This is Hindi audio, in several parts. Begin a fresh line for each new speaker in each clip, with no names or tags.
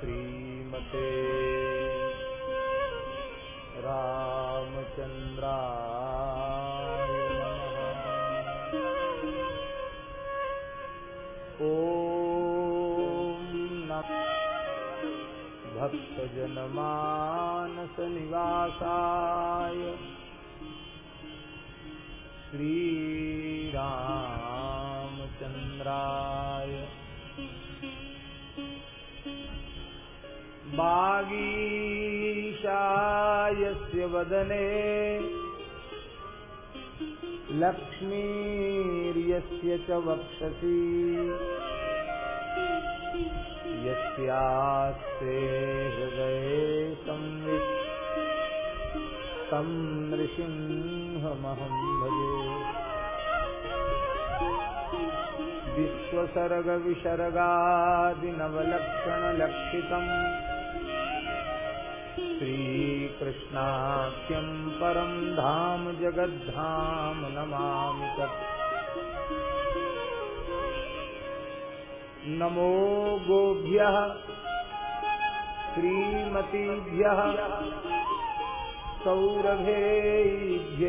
श्रीमते रामचन्द्राय ॐ भक्तजनमानसनिवासाय। श्रीरामचन्द्राय वदने। लक्ष्मीर्यस्य च वक्षसि। यस्यास्ते हृदये संवित् तं नृसिंहमहं भजे। विश्वसर्गविसर्गादिनवलक्षणलक्षितम्। श्रीकृष्णाख्यं परं धाम जगद्धाम तत्। नमो गोभ्यः श्रीमतीभ्यः सौरभेभ्य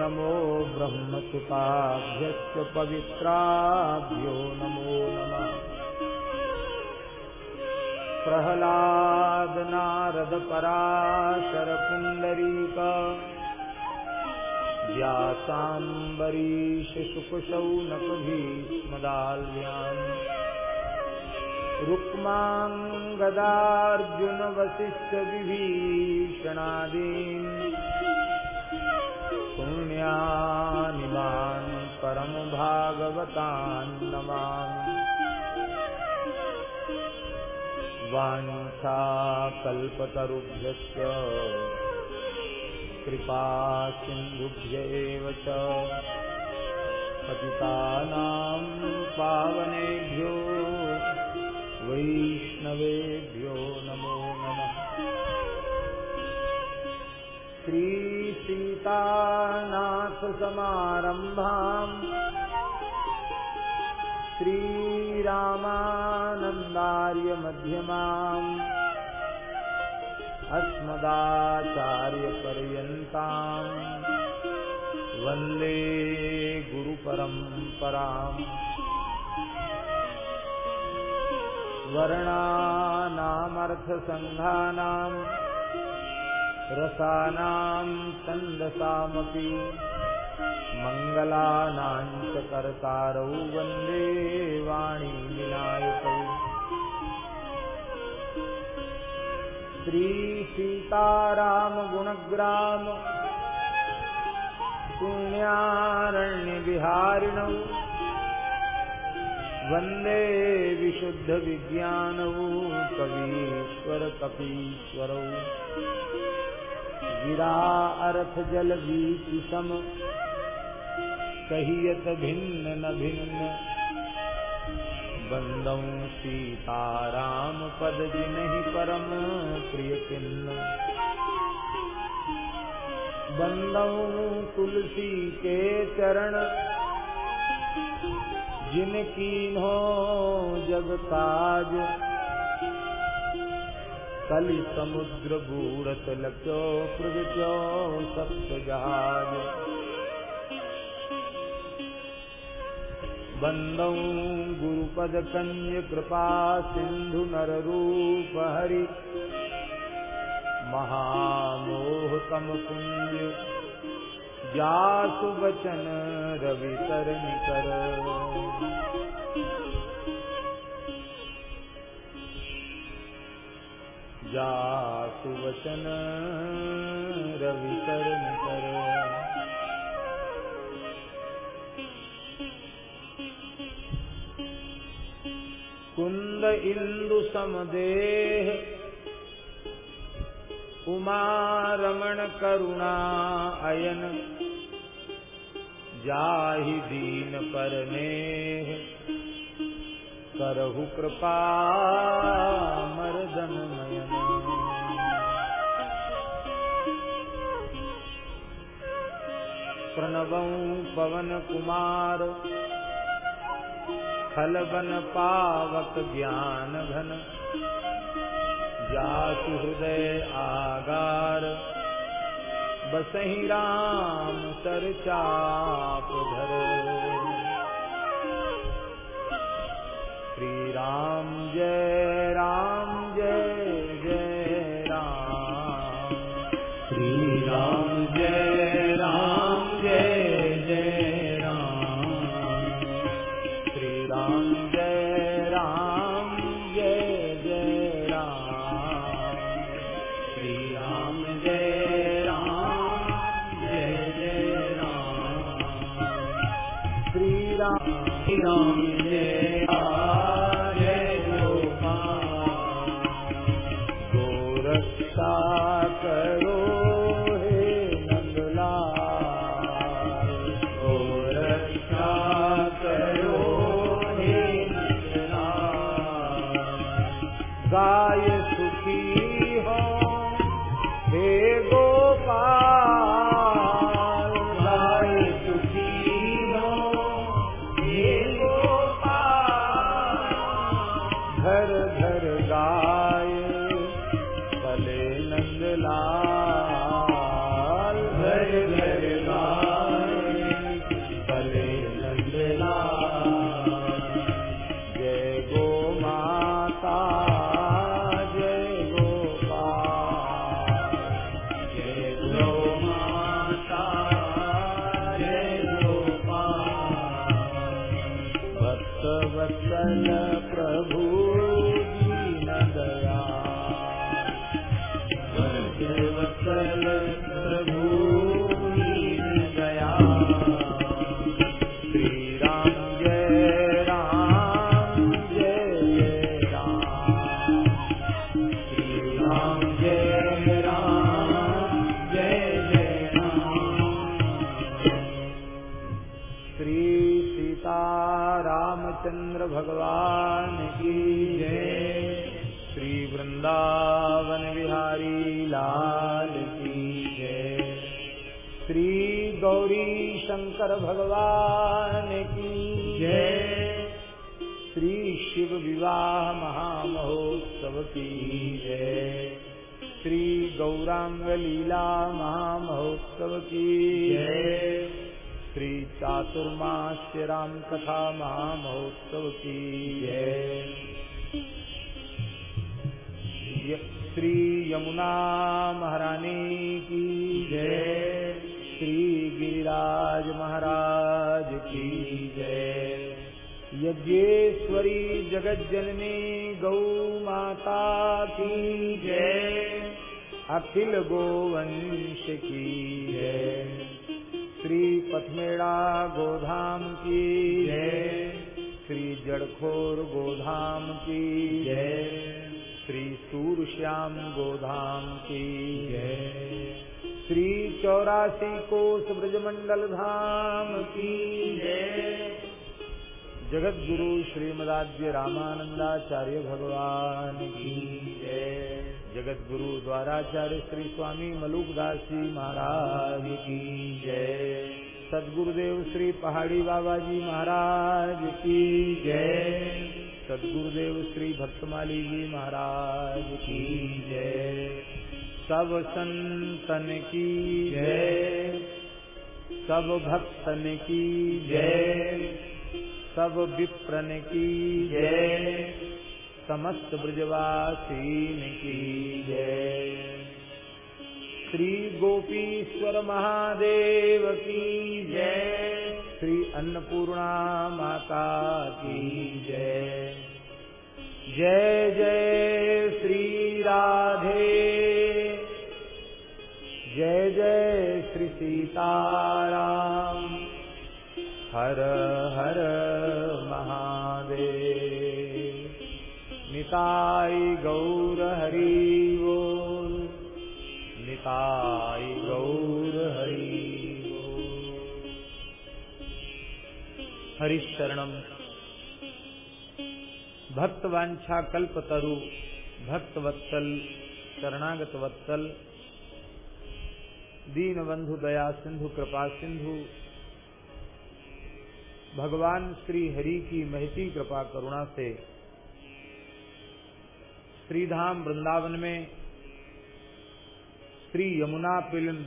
नमो ब्रह्मसुताभ्यश्च पवित्राभ्यो नमो नमः। प्रहलाद नारद पराशर पुण्डरीक व्यासाम्बरीश सुकुशौनक भीष्मदाल्यान् रुक्माङ्गदार्जुन वसिष्ठ विभीषणादीन्। पुण्यानिमान् परम भागवतान् नमामि। वाञ्छाकल्पतरुभ्यश्च कृपा सिन्धुभ्य एव च। पतितानां पावनेभ्यो वैष्णवेभ्यो नमो नमः। श्रीसीतानाथसमारम्भाम्। श्रीरामानन्दार्यमध्यमाम् अस्मदाचार्यपर्यन्ताम् वंदे गुरुपरम्पराम् वर्णानामर्थसङ्घानाम् रसानां छन्दसामपि मङ्गलानां च कर्तारौ वंदे वाणी विनायकौ श्रीसीतारामगुणग्राम पुण्यारण्यविहारिणौ वंदे विशुद्धविज्ञानौ कवीश्वरकपीश्वरौ गिरा अर्थ जल बीच सम कहियत भिन्न न भिन्न। बंदौ सीताराम पद जिनहि परम प्रिय किन्न बंदौ तुलसी के चरण जिनकी हो जग काज कलि समुद्र बूढ़त लचो प्रगचो सप्त जहाज़। बंदौ गुरुपद कंज कृपा सिंधु नर रूप हरि। महामोह तम कुंज जासु बचन रवि कर जासु वचन रवि कर इंदु समदेह। उमा रमण करुणा अयन। जाहि दीन पर नेह करहु कृपा मर्दन नयन प्रणवं पवन कुमार। खलबन पावक ज्ञान घन। जासु हृदय आगार। बसही राम सर चाप धर। श्री राम जय कथा महामहोत्सव की जय श्री यमुना महारानी की जय। श्री गिरिराज महाराज की जय। यज्ञेश्वरी जगत जननी गौ माता की जय। अखिल गोवंश गोधाम की। श्री चौरासी कोस ब्रजमंडल धाम की जय। जगत गुरु श्रीमदाद्य रामानंदाचार्य भगवान की जगत गुरु द्वाराचार्य श्री स्वामी मलुकदास जी महाराज की जय। सदगुरुदेव श्री पहाड़ी बाबा जी महाराज की जय। सदगुरुदेव श्री भक्तमाली जी महाराज की जय। सब संतन की जय। सब भक्तन की जय। सब विप्रन की जय। समस्त ब्रजवासीन की जय। श्री गोपीश्वर महादेव की जय। श्री अन्नपूर्णा माता की जय। जय जय श्री राधे। जय जय श्री सीताराम। हर हर महादेव। निताय गौर हरि बोल। निताय गौर हरि हरिशरणम भक्तवांछा कल्पतरु भक्त वत्सल शरणागत वत्सल दीन बंधु दया सिंधु कृपा सिंधु, भगवान श्री हरि की महती कृपा करुणा से, श्रीधाम वृंदावन में, श्री यमुना पिलन,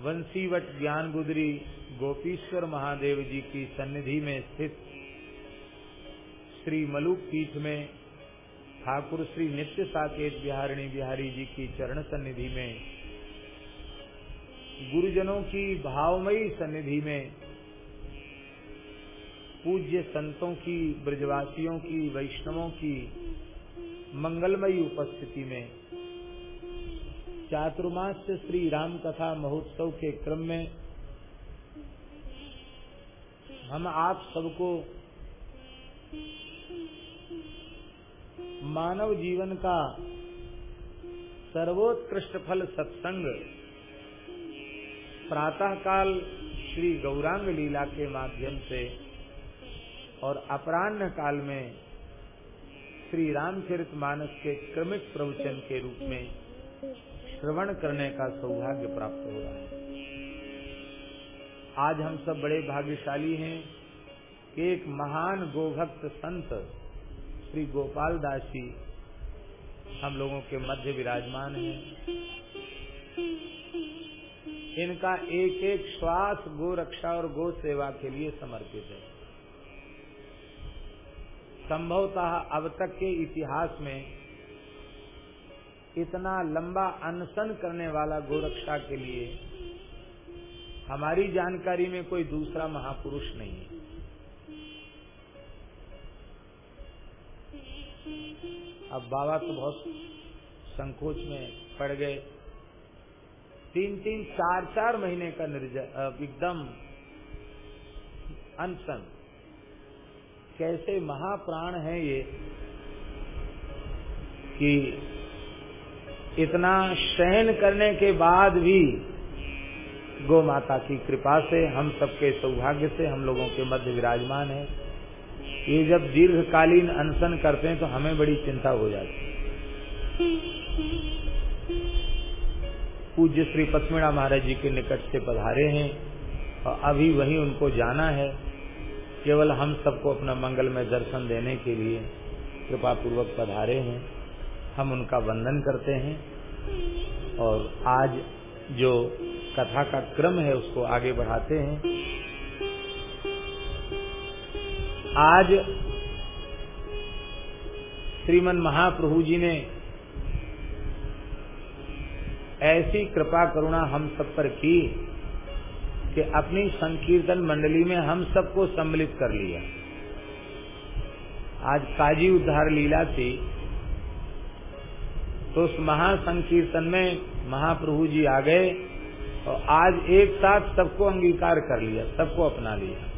वंशीवट ज्ञान गुदरी गोपीश्वर महादेव जी की सन्निधि में स्थित श्री मलुक पीठ में ठाकुर श्री नित्य साकेत बिहारिणी बिहारी जी की चरण सन्निधि में, गुरुजनों की भावमयी सन्निधि में, पूज्य संतों की, ब्रजवासियों की, वैष्णवों की मंगलमयी उपस्थिति में चातुर्मास श्री राम कथा महोत्सव के क्रम में, हम आप सबको मानव जीवन का सर्वोत्कृष्ट फल सत्संग प्रातः काल श्री गौरांग लीला के माध्यम से और अपराह्न काल में श्री रामचरित मानस के क्रमिक प्रवचन के रूप में श्रवण करने का सौभाग्य प्राप्त हो रहा है। आज हम सब बड़े भाग्यशाली हैं। कि एक महान गोभक्त संत श्री गोपाल दास जी हम लोगों के मध्य विराजमान हैं। इनका एक एक श्वास गो रक्षा और गो सेवा के लिए समर्पित है। संभवतः अब तक के इतिहास में इतना लंबा अनशन करने वाला गोरक्षा के लिए हमारी जानकारी में कोई दूसरा महापुरुष नहीं है। अब बाबा तो बहुत संकोच में पड़ गए। तीन तीन, चार चार महीने का निर्जय एकदम अनशन। कैसे महाप्राण है ये कि इतना शयन करने के बाद भी गो माता की कृपा से हम सबके सौभाग्य से हम लोगों के मध्य विराजमान है। ये जब दीर्घकालीन अनशन करते हैं तो हमें बड़ी चिंता हो जाती है। पूज्य श्री पथमेड़ा महाराज जी के निकट से पधारे हैं और अभी वही उनको जाना है। केवल हम सबको अपना मंगल में दर्शन देने के लिए कृपा पूर्वक पधारे हैं। हम उनका वंदन करते हैं और आज जो कथा का क्रम है उसको आगे बढ़ाते हैं। आज श्रीमन महाप्रभु जी ने ऐसी कृपा करुणा हम सब पर की कि अपनी संकीर्तन मंडली में हम सबको सम्मिलित कर लिया। आज काजी उद्धार लीला थी तो उस महासंकीर्तन में महाप्रभु जी आ गए और आज एक साथ सबको अंगीकार कर लिया, सबको अपना लिया।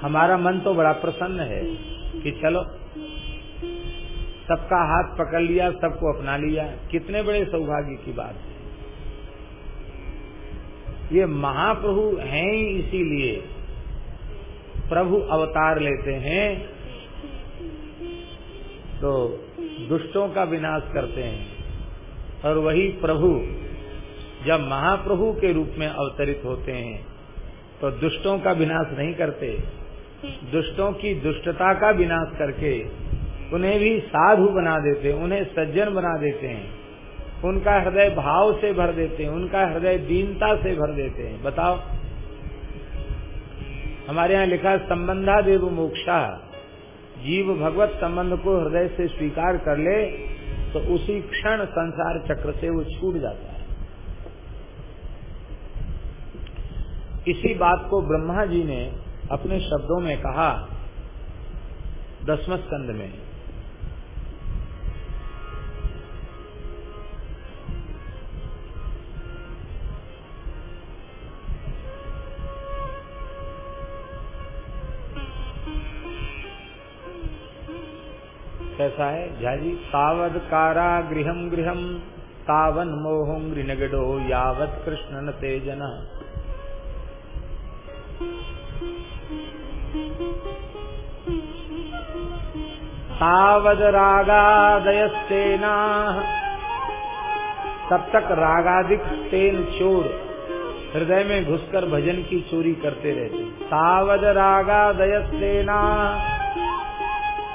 हमारा मन तो बड़ा प्रसन्न है कि चलो, सबका हाथ पकड़ लिया, सबको अपना लिया। कितने बड़े सौभाग्य की बात है। ये महाप्रभु हैं ही इसीलिए प्रभु अवतार लेते हैं तो दुष्टों का विनाश करते हैं। और वही प्रभु, जब महाप्रभु के रूप में अवतरित होते हैं तो दुष्टों का विनाश नहीं करते। दुष्टों की दुष्टता का विनाश करके उन्हें भी साधु बना देते उन्हें सज्जन बना देते हैं। उनका हृदय भाव से भर देते हैं, उनका हृदय दीनता से भर देते हैं। बताओ। हमारे यहाँ लिखा संबंधा देव मोक्षा, जीव भगवत संबंध को हृदय से स्वीकार कर ले तो उसी क्षण संसार चक्र से वो छूट जाता है। इसी बात को ब्रह्मा जी ने अपने शब्दों में कहा दसम स्कंद में। कैसा है? झाजी तावद कारा गृहम गृहम तावन मोहं गृणगडो यावत कृष्ण न तेजन। तावद रागादयस्तेना तब तक रागादिक तेन चोर। हृदय में घुसकर भजन की चोरी करते रहते। सावध रागा दयसेना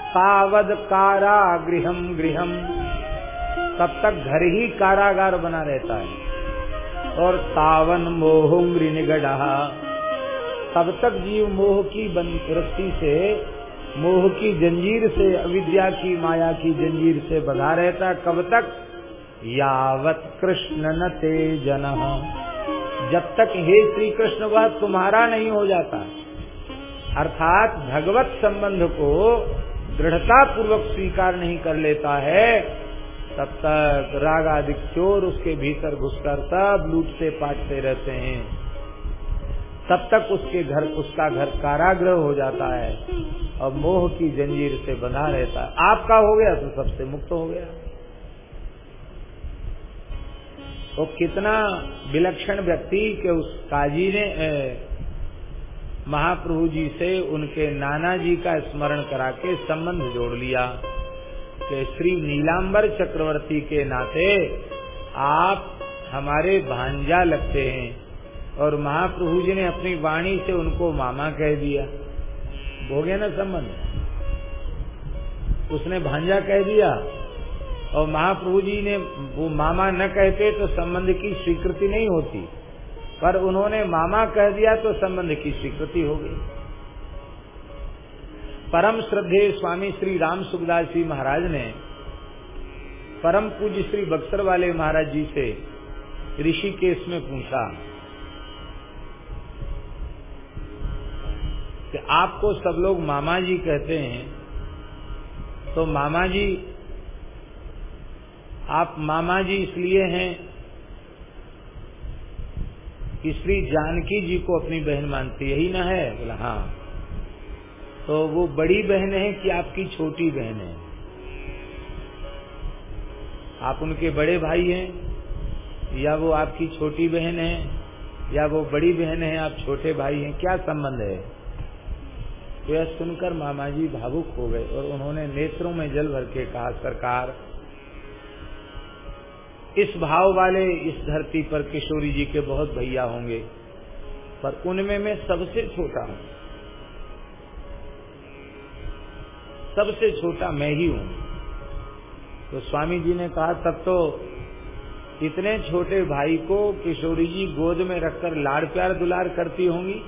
सावध कारा गृहम गृहम तब तक घर ही कारागार बना रहता है। और तावन मोहंग्री निगढ़ा तब तक जीव मोह की वृत्ति से मोह की जंजीर से, अविद्या की, माया की जंजीर से बधा रहता कब तक? यावत कृष्ण न ते जब तक हे श्री कृष्ण वह तुम्हारा नहीं हो जाता। अर्थात भगवत संबंध को दृढ़ता पूर्वक स्वीकार नहीं कर लेता है, तब तक राग आदि चोर उसके भीतर घुसकर सब लूटते पाटते रहते हैं। तब तक उसके घर, उसका घर कारागृह हो जाता है और मोह की जंजीर से बना रहता है। आपका हो गया तो सबसे मुक्त हो गया। वो तो कितना विलक्षण व्यक्ति के उस काजी ने महाप्रभु जी से उनके नाना जी का स्मरण करा के संबंध जोड़ लिया कि श्री नीलांबर चक्रवर्ती के नाते आप हमारे भांजा लगते हैं। और महाप्रभु जी ने अपनी वाणी से उनको मामा कह दिया। हो गया ना संबंध? उसने भांजा कह दिया और महाप्रभु जी ने वो मामा न कहते तो संबंध की स्वीकृति नहीं होती। पर उन्होंने मामा कह दिया तो संबंध की स्वीकृति हो गई। परम श्रद्धे स्वामी श्री राम सुखदास जी महाराज ने परम पूज्य श्री बक्सर वाले महाराज जी से ऋषिकेश में पूछा कि आपको सब लोग मामा जी कहते हैं तो मामा जी आप मामा जी इसलिए हैं कि श्री जानकी जी को अपनी बहन मानती यही ना है? बोला हाँ। तो वो बड़ी बहन है कि आपकी छोटी बहन है? आप उनके बड़े भाई हैं, या वो आपकी छोटी बहन है, या वो बड़ी बहन है, आप छोटे भाई हैं, क्या संबंध है? तो यह सुनकर मामा जी भावुक हो गए और उन्होंने नेत्रों में जल भर के कहा, सरकार, इस भाव वाले इस धरती पर किशोरी जी के बहुत भैया होंगे, पर उनमें मैं सबसे छोटा हूँ। सबसे छोटा मैं ही हूँ। तो स्वामी जी ने कहा, तब तो इतने छोटे भाई को किशोरी जी गोद में रखकर लाड़ प्यार दुलार करती होंगी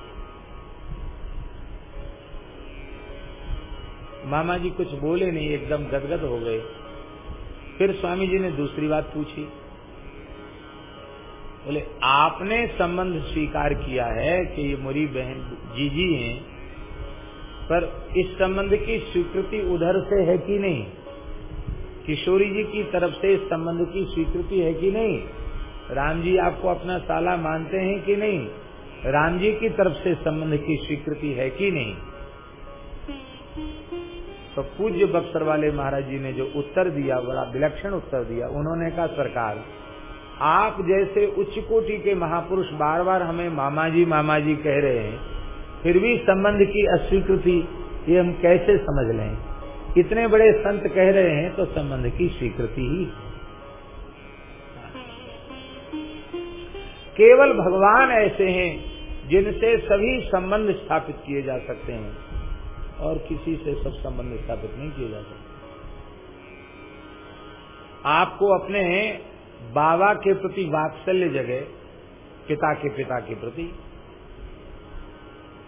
मामा जी कुछ बोले नहीं, एकदम गदगद हो गए। फिर स्वामी जी ने दूसरी बात पूछी। बोले, आपने संबंध स्वीकार किया है कि ये मेरी बहन जीजी हैं, पर इस संबंध की स्वीकृति उधर से है कि नहीं? किशोरी जी की तरफ़ से इस संबंध की स्वीकृति है कि नहीं? राम जी आपको अपना साला मानते हैं कि नहीं? राम जी की तरफ़ से संबंध की स्वीकृति है कि नहीं? तो पूज्य बक्सर वाले महाराज जी ने जो उत्तर दिया, बड़ा विलक्षण उत्तर दिया, उन्होंने कहा, सरकार, आप जैसे उच्च कोटि के महापुरुष बार बार हमें मामा जी मामा जी कह रहे हैं, फिर भी संबंध की अस्वीकृति ये हम कैसे समझ लें? इतने बड़े संत कह रहे हैं तो संबंध की स्वीकृति ही। केवल भगवान ऐसे हैं जिनसे सभी संबंध स्थापित किए जा सकते हैं। और किसी से सब संबंध स्थापित नहीं किए जा सकते आपको अपने बाबा के प्रति वात्सल्य जगह, पिता के पिता के प्रति,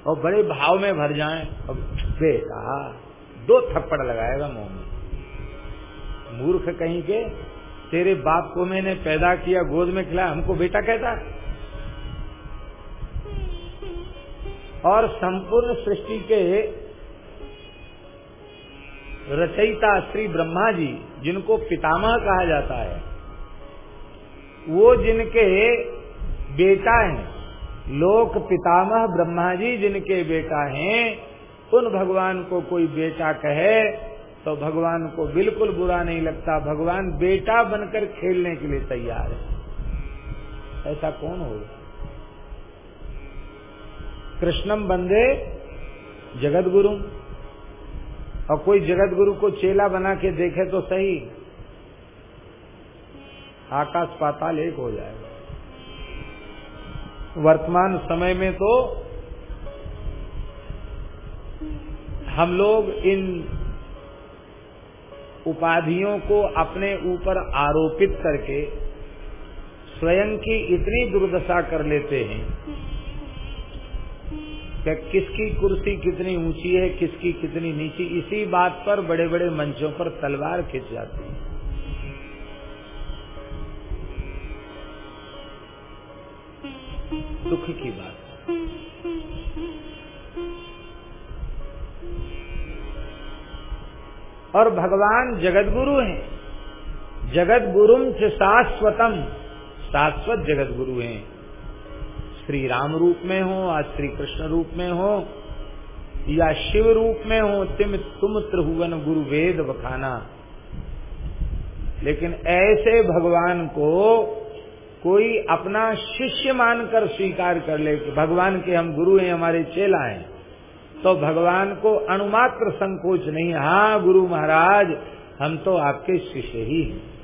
और बड़े भाव में भर जाएँ और बेटा, दो थप्पड़ लगाएगा मुँह में। मूर्ख कहीं के, तेरे बाप को मैंने पैदा किया, गोद में खिलाया, हमको बेटा कहता और संपूर्ण सृष्टि के रचयिता श्री ब्रह्मा जी जिनको पितामह कहा जाता है, वो जिनके बेटा हैं, लोक पितामह ब्रह्मा जी जिनके बेटा हैं, उन भगवान को कोई बेटा कहे तो भगवान को बिल्कुल बुरा नहीं लगता। भगवान बेटा बनकर खेलने के लिए तैयार है। ऐसा कौन हो? कृष्णम बंदे जगत गुरु और कोई जगत गुरु को चेला बना के देखे तो सही। आकाश पाताल एक हो जाएगा। वर्तमान समय में तो हम लोग इन उपाधियों को अपने ऊपर आरोपित करके स्वयं की इतनी दुर्दशा कर लेते हैं कि किसकी कुर्सी कितनी ऊँची है, किसकी कितनी नीची, इसी बात पर बड़े बड़े मंचों पर तलवार खिंच जाती है। दुख की बात और भगवान जगत गुरु हैं। जगत गुरुम च शाश्वतम, शाश्वत जगत गुरु हैं। श्री राम रूप में हो, आज श्री कृष्ण रूप में हो, या शिव रूप में हो, तिम तुम त्रिभुवन गुरु वेद बखाना। लेकिन ऐसे भगवान को कोई अपना शिष्य मानकर स्वीकार कर ले कि भगवान के हम गुरु हैं, हमारे चेला हैं तो भगवान को अणुमात्र संकोच नहीं। हाँ गुरु महाराज, हम तो आपके शिष्य ही हैं।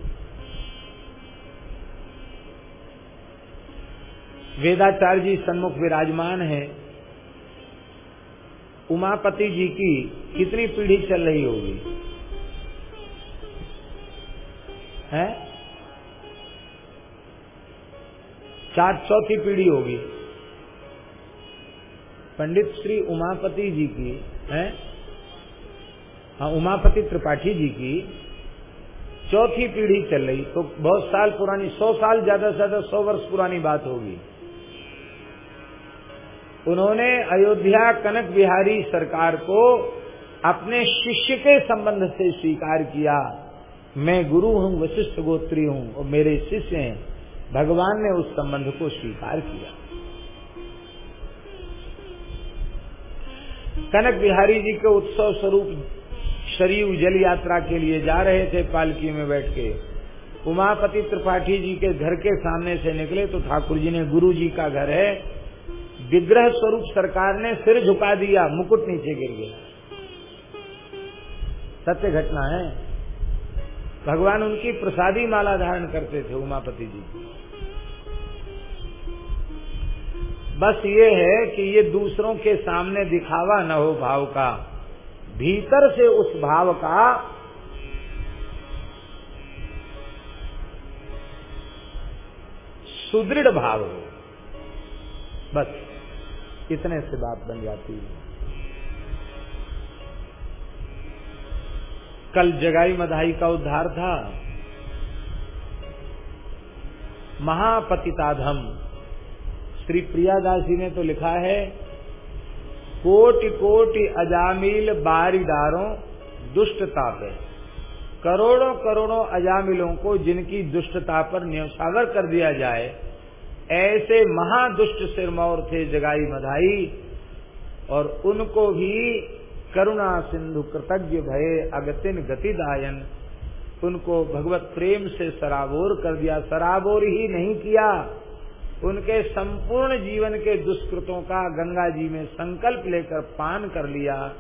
वेदाचार्य जी सन्मुख विराजमान है। उमापति जी की कितनी पीढ़ी चल रही होगी? है? चार चौथी पीढ़ी होगी। पंडित श्री उमापति जी की, है? हाँ उमापति त्रिपाठी जी की चौथी पीढ़ी चल रही। तो बहुत साल पुरानी, सौ साल, ज़्यादा से ज़्यादा सौ वर्ष पुरानी बात होगी। उन्होंने अयोध्या कनक बिहारी सरकार को अपने शिष्य के संबंध से स्वीकार किया। मैं गुरु हूँ, वशिष्ठ गोत्री हूँ और मेरे शिष्य हैं। भगवान ने उस संबंध को स्वीकार किया। कनक बिहारी जी के उत्सव स्वरूप शरीर जल यात्रा के लिए जा रहे थे, पालकी में बैठ के। उमापति त्रिपाठी जी के घर के सामने से निकले तो ठाकुर जी ने, गुरु जी का घर है विग्रह स्वरूप सरकार ने सिर झुका दिया, मुकुट नीचे गिर गया। सत्य घटना है। भगवान उनकी प्रसादी माला धारण करते थे, उमापति जी। बस ये है कि ये दूसरों के सामने दिखावा न हो भाव का, भीतर से उस भाव का सुदृढ़ भाव हो। बस। इतने से बात बन जाती है। कल जगाई मधाई का उद्धार था। महापतिताधम। श्री प्रियादास जी ने तो लिखा है कोटि कोटि अजामिल बारीदारों दुष्टता पे करोड़ों करोड़ों अजामिलों को जिनकी दुष्टता पर न्यौछावर कर दिया जाए ऐसे महादुष्ट सिरमौर थे जगाई मधाई, और उनको भी करुणा सिंधु कृतज्ञ भय अगतिन गतिदायन। उनको भगवत प्रेम से सराबोर कर दिया। सराबोर ही नहीं किया। उनके संपूर्ण जीवन के दुष्कृतों का गंगा जी में संकल्प लेकर पान कर लिया।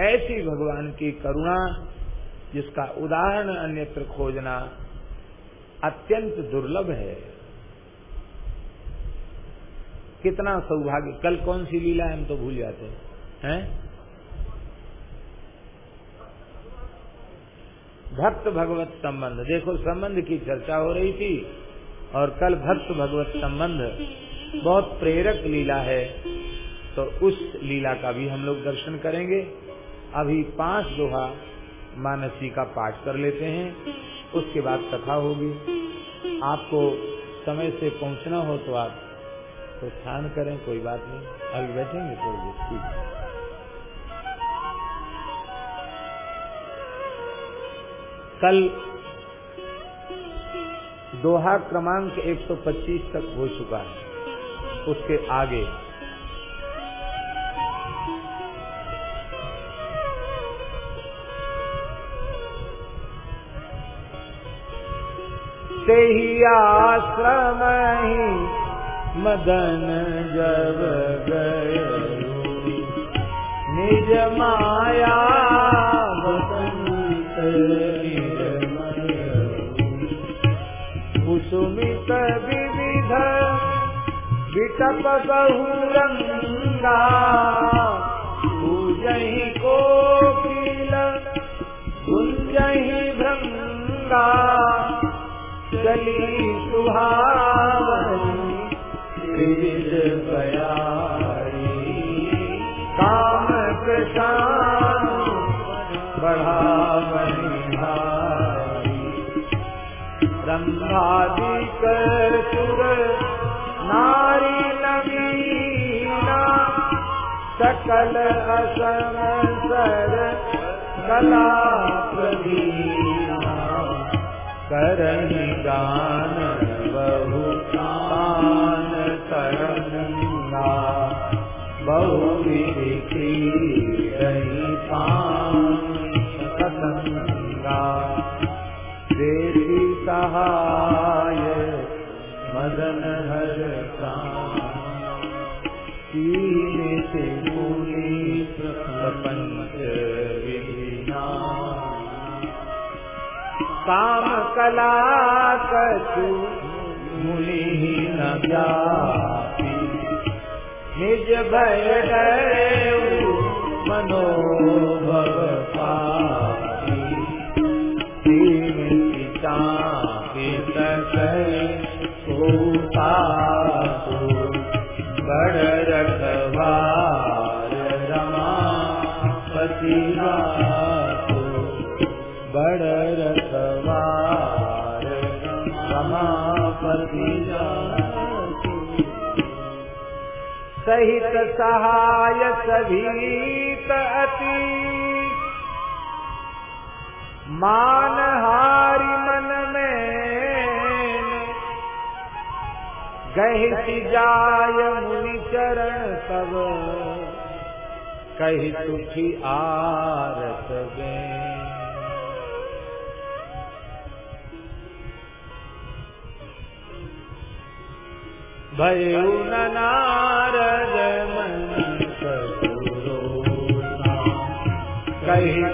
ऐसी भगवान की करुणा, जिसका उदाहरण अन्यत्र खोजना अत्यंत दुर्लभ है। कितना सौभाग्य। कल कौन सी लीला है, हम तो भूल जाते हैं। है? भक्त भगवत संबंध। देखो, संबंध की चर्चा हो रही थी, और कल भक्त भगवत संबंध। बहुत प्रेरक लीला है तो उस लीला का भी हम लोग दर्शन करेंगे। अभी पाँच दोहा मानसी का पाठ कर लेते हैं, उसके बाद कथा होगी। आपको समय से पहुँचना हो तो आप प्रस्थान करें, कोई बात नहीं। अभी बैठेंगे थोड़ी देर, ठीक कल दोहा क्रमांक 125 तक हो चुका है। उसके आगे। से ही आश्रम ही मदन जब गय निज माया वसंत कुसुमित विविध विटप बहुरंगा। पूजहि कोकिल गुंजहि भृंगा। चली सुहावनी बढ़ावनी ब्रह्मादिक सुर नारी नवीना। सकल असम सर कला प्रवीणा करन गान बहु काम कला कछु मुनि न निज भय मनोभव सहित सहाय सभीत अति। मान हारी मन। में गही जाय मुनि चरण सब कही सुखी आरत में भयु मन कही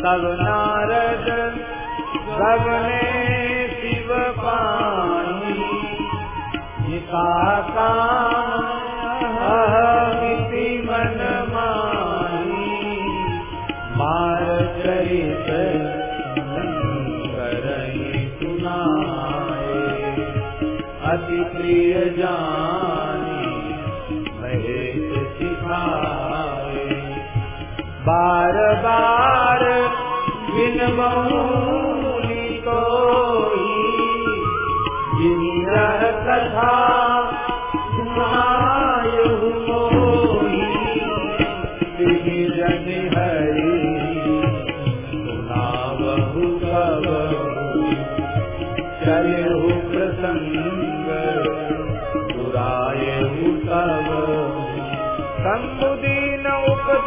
तब नारद गगने शिव पानी निका काम चरित सुनाए अति प्रिय जानी महेश सिखाए बार बार बिन मौनी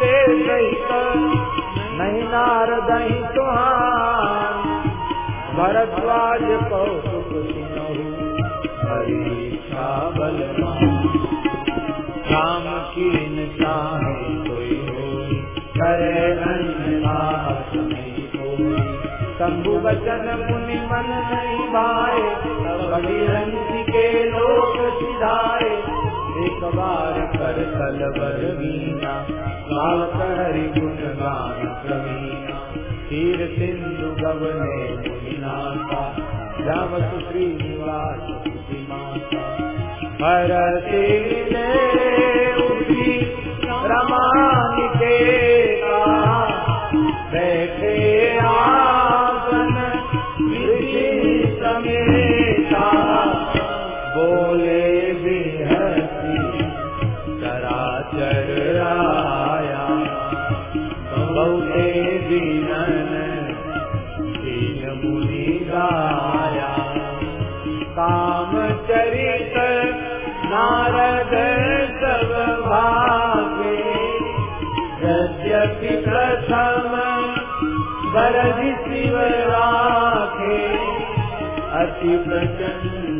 उपदेश नहीं नारद सुहान। भरद्वाज कौतुक परीक्षा बलवान। राम की चाहे कोई होई। करे शंभु वचन मुनि मन नहीं भाए। के लोक सिधाए। बार कर कलवर वीना गावत हरि गुण गान प्रवीणा। तीर सिंधु गवने मुनिनाथा जावत श्रीनिवास माता हर ने अति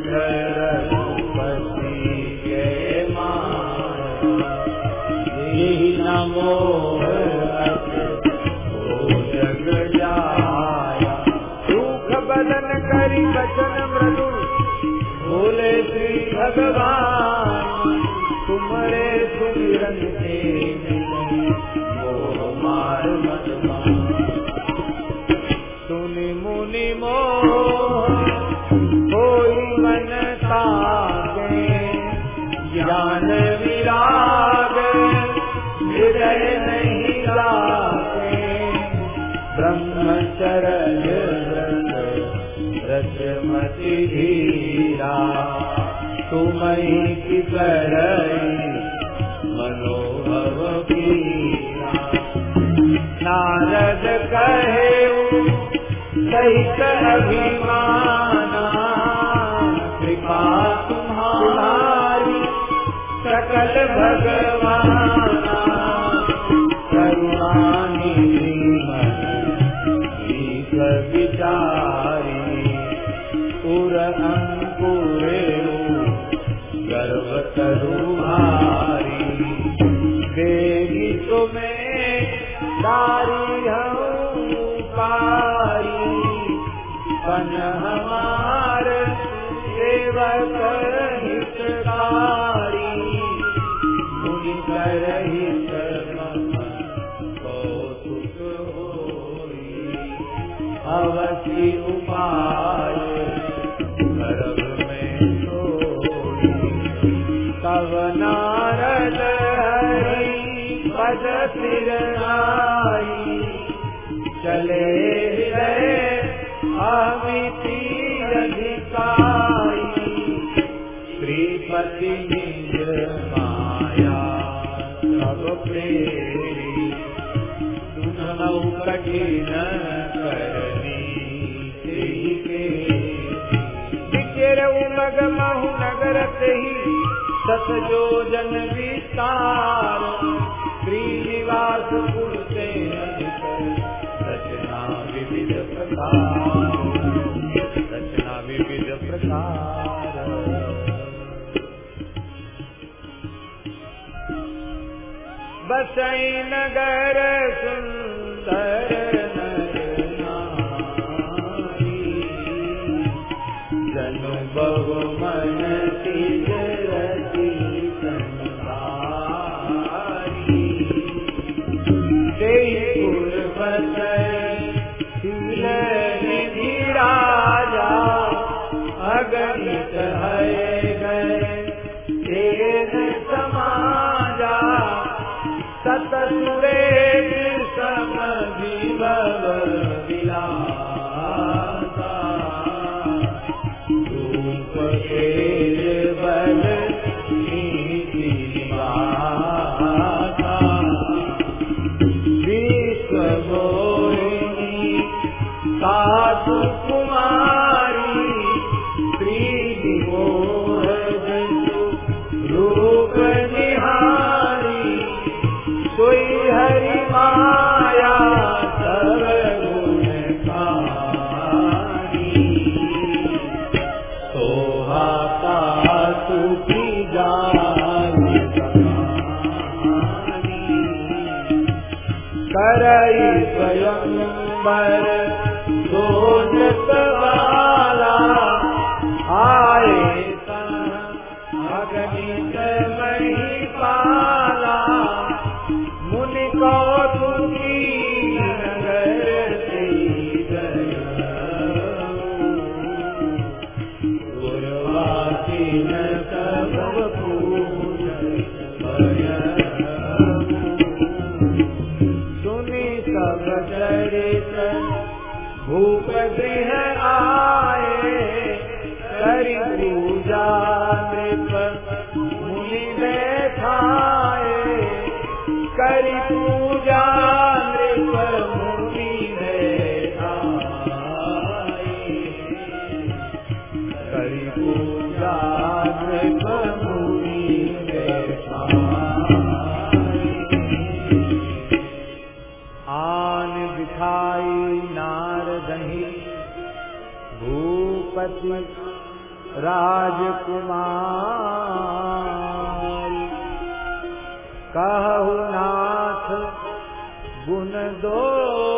कृष्ण राजकुमार। कहु नाथ गुण दो।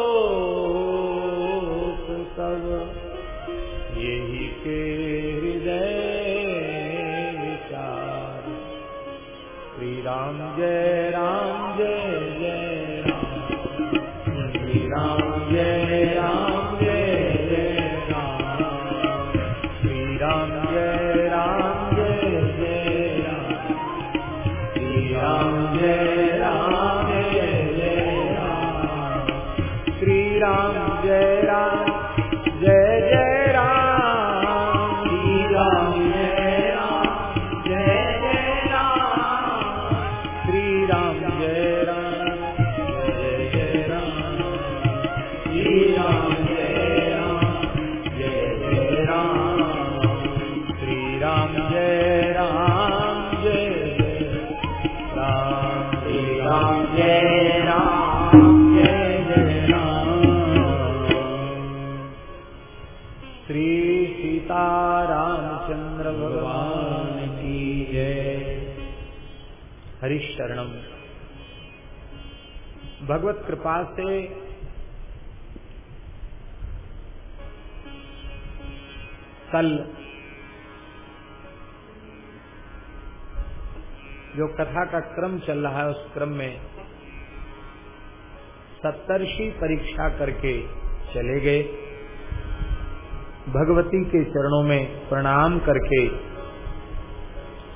कृपा से कल जो कथा का क्रम चल रहा है उस क्रम में सप्तर्षि परीक्षा करके चले गए। भगवती के चरणों में प्रणाम करके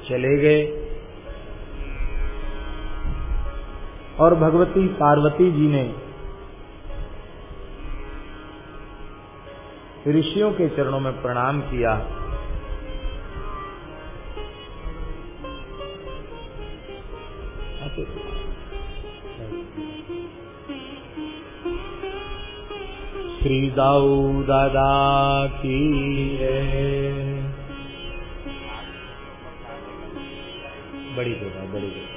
चले गए। और भगवती पार्वती जी ने ऋषियों के चरणों में प्रणाम किया। श्री दाऊ दादा की बड़ी जगह बड़ी जगह।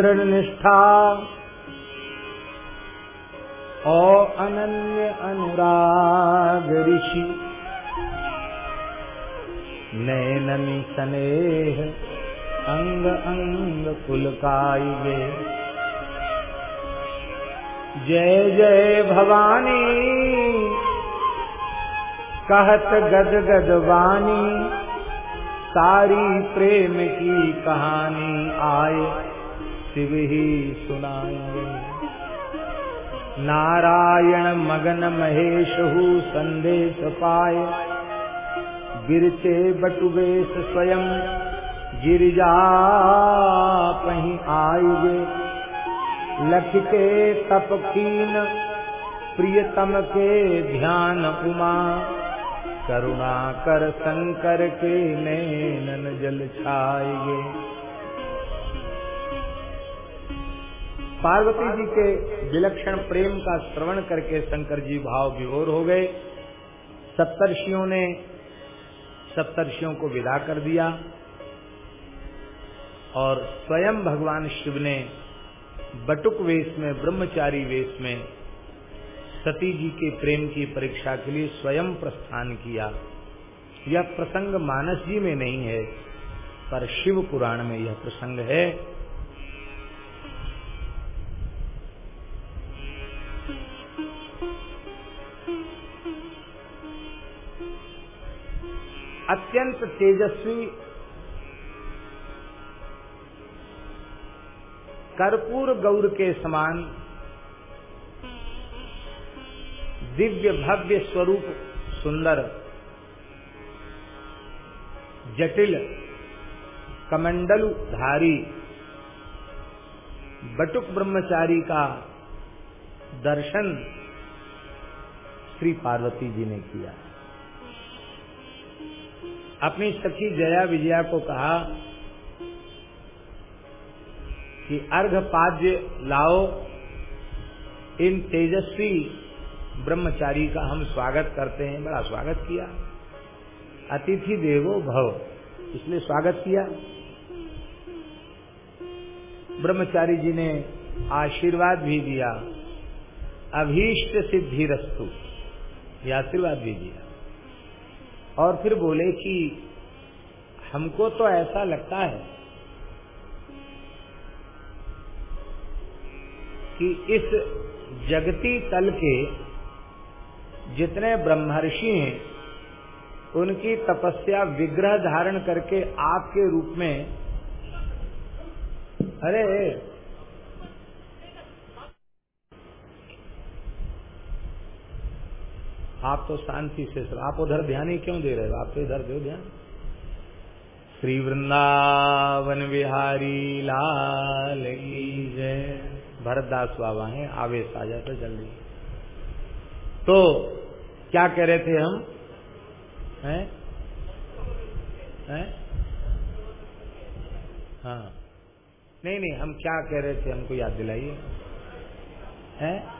दृढ़ निष्ठा और अनन्य अनुराग ऋषि, नैननी स्नेह, अंग अंग पुलकाइगे जय जय भवानी, कहत गद गद वाणी, सारी प्रेम की कहानी आए। शिव ही सुनाएँगे नारायण मगन महेश हु संदेश पाए गिरचे बटुवेश स्वयं गिरिजा कहीं आएगे लख के तपकीन, प्रियतम के ध्यान उमा। करुणा कर शंकर के नैनन जल छाएगे पार्वती जी के विलक्षण प्रेम का श्रवण करके शंकर जी भाव विभोर हो गए। सप्तर्षियों ने सप्तर्षियों को विदा कर दिया और स्वयं भगवान शिव ने बटुक वेश में, ब्रह्मचारी वेश में सती जी के प्रेम की परीक्षा के लिए स्वयं प्रस्थान किया। यह प्रसंग मानस जी में नहीं है, पर शिव पुराण में यह प्रसंग है। अत्यंत तेजस्वी कर्पूर गौर के समान दिव्य भव्य स्वरूप सुंदर, जटिल कमंडलु धारी बटुक ब्रह्मचारी का दर्शन श्री पार्वती जी ने किया। अपनी सखी जया विजया को कहा कि अर्घ पाद्य लाओ। इन तेजस्वी ब्रह्मचारी का हम स्वागत करते हैं। बड़ा स्वागत किया। अतिथि देवो भव। इसलिए स्वागत किया। ब्रह्मचारी जी ने आशीर्वाद भी दिया। अभीष्ट सिद्धि रस्तु यह आशीर्वाद भी दिया। और फिर बोले कि हमको तो ऐसा लगता है कि इस जगती तल के जितने ब्रह्मर्षि हैं, उनकी तपस्या विग्रह धारण करके आपके रूप में, अरे आप तो शांति से सर आप उधर ध्यान ही क्यों दे रहे हो? आप तो इधर दो ध्यान। श्री वृंदावन बिहारी लाल जय। भरतदास बाबा हैं, आवेश आ जाता जल्दी। तो क्या कह रहे थे हम? हैं? हैं? हाँ। नहीं नहीं, हम क्या कह रहे थे हमको याद दिलाइए। हैं?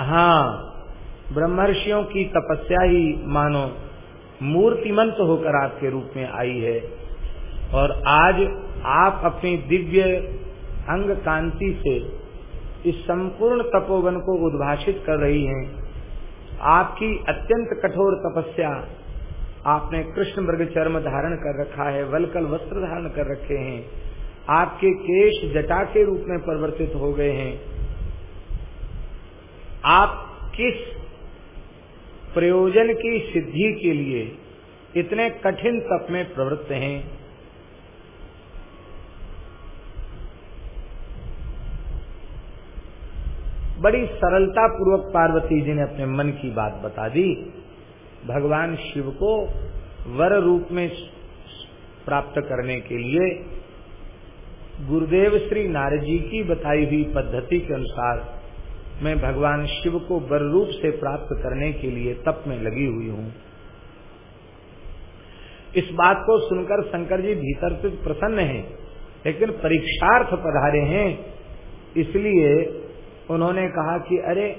हाँ ब्रह्मर्षियों की तपस्या ही मानो मूर्तिमंत होकर आपके रूप में आई है। और आज आप अपनी दिव्य अंग कांति से इस संपूर्ण तपोवन को उद्भाषित कर रही हैं। आपकी अत्यंत कठोर तपस्या आपने कृष्ण मृग चर्म धारण कर रखा है, वलकल वस्त्र धारण कर रखे हैं। आपके केश जटा के रूप में परिवर्तित हो गए हैं। आप किस प्रयोजन की सिद्धि के लिए इतने कठिन तप में प्रवृत्त हैं? बड़ी सरलता पूर्वक पार्वती जी ने अपने मन की बात बता दी। भगवान शिव को वर रूप में प्राप्त करने के लिए गुरुदेव श्री नारद जी की बताई हुई पद्धति के अनुसार मैं भगवान शिव को बर रूप से प्राप्त करने के लिए तप में लगी हुई हूँ। इस बात को सुनकर शंकर जी भीतर से प्रसन्न हैं, लेकिन परीक्षार्थ पधारे हैं। इसलिए उन्होंने कहा कि, अरे,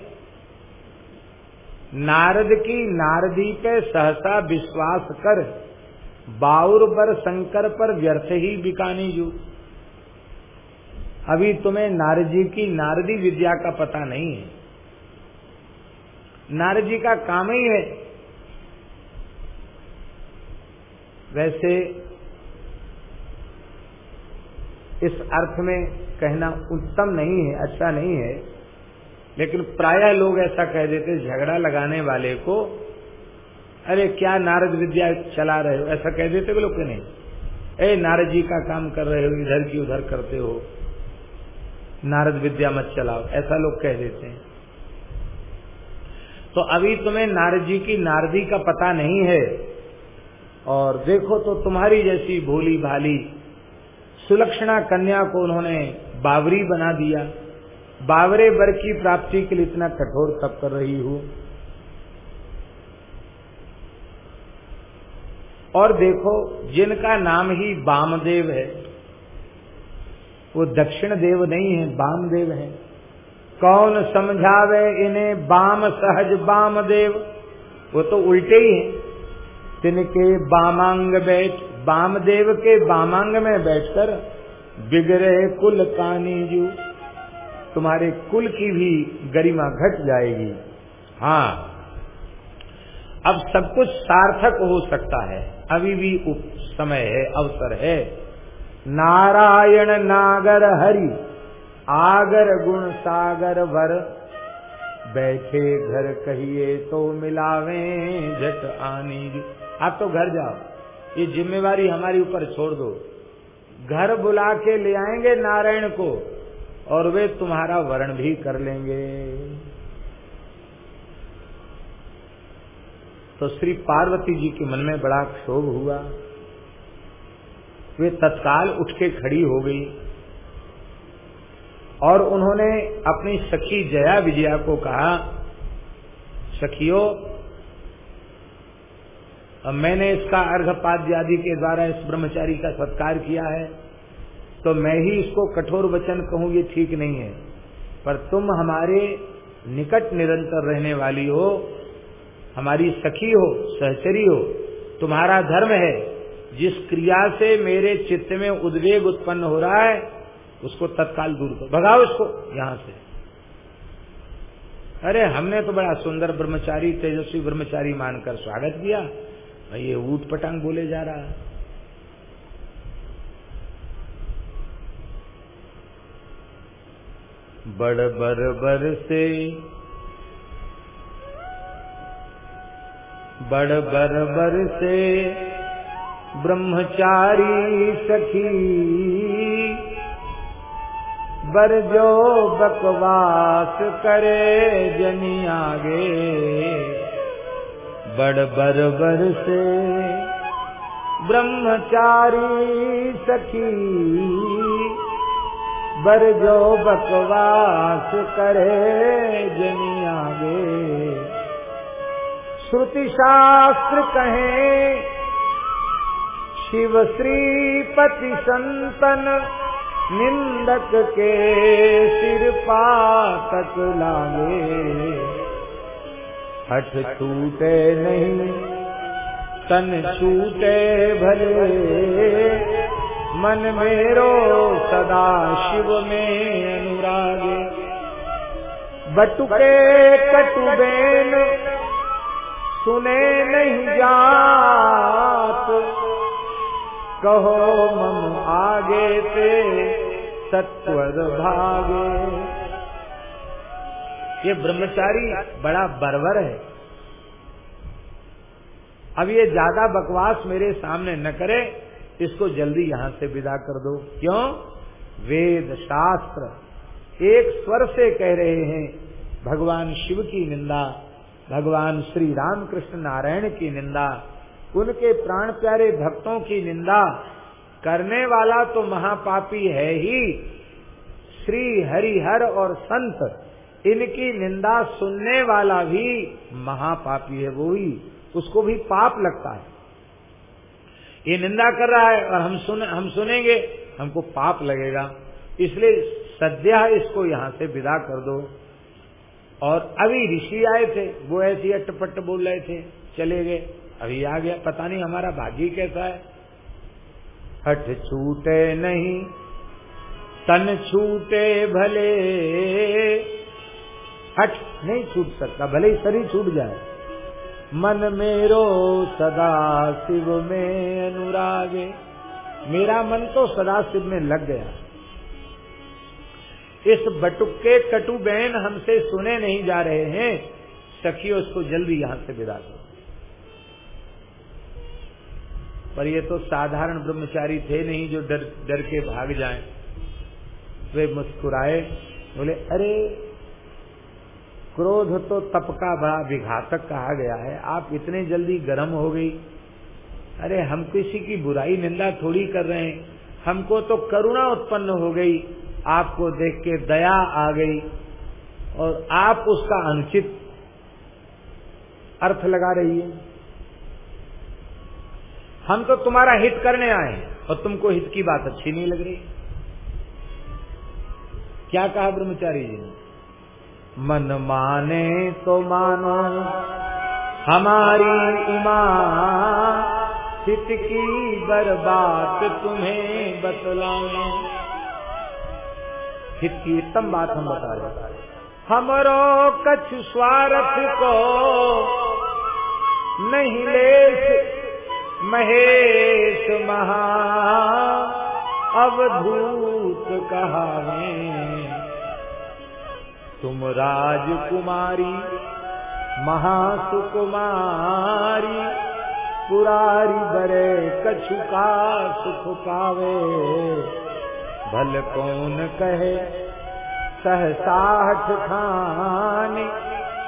नारद की नारदी पे सहसा विश्वास कर, बाउर पर शंकर पर व्यर्थ ही बिकानी जू। अभी तुम्हें नारद जी की नारदी विद्या का पता नहीं है। नारद जी का काम ही है। वैसे इस अर्थ में कहना उत्तम नहीं है अच्छा नहीं है, लेकिन प्रायः लोग ऐसा कह देते, झगड़ा लगाने वाले को, अरे, क्या नारद विद्या चला रहे हो? ऐसा कह देते लोग कि नहीं। ए, नारद जी का काम कर रहे हो, इधर की उधर करते हो। नारद विद्या मत चलाओ, ऐसा लोग कह देते हैं। तो अभी तुम्हें नारद जी की नारदी का पता नहीं है, और देखो तो तुम्हारी जैसी भोली भाली सुलक्षणा कन्या को उन्होंने बावरी बना दिया। बावरे वर की प्राप्ति के लिए इतना कठोर तप कर रही हूँ। और देखो, जिनका नाम ही बामदेव है वो दक्षिण देव नहीं है बामदेव है। कौन समझावे इन्हें बाम सहज बाम देव? वो तो उल्टे ही हैं। तिनके बामांग बैठ बामदेव के बामांग में बैठकर बिगड़े कुल कानी जू। तुम्हारे कुल की भी गरिमा घट जाएगी। हाँ अब सब कुछ सार्थक हो सकता है। अभी भी उप समय है, अवसर है। नारायण नागर हरि, आगर गुण सागर भर बैठे घर कहिए तो मिलावे झट आनी आप तो घर जाओ, ये जिम्मेवारी हमारी ऊपर छोड़ दो। घर बुला के ले आएँगे नारायण को, और वे तुम्हारा वर्ण भी कर लेंगे। तो श्री पार्वती जी के मन में बड़ा क्षोभ हुआ। वे तत्काल उठ के खड़ी हो गई। और उन्होंने अपनी सखी जया विजया को कहा, सखियो मैंने इसका अर्घपाद्य आदि के द्वारा इस ब्रह्मचारी का सत्कार किया है तो मैं ही इसको कठोर वचन कहूँ, ये ठीक नहीं है। पर तुम हमारे निकट निरंतर रहने वाली हो, हमारी सखी हो, सहचरी हो, तुम्हारा धर्म है जिस क्रिया से मेरे चित्त में उद्वेग उत्पन्न हो रहा है, उसको तत्काल दूर करो। भगाओ इसको यहाँ से। अरे, हमने तो बड़ा सुंदर ब्रह्मचारी, तेजस्वी ब्रह्मचारी मानकर स्वागत किया। भाई, ये ऊट पटांग बोले जा रहा है। बड़ बर बर से बड़ बर बर से ब्रह्मचारी सखी। बर जो बकवास करे जनी आगे, बड़ बर बर से। ब्रह्मचारी सखी, बर जो बकवास करे जनी आगे। श्रुति शास्त्र कहे शिव श्रीपति संतन, निंदक के सिर पातक लागे। हठ छूटे नहीं, तन छूटे भले। मन मेरो सदा शिव में अनुरागे। बटुके कटुबेन, सुने नहीं जात। कहो मम आगे ते सत्वर भागे। ये ब्रह्मचारी बड़ा बरबर है। अब ये ज़्यादा बकवास मेरे सामने न करे, इसको जल्दी यहाँ से विदा कर दो। क्यों? वेद शास्त्र एक स्वर से कह रहे हैं, भगवान शिव की निंदा, भगवान श्री रामकृष्ण नारायण की निंदा उनके प्राण प्यारे भक्तों की निंदा करने वाला तो महापापी है ही। श्री हरिहर और संत, इनकी निंदा सुनने वाला भी महापापी है, वो ही। उसको भी पाप लगता है। ये निंदा कर रहा है और हम सुन, हम सुनेंगे, हमको पाप लगेगा। इसलिए सद्या इसको यहाँ से विदा कर दो। और अभी ऋषि आए थे, वो ऐसी अटपट बोल रहे थे, चले गए। अभी आ गया, पता नहीं हमारा भाग्य कैसा है। हट छूटे नहीं, तन छूटे भले। हट नहीं छूट सकता, भले ही शरीर छूट जाए। मन मेरो सदा शिव में अनुरागे। मेरा मन तो सदा शिव में लग गया। इस बटुके कटु बहन हमसे सुने नहीं जा रहे हैं। सखियो उसको जल्दी यहाँ से विदा करो पर ये तो साधारण ब्रह्मचारी थे नहीं जो डर डर के भाग जाएँ। वे मुस्कुराए, बोले, अरे, क्रोध तो तप का बड़ा विघातक कहा गया है। आप इतने जल्दी गर्म हो गई। अरे, हम किसी की बुराई, निंदा थोड़ी कर रहे हैं। हमको तो करुणा उत्पन्न हो गई। आपको देख के दया आ गई। और आप उसका अनुचित अर्थ लगा रही है। हम तो तुम्हारा हित करने आए हैं। और तुमको हित की बात अच्छी नहीं लग रही। क्या कहा ब्रह्मचारी जी ने? मन माने तो मानो, हमारी उमा हित की बर्बाद तुम्हें बतलाए हित की उत्तम बात हम बता रहे हमरो कछ स्वार्थ को नहीं ले महेश महा अवधूत कहावे। तुम राजकुमारी, महासुकुमारी, पुरारी बरे कछुका सुख पावे। भल कौन कहे सहसाठ खान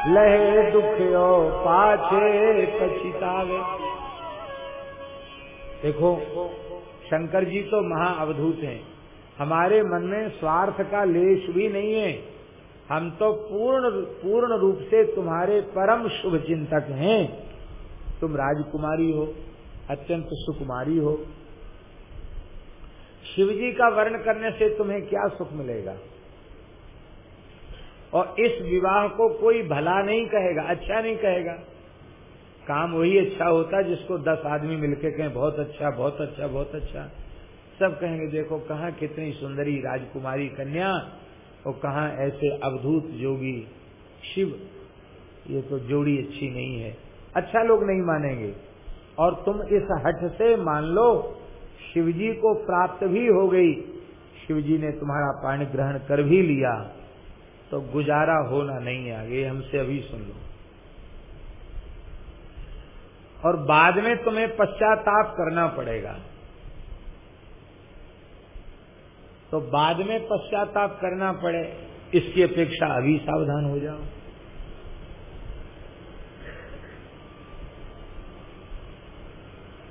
लहे दुखियो पाछे पछितावे देखो, शंकर जी तो महा अवधूत हैं। हमारे मन में स्वार्थ का लेश भी नहीं है। हम तो पूर्ण पूर्ण रूप से तुम्हारे परम शुभ चिंतक हैं। तुम राजकुमारी हो, अत्यंत सुकुमारी हो। शिव जी का वर्ण करने से तुम्हें क्या सुख मिलेगा? और इस विवाह को कोई भला नहीं कहेगा अच्छा नहीं कहेगा। काम वही अच्छा होता है जिसको दस आदमी मिलके कहें, बहुत अच्छा बहुत अच्छा बहुत अच्छा। सब कहेंगे, देखो कहा कितनी सुंदरी राजकुमारी कन्या और कहा ऐसे अवधूत जोगी शिव। ये तो जोड़ी अच्छी नहीं है। अच्छा लोग नहीं मानेंगे। और तुम इस हट से मान लो, शिवजी को प्राप्त भी हो गई। शिवजी ने तुम्हारा पाणी ग्रहण कर भी लिया। तो गुजारा होना नहीं आगे, हमसे अभी सुन लो। और बाद में तुम्हें पश्चाताप करना पड़ेगा। तो बाद में पश्चाताप करना पड़े, इसकी अपेक्षा अभी सावधान हो जाओ।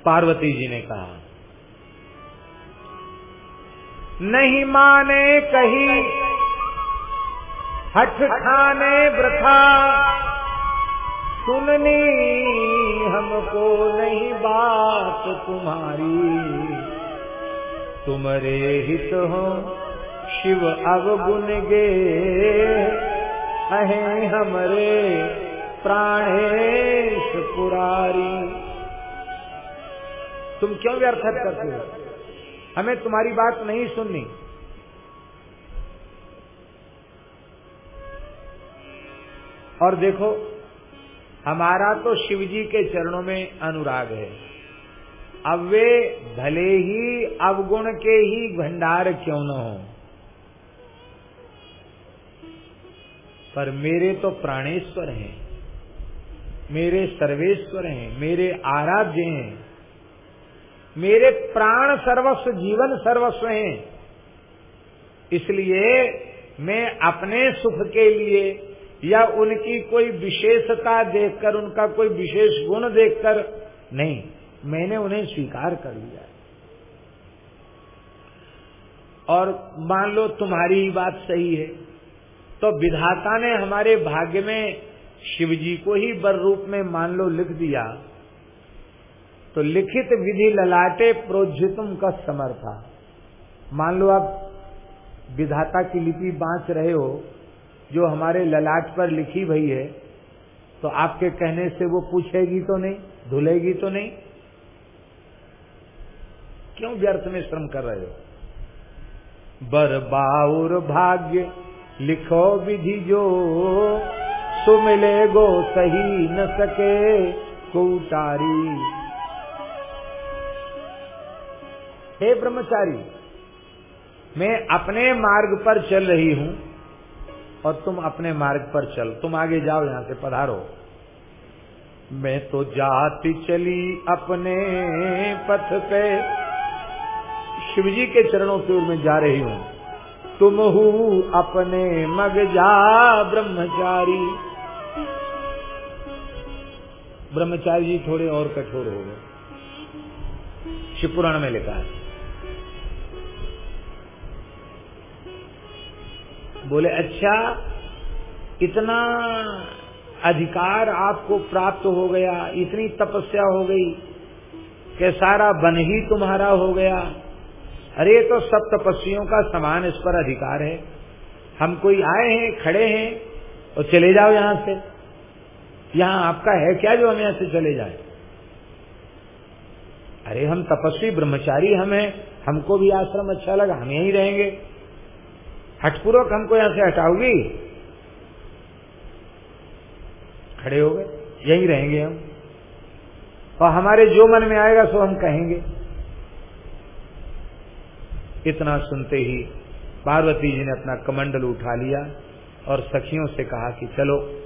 पार्वती जी ने कहा, नहीं माने कही, हठ खाने वृथा सुननी हमको नहीं बात तुम्हारी। तुम्हारे हित हो, शिव अवगुण गे अहे हमरे प्राणेश पुरारी। तुम क्यों व्यर्थ करते हो? हमें तुम्हारी बात नहीं सुननी। और देखो हमारा तो शिव जी के चरणों में अनुराग है। अब वे भले ही अवगुण के ही भंडार क्यों न हो, पर मेरे तो प्राणेश्वर हैं, मेरे सर्वेश्वर हैं, मेरे आराध्य हैं, मेरे प्राण सर्वस्व, जीवन सर्वस्व हैं। इसलिए मैं अपने सुख के लिए या उनकी कोई विशेषता देखकर, उनका कोई विशेष गुण देखकर, नहीं, मैंने उन्हें स्वीकार कर लिया और मान लो तुम्हारी ही बात सही है तो विधाता ने हमारे भाग्य में शिवजी को ही बर रूप में मान लो लिख दिया तो लिखित विधि ललाटे प्रोज्जितुम का समर्था। मान लो आप विधाता की लिपि बांच रहे हो जो हमारे ललाट पर लिखी भई है तो आपके कहने से वो पूछेगी तो नहीं, धुलेगी तो नहीं। क्यों व्यर्थ में श्रम कर रहे हो? बर बाउर भाग्य लिखो विधि जो सुमिले गो सही न सके कौटारी। हे ब्रह्मचारी, मैं अपने मार्ग पर चल रही हूँ और तुम अपने मार्ग पर चल। तुम आगे जाओ, यहाँ से पधारो। मैं तो जाती चली अपने पथ पे शिवजी के चरणों ओर में जा रही हूँ। तुम हु अपने मग जा, ब्रह्मचारी। ब्रह्मचारी जी थोड़े और कठोर हो गए। शिवपुराण में लिखा है। बोले अच्छा इतना अधिकार आपको प्राप्त हो गया, इतनी तपस्या हो गई कि सारा बन ही तुम्हारा हो गया। अरे तो सब तपस्वियों का समान इस पर अधिकार है। हम कोई आए हैं, खड़े हैं और चले जाओ यहाँ से। यहाँ आपका है क्या जो हम यहाँ से चले जाए? अरे, हम तपस्वी ब्रह्मचारी, हम हैं हमको भी आश्रम अच्छा लगा, हम यहीं रहेंगे। हटपूर्वक हमको यहाँ से हटाओगी? खड़े हो गए। यहीं रहेंगे हम। और हमारे जो मन में आएगा सो हम कहेंगे। इतना सुनते ही पार्वती जी ने अपना कमंडल उठा लिया और सखियों से कहा कि चलो,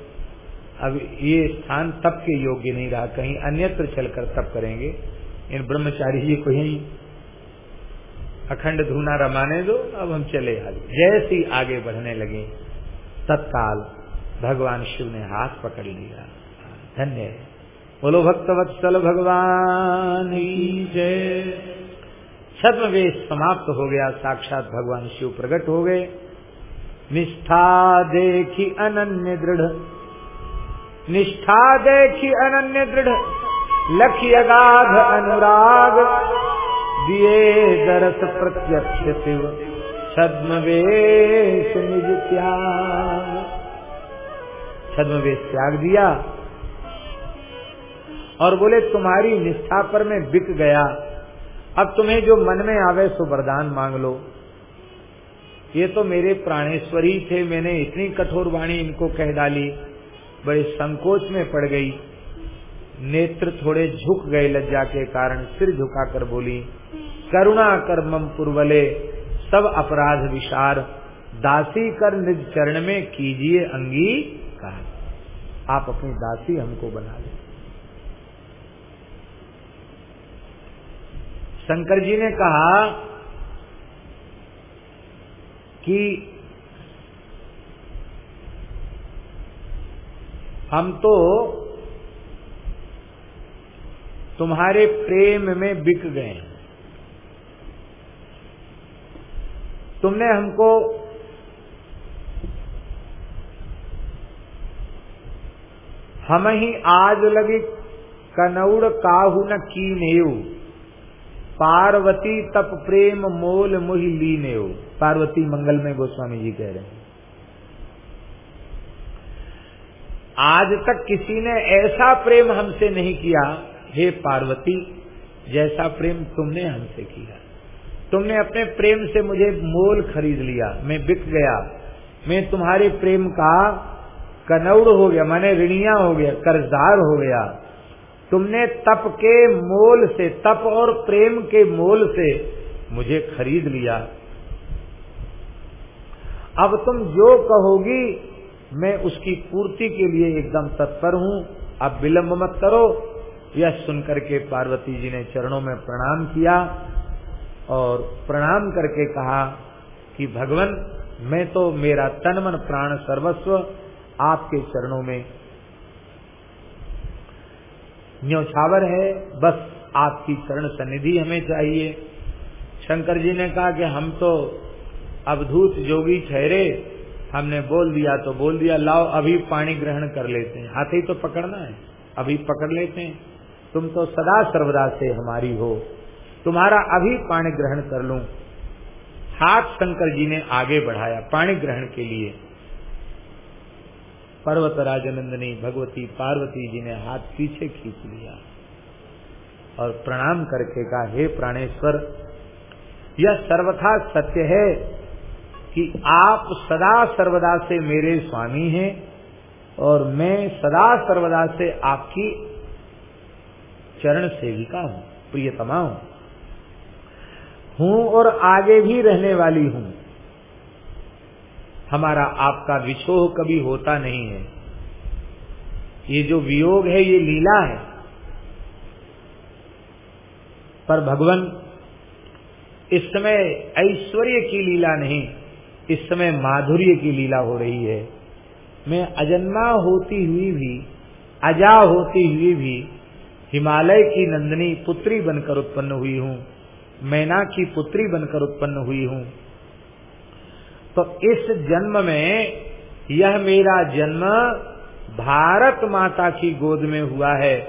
अब ये स्थान तप के योग्य नहीं रहा। कहीं अन्यत्र चलकर तप करेंगे। इन ब्रह्मचारी जी को यही अखंड धूना रमाने दो, अब हम चले आगे। जैसे आगे बढ़ने लगे, तत्काल भगवान शिव ने हाथ पकड़ लिया। धन्य। बोलो, भक्तवत्सल भगवान जय। वेश समाप्त हो गया, साक्षात भगवान शिव प्रकट हो गए। निष्ठा देखी अनन्य दृढ़। निष्ठा देखी अनन्य दृढ़। लक्ष्य अगाध अनुराग। दिए दरस प्रत्यक्ष शिव। छद्म वेश निज त्याग। छद्म वेश त्याग दिया। और बोले, तुम्हारी निष्ठा पर मैं बिक गया। अब तुम्हें जो मन में आवे सो वरदान मांग लो। ये तो मेरे प्राणेश्वरी थे, मैंने इतनी कठोर वाणी इनको कह डाली। बड़े संकोच में पड़ गई। नेत्र थोड़े झुक गए लज्जा के कारण सिर झुकाकर बोली, करुणा कर मम पुरवले, सब अपराध विशार, दासी कर निज चरण में कीजिए अंगी कहा आप अपनी दासी हमको बना ले। शंकर जी ने कहा कि हम तो तुम्हारे प्रेम में बिक गए तुमने हमको हम ही आज लगी कनौड़ काहू न की नेऊ पार्वती तप प्रेम मोल मुहि लीने हो पार्वती मंगल में गोस्वामी जी कह रहे हैं। आज तक किसी ने ऐसा प्रेम हमसे नहीं किया हे पार्वती, जैसा प्रेम तुमने हमसे किया। तुमने अपने प्रेम से मुझे मोल खरीद लिया, मैं बिक गया। मैं तुम्हारे प्रेम का कनौड़ हो गया, माने ऋणिया हो गया, कर्जदार हो गया। तुमने तप के मोल से, तप और प्रेम के मोल से मुझे खरीद लिया। अब तुम जो कहोगी, मैं उसकी पूर्ति के लिए एकदम तत्पर हूँ। अब विलंब मत करो। यह सुनकर के पार्वती जी ने चरणों में प्रणाम किया और प्रणाम करके कहा कि भगवान, मैं तो मेरा तन मन प्राण सर्वस्व आपके चरणों में न्यौछावर है। बस आपकी चरण सन्निधि हमें चाहिए। शंकर जी ने कहा कि हम तो अवधूत जोगी ठहरे। हमने बोल दिया तो बोल दिया, लाओ अभी पानी ग्रहण कर लेते हैं। हाथ ही तो पकड़ना है, अभी पकड़ लेते हैं। तुम तो सदा सर्वदा से हमारी हो। तुम्हारा अभी पाणी ग्रहण कर लू। हाथ शंकर जी ने आगे बढ़ाया पाणी ग्रहण के लिए। पर्वत राजनंदनी भगवती पार्वती जी ने हाथ पीछे खींच लिया और प्रणाम करके कहा, हे प्राणेश्वर, यह सर्वथा सत्य है कि आप सदा सर्वदा से मेरे स्वामी हैं और मैं सदा सर्वदा से आपकी चरण सेविका हूँ, प्रियतमा हूँ। हूँ और आगे भी रहने वाली हूँ। हमारा आपका विछोह कभी होता नहीं है। ये जो वियोग है, ये लीला है। पर भगवान, इस समय ऐश्वर्य की लीला नहीं, इस समय माधुर्य की लीला हो रही है। मैं अजन्मा होती हुई भी, अजा होती हुई भी हिमालय की नंदनी पुत्री बनकर उत्पन्न हुई हूँ, मैना की पुत्री बनकर उत्पन्न हुई हूँ। तो इस जन्म में यह मेरा जन्म भारत माता की गोद में हुआ है।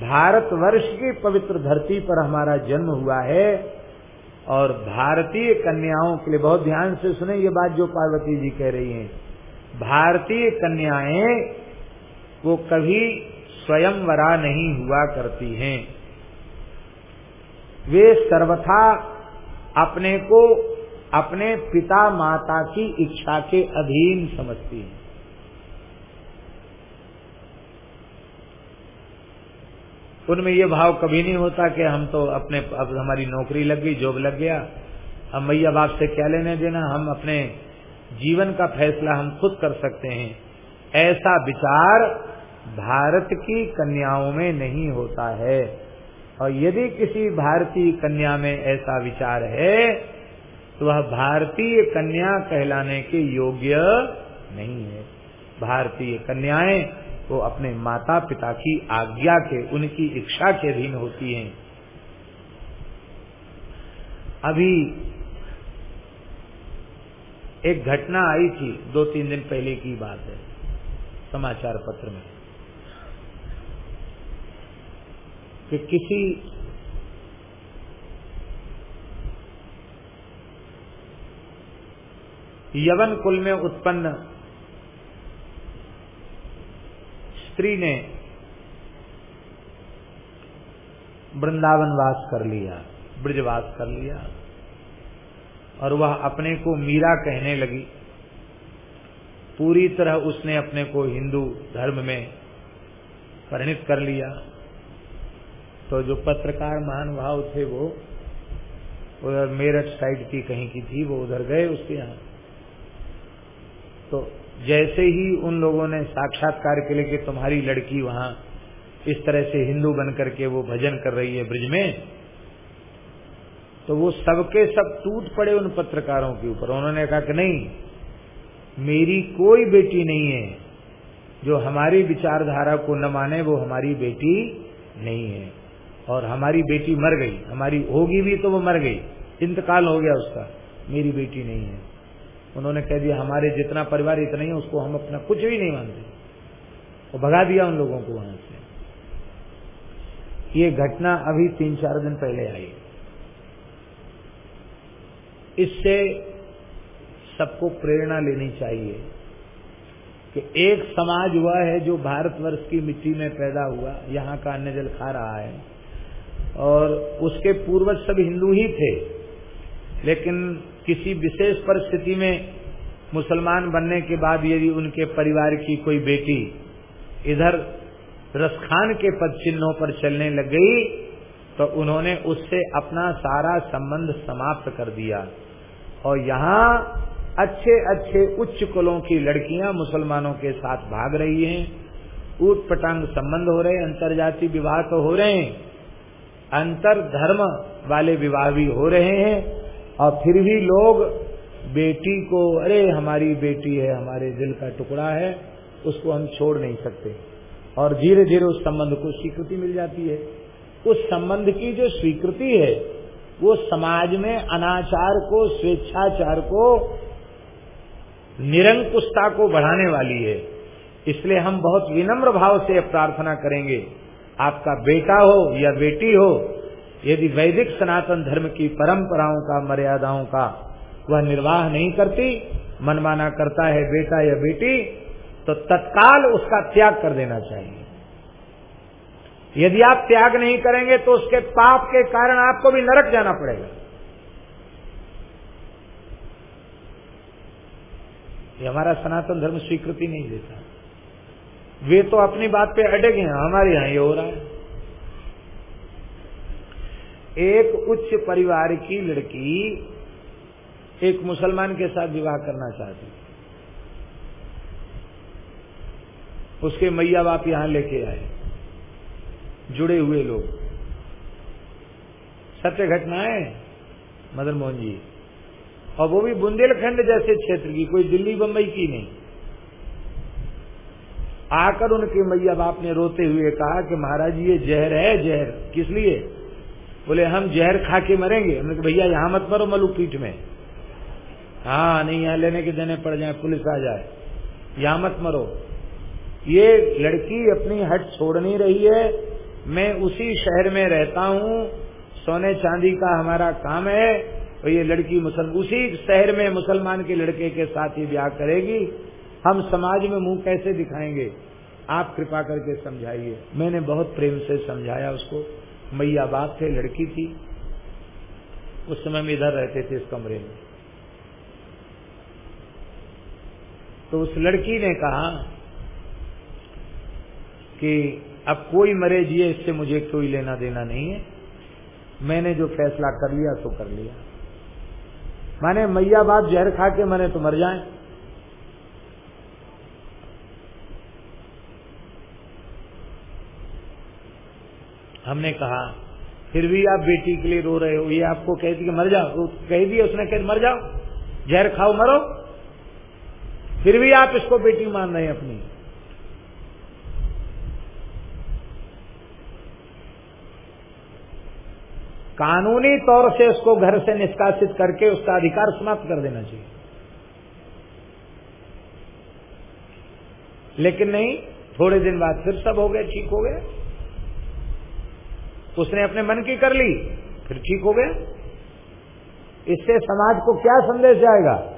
भारत वर्ष की पवित्र धरती पर हमारा जन्म हुआ है। और भारतीय कन्याओं के लिए बहुत ध्यान से सुने, ये बात जो पार्वती जी कह रही हैं। भारतीय कन्याएँ वो कभी स्वयंवरा नहीं हुआ करती हैं। वे सर्वथा अपने को अपने पिता माता की इच्छा के अधीन समझती है। उनमें ये भाव कभी नहीं होता कि हम तो अपने, अब हमारी नौकरी लग गई, जॉब लग गया, हम मैया बाप से क्या लेने देना, हम अपने जीवन का फैसला हम खुद कर सकते हैं। ऐसा विचार भारत की कन्याओं में नहीं होता है। और यदि किसी भारतीय कन्या में ऐसा विचार है तो वह भारतीय कन्या कहलाने के योग्य नहीं है। भारतीय कन्याएँ वो अपने माता पिता की आज्ञा के, उनकी इच्छा के अधीन होती हैं। अभी एक घटना आई थी दो तीन दिन पहले की बात है, समाचार पत्र में। कि किसी यवन कुल में उत्पन्न स्त्री ने वृंदावन वास कर लिया, ब्रजवास कर लिया, और वह अपने को मीरा कहने लगी। पूरी तरह उसने अपने को हिंदू धर्म में परिणित कर लिया। तो जो पत्रकार महानुभाव थे वो उधर मेरठ साइड की कहीं की थी, वो उधर गए उसके यहाँ। तो जैसे ही उन लोगों ने साक्षात्कार के लिए कि तुम्हारी लड़की वहाँ इस तरह से हिंदू बन करके वो भजन कर रही है ब्रिज में तो वो सबके सब टूट पड़े उन पत्रकारों के ऊपर। उन्होंने कहा कि नहीं, मेरी कोई बेटी नहीं है, जो हमारी विचारधारा को न माने वो हमारी बेटी नहीं है। और हमारी बेटी मर गई, हमारी होगी भी तो वो मर गई। इंतकाल हो गया उसका, मेरी बेटी नहीं है। उन्होंने कह दिया, हमारे जितना परिवार इतना ही उसको हम अपना कुछ भी नहीं मानते। वो भगा दिया उन लोगों को वहाँ से। ये घटना अभी तीन चार दिन पहले आई। इससे सबको प्रेरणा लेनी चाहिए कि एक समाज हुआ है जो भारतवर्ष की मिट्टी में पैदा हुआ, यहाँ का अन्न जल खा रहा है। और उसके पूर्वज सब हिंदू ही थे। लेकिन किसी विशेष परिस्थिति में मुसलमान बनने के बाद यदि उनके परिवार की कोई बेटी इधर रसखान के पद चिन्हों पर चलने लग गई तो उन्होंने उससे अपना सारा संबंध समाप्त कर दिया। और यहाँ अच्छे अच्छे उच्च कुलों की लड़कियाँ मुसलमानों के साथ भाग रही हैं, ऊट पटांग संबंध हो रहे अंतरजातीय विवाह तो हो रहे हैं अंतर धर्म वाले विवाह भी हो रहे हैं और फिर भी लोग बेटी को, अरे, हमारी बेटी है, हमारे दिल का टुकड़ा है, उसको हम छोड़ नहीं सकते। और धीरे धीरे उस संबंध को स्वीकृति मिल जाती है। उस संबंध की जो स्वीकृति है, वो समाज में अनाचार को, स्वेच्छाचार को, निरंकुशता को बढ़ाने वाली है। इसलिए हम बहुत विनम्र भाव से प्रार्थना करेंगे। आपका बेटा हो या बेटी हो, यदि वैदिक सनातन धर्म की परंपराओं का, मर्यादाओं का वह निर्वाह नहीं करती, मनमाना करता है बेटा या बेटी तो तत्काल उसका त्याग कर देना चाहिए। यदि आप त्याग नहीं करेंगे तो उसके पाप के कारण आपको भी नरक जाना पड़ेगा। ये हमारा सनातन धर्म स्वीकृति नहीं देता। वे तो अपनी बात पे अटके हैं, हमारे यहाँ ये हो रहा है। एक उच्च परिवार की लड़की एक मुसलमान के साथ विवाह करना चाहती उसके मैया बाप यहाँ लेके आए, जुड़े हुए लोग। सत्य घटना है, मदन मोहन जी। और वो भी बुंदेलखंड जैसे क्षेत्र की, कोई दिल्ली बम्बई की नहीं। आकर उनके मैया बाप ने रोते हुए कहा कि महाराज, ये जहर है जहर। किस लिए? बोले, हम जहर खा के मरेंगे। हमने भैया, यहाँ मत मरो मलू पीठ में। हाँ नहीं, यहाँ लेने के देने पड़ जाए, पुलिस आ जाए। यहाँ मत मरो। ये लड़की अपनी हट छोड़ नहीं रही है। मैं उसी शहर में रहता हूँ। सोने चांदी का हमारा काम है। तो ये लड़की मुसल उसी शहर में मुसलमान के लड़के के साथ ही ब्याह करेगी। हम समाज में मुँह कैसे दिखाएँगे? आप कृपा करके समझाइए। मैंने बहुत प्रेम से समझाया उसको। मैया बाप थे, लड़की थी। उस समय में इधर रहते थे इस कमरे में। तो उस लड़की ने कहा कि अब कोई मरे जिए, इससे मुझे कोई लेना देना नहीं है। मैंने जो फैसला कर लिया तो कर लिया। माने मैया बाप जहर खा के मरे तो मर जाए। हमने कहा, फिर भी आप बेटी के लिए रो रहे हो, ये आपको कहती कि मर जाओ। कह दिया उसने, कह मर जाओ, जहर खाओ, मरो। फिर भी आप इसको बेटी मान रहे हैं अपनी। कानूनी तौर से उसको घर से निष्कासित करके उसका अधिकार समाप्त कर देना चाहिए। लेकिन नहीं, थोड़े दिन बाद फिर सब हो गए, ठीक हो गए। उसने अपने मन की कर ली, फिर ठीक हो गया। इससे समाज को क्या संदेश जाएगा?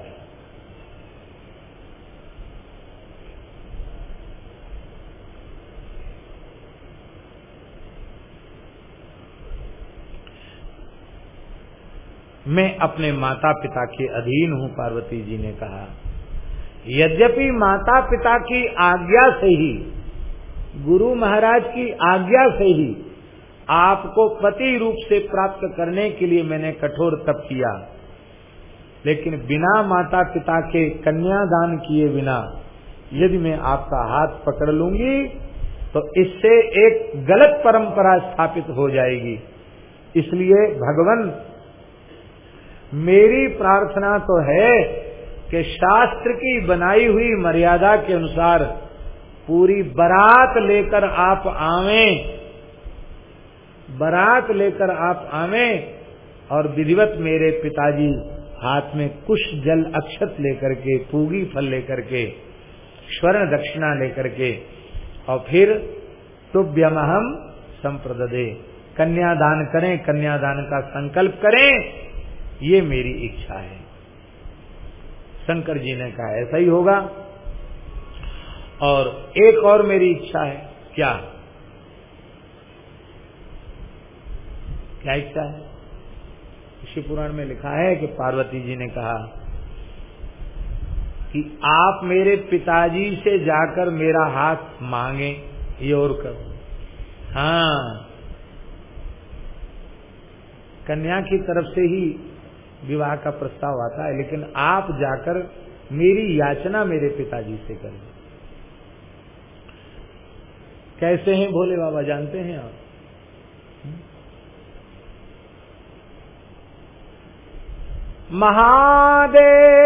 मैं अपने माता पिता के अधीन हूँ, पार्वती जी ने कहा। यद्यपि माता पिता की आज्ञा से ही, गुरु महाराज की आज्ञा से ही आपको पति रूप से प्राप्त करने के लिए मैंने कठोर तप किया। लेकिन बिना माता पिता के कन्यादान किए बिना यदि मैं आपका हाथ पकड़ लूँगी तो इससे एक गलत परंपरा स्थापित हो जाएगी। इसलिए भगवान, मेरी प्रार्थना तो है कि शास्त्र की बनाई हुई मर्यादा के अनुसार पूरी बारात लेकर आप आवे। बारात लेकर आप आवे और विधिवत मेरे पिताजी हाथ में कुश जल अक्षत लेकर के, पूगी फल लेकर के, स्वर्ण दक्षिणा लेकर के, और फिर तुभ्यमहम संप्रदे कन्यादान करें, कन्यादान का संकल्प करें, ये मेरी इच्छा है। शंकर जी ने कहा, ऐसा ही होगा। और एक और मेरी इच्छा है, क्या? क्या इच्छा है। शिव पुराण में लिखा है कि पार्वती जी ने कहा कि आप मेरे पिताजी से जाकर मेरा हाथ मांगे, ये और करो। हाँ। कन्या की तरफ़ से ही विवाह का प्रस्ताव आता है, लेकिन आप जाकर मेरी याचना मेरे पिताजी से करें। कैसे हैं भोले बाबा, जानते हैं आप? महादेव।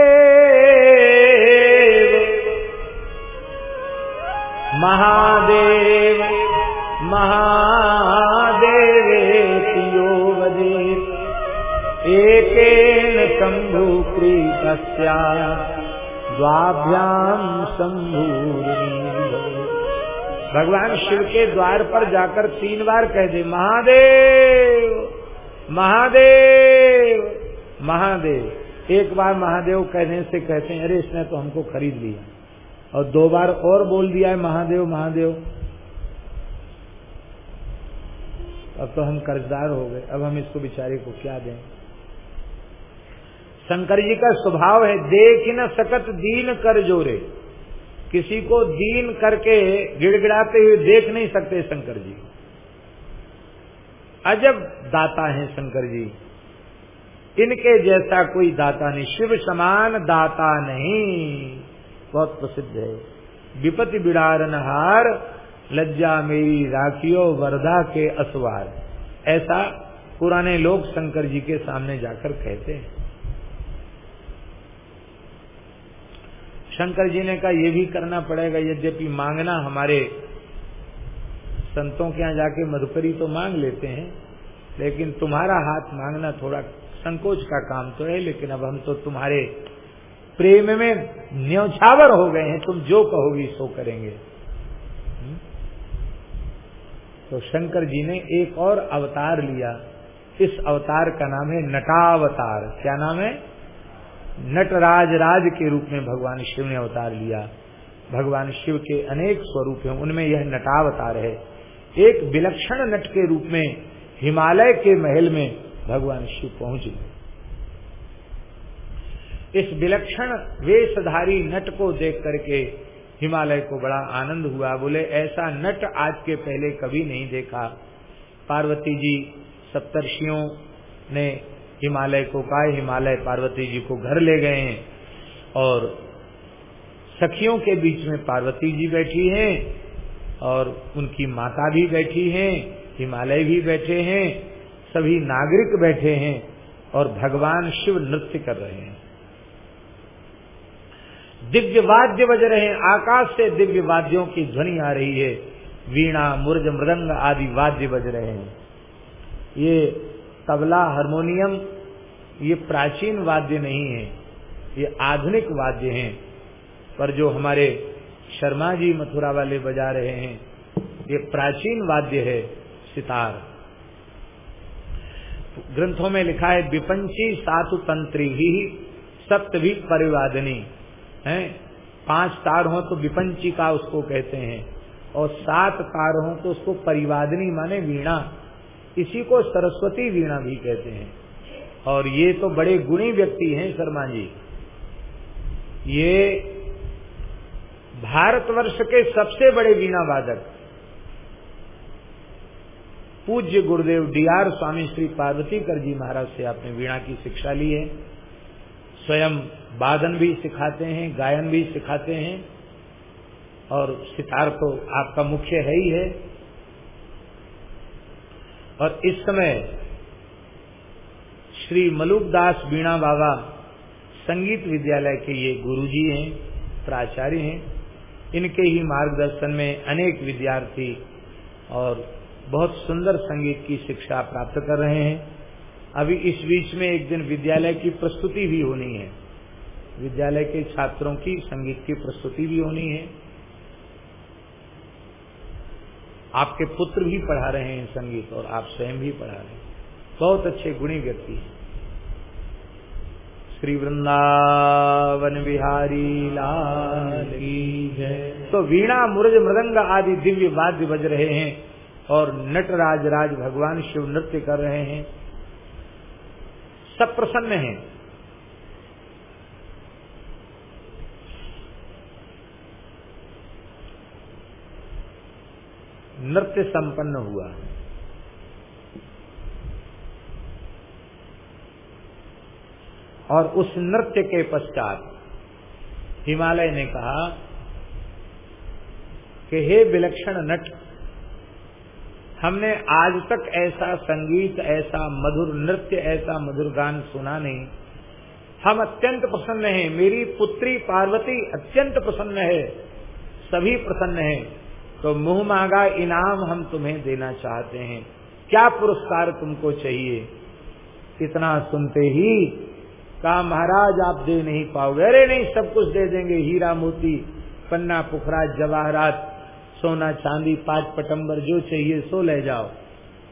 महादेव महादेव एकेन शंभु प्रीतस्या द्वाभ्याम शंभु भगवान शिव के द्वार पर जाकर तीन बार कह दे, महादेव महादेव। महादेव। एक बार महादेव कहने से कहते हैं, अरे, इसने तो हमको खरीद लिया। और दो बार और बोल दिया है, महादेव महादेव। अब तो हम कर्जदार हो गए। अब हम इसको बेचारे को क्या दें? शंकर जी का स्वभाव है, देख न सकत दीन कर जोरे। किसी को दीन करके गिड़गिड़ाते हुए देख नहीं सकते शंकर जी। अजब दाता है शंकर जी। इनके जैसा कोई दाता नहीं, शिव समान दाता नहीं। बहुत प्रसिद्ध है। विपति बिड़ारन हार लज्जा मेरी राखियो, वरदा के असवार। ऐसा पुराने लोग शंकर जी के सामने जाकर कहते हैं। शंकर जी ने कहा यह भी करना पड़ेगा, यद्यपि मांगना हमारे संतों के यहाँ जाके मधुकरी तो मांग लेते हैं, लेकिन तुम्हारा हाथ मांगना थोड़ा संकोच का काम तो है, लेकिन अब हम तो तुम्हारे प्रेम में न्यौछावर हो गए हैं, तुम जो कहोगी सो करेंगे। हम्म? तो शंकर जी ने एक और अवतार लिया। इस अवतार का नाम है नटावतार। क्या नाम है? नटराज राज के रूप में भगवान शिव ने अवतार लिया। भगवान शिव के अनेक स्वरूप हैं, उनमें यह नटावतार है। एक विलक्षण नट के रूप में, हिमालय के महल में भगवान शिव पहुँच गए। इस विलक्षण वेशधारी नट को देख करके हिमालय को बड़ा आनंद हुआ। बोले, ऐसा नट आज के पहले कभी नहीं देखा। पार्वती जी, सप्तर्षियों ने हिमालय को कहा हिमालय पार्वती जी को घर ले गए हैं और सखियों के बीच में पार्वती जी बैठी हैं और उनकी माता भी बैठी हैं, हिमालय भी बैठे हैं। सभी नागरिक बैठे हैं और भगवान शिव नृत्य कर रहे हैं। दिव्य वाद्य बज रहे हैं। आकाश से दिव्य वाद्यों की ध्वनि आ रही है। वीणा, मुर्ज, मृदंग आदि वाद्य बज रहे हैं। ये तबला, हारमोनियम, ये प्राचीन वाद्य नहीं है। ये आधुनिक वाद्य हैं। पर जो हमारे शर्मा जी मथुरा वाले बजा रहे हैं, ये प्राचीन वाद्य है सितार। ग्रंथों में लिखा है, विपंची सातु तंत्री ही सप्त भी परिवादनी। है? पाँच तार हो तो विपंची का उसको कहते हैं। और सात तार हो तो उसको परिवादनी माने वीणा। इसी को सरस्वती वीणा भी कहते हैं। और ये तो बड़े गुणी व्यक्ति हैं, शर्मा जी। ये भारतवर्ष के सबसे बड़े वीणा वादक पूज्य गुरुदेव D R Swami Shri Parvatikar ji महाराज से आपने वीणा की शिक्षा ली है। स्वयं वादन भी सिखाते हैं, गायन भी सिखाते हैं, और सितार तो आपका मुख्य है ही है। और इस समय श्री मलुकदास वीणा बाबा संगीत विद्यालय के ये गुरुजी हैं, प्राचार्य हैं। इनके ही मार्गदर्शन में अनेक विद्यार्थी और बहुत सुंदर संगीत की शिक्षा प्राप्त कर रहे हैं। अभी इस बीच में एक दिन विद्यालय की प्रस्तुति भी होनी है। विद्यालय के छात्रों की संगीत की प्रस्तुति भी होनी है। आपके पुत्र भी पढ़ा रहे हैं संगीत और आप स्वयं भी पढ़ा रहे हैं। बहुत अच्छे गुणी व्यक्ति हैं। श्री वृंदावन बिहारी लाल की जय। तो वीणा, मुरज, मृदंग आदि दिव्य वाद्य बज रहे हैं। और नटराज राज भगवान शिव नृत्य कर रहे हैं। सब प्रसन्न हैं। नृत्य संपन्न हुआ। और उस नृत्य के पश्चात हिमालय ने कहा कि हे विलक्षण नट हमने आज तक ऐसा संगीत, ऐसा मधुर नृत्य, ऐसा मधुर गान सुना नहीं। हम अत्यंत प्रसन्न हैं। मेरी पुत्री पार्वती अत्यंत प्रसन्न है। सभी प्रसन्न हैं। तो मुँह मांगा, इनाम हम तुम्हें देना चाहते हैं। क्या पुरस्कार तुमको चाहिए? इतना सुनते ही कहा, महाराज, आप दे नहीं पाओगे। अरे नहीं, सब कुछ दे देंगे। हीरा मोती पन्ना, पुखरा, जवाहरात सोना, चांदी, पाँच पटंबर, जो चाहिए सो ले जाओ।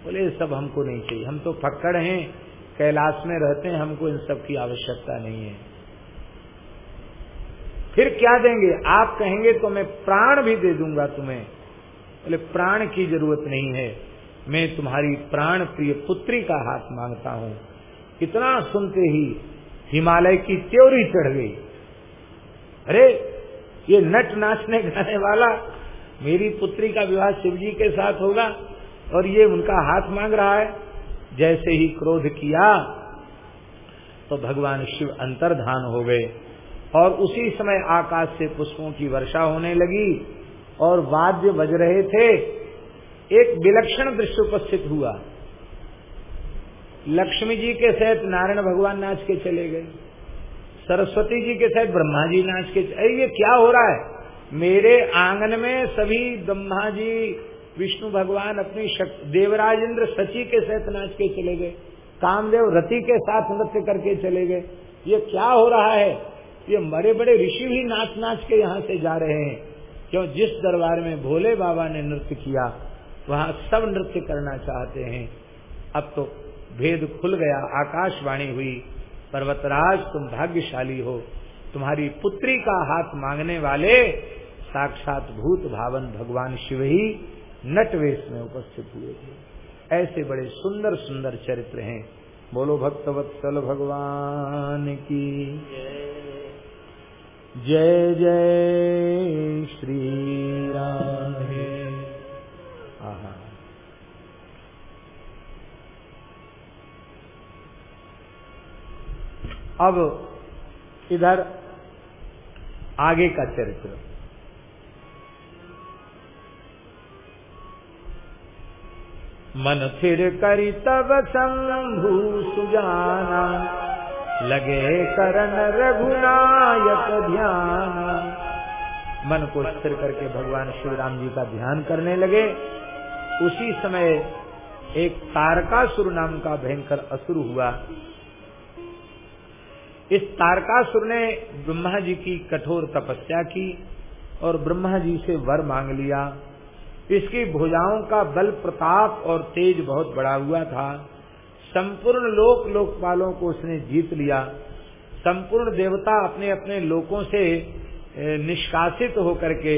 बोले सब हमको नहीं चाहिए। हम तो फक्कड़ हैं, कैलाश में रहते हैं, हमको इन सब की आवश्यकता नहीं है। फिर क्या देंगे? आप कहेंगे तो मैं प्राण भी दे दूँगा तुम्हें। बोले, प्राण की ज़रूरत नहीं है। मैं तुम्हारी प्राण प्रिय पुत्री का हाथ माँगता हूँ। इतना सुनते ही हिमालय की त्योरी चढ़ गई। अरे, ये नट नाचने गाने वाला मेरी पुत्री का विवाह शिव जी के साथ होगा और ये उनका हाथ मांग रहा है। जैसे ही क्रोध किया तो भगवान शिव अंतर्धान हो गए और उसी समय आकाश से पुष्पों की वर्षा होने लगी और वाद्य बज रहे थे। एक विलक्षण दृश्य उपस्थित हुआ। लक्ष्मी जी के सहित नारायण भगवान नाच के चले गए। सरस्वती जी के सहित ब्रह्मा जी नाच के ये क्या हो रहा है? मेरे आँगन में सभी ब्रह्मा जी, विष्णु भगवान अपनी देवराज इंद्र सची के साथ नाच के चले गए, कामदेव रति के साथ नृत्य करके चले गए। ये क्या हो रहा है? ये बड़े बड़े ऋषि भी नाच नाच के यहाँ से जा रहे हैं। क्यों? जिस दरबार में भोले बाबा ने नृत्य किया, वहाँ सब नृत्य करना चाहते हैं। अब तो भेद खुल गया, आकाशवाणी हुई, पर्वतराज तुम भाग्यशाली हो, तुम्हारी पुत्री का हाथ मांगने वाले साक्षात भूत भावन भगवान शिव ही नटवेश में उपस्थित हुए थे। ऐसे बड़े सुंदर सुंदर चरित्र हैं। बोलो भक्तवत्सल भगवान की। जय जय श्री राम अब इधर आगे का चरित्र। मन फिर करी तब शंभु सुजाना। लगे करण रघुनायक ध्यान। मन को स्थिर करके भगवान श्री राम जी का ध्यान करने लगे। उसी समय एक तारकासुर नाम का भयंकर असुर हुआ। इस तारकासुर ने ब्रह्मा जी की कठोर तपस्या की और ब्रह्मा जी से वर मांग लिया। इसकी भुजाओं का बल प्रताप और तेज बहुत बड़ा हुआ था। संपूर्ण लोक लोकपालों को उसने जीत लिया। संपूर्ण देवता अपने अपने लोकों से निष्कासित होकर के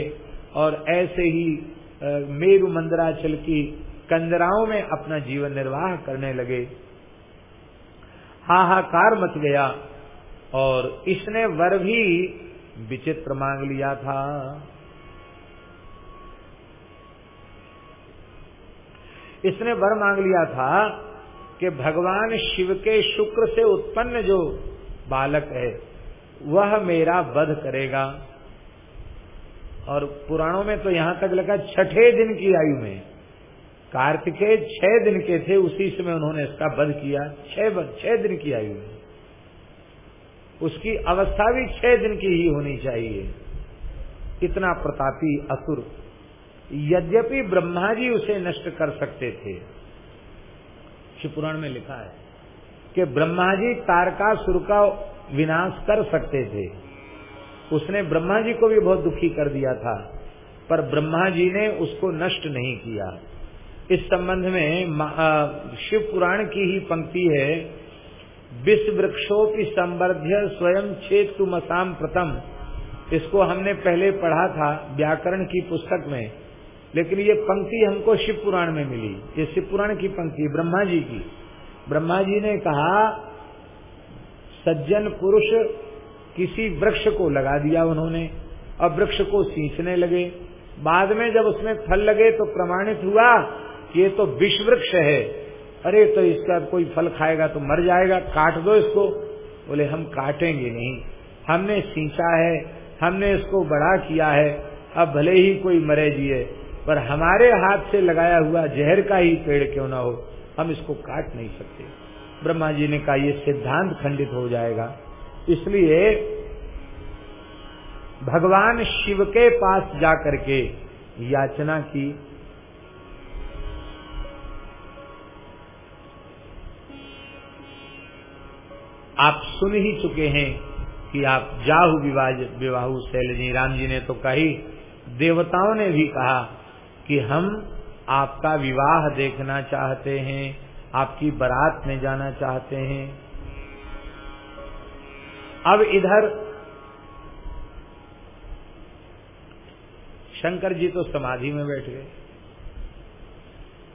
और ऐसे ही मेरु मंदराचल की कंदराओं में अपना जीवन निर्वाह करने लगे। हाहाकार मच गया और इसने वर भी विचित्र मांग लिया था। इसने वर मांग लिया था कि भगवान शिव के शुक्र से उत्पन्न जो बालक है, वह मेरा वध करेगा। और पुराणों में तो यहाँ तक लगा छठे दिन की आयु में कार्तिकेय छह दिन के थे, उसी समय उन्होंने इसका वध किया। छह दिन की आयु में। उसकी अवस्था भी छह दिन की ही होनी चाहिए। इतना प्रतापी असुर यद्यपि ब्रह्मा जी उसे नष्ट कर सकते थे। शिवपुराण में लिखा है कि ब्रह्मा जी तारकासुर का विनाश कर सकते थे। उसने ब्रह्मा जी को भी बहुत दुखी कर दिया था, पर ब्रह्मा जी ने उसको नष्ट नहीं किया। इस संबंध में शिव पुराण की ही पंक्ति है विश्व वृक्षों की संवर्ध्य स्वयं छेतु तुम प्रथम इसको हमने पहले पढ़ा था व्याकरण की पुस्तक में। लेकिन ये पंक्ति हमको शिव पुराण में मिली। ये शिव पुराण की पंक्ति, ब्रह्मा जी की। ब्रह्मा जी ने कहा, सज्जन पुरुष किसी वृक्ष को लगा दिया उन्होंने, और वृक्ष को सींचने लगे। बाद में जब उसमें फल लगे तो प्रमाणित हुआ कि ये तो विश्व वृक्ष है। अरे तो इसका कोई फल खाएगा तो मर जाएगा, काट दो इसको। बोले, हम काटेंगे नहीं। हमने सींचा है, हमने इसको बड़ा किया है, अब भले ही कोई मरे जिए। पर हमारे हाथ से लगाया हुआ जहर का ही पेड़ क्यों ना हो? हम इसको काट नहीं सकते। ब्रह्मा जी ने कहा यह सिद्धांत खंडित हो जाएगा। इसलिए भगवान शिव के पास जाकर के याचना की। आप सुन ही चुके हैं कि आप जाहु विवाह शैलजी राम जी ने तो कही, देवताओं ने भी कहा कि हम आपका विवाह देखना चाहते हैं, आपकी बारात में जाना चाहते हैं। अब इधर शंकर जी तो समाधि में बैठ गए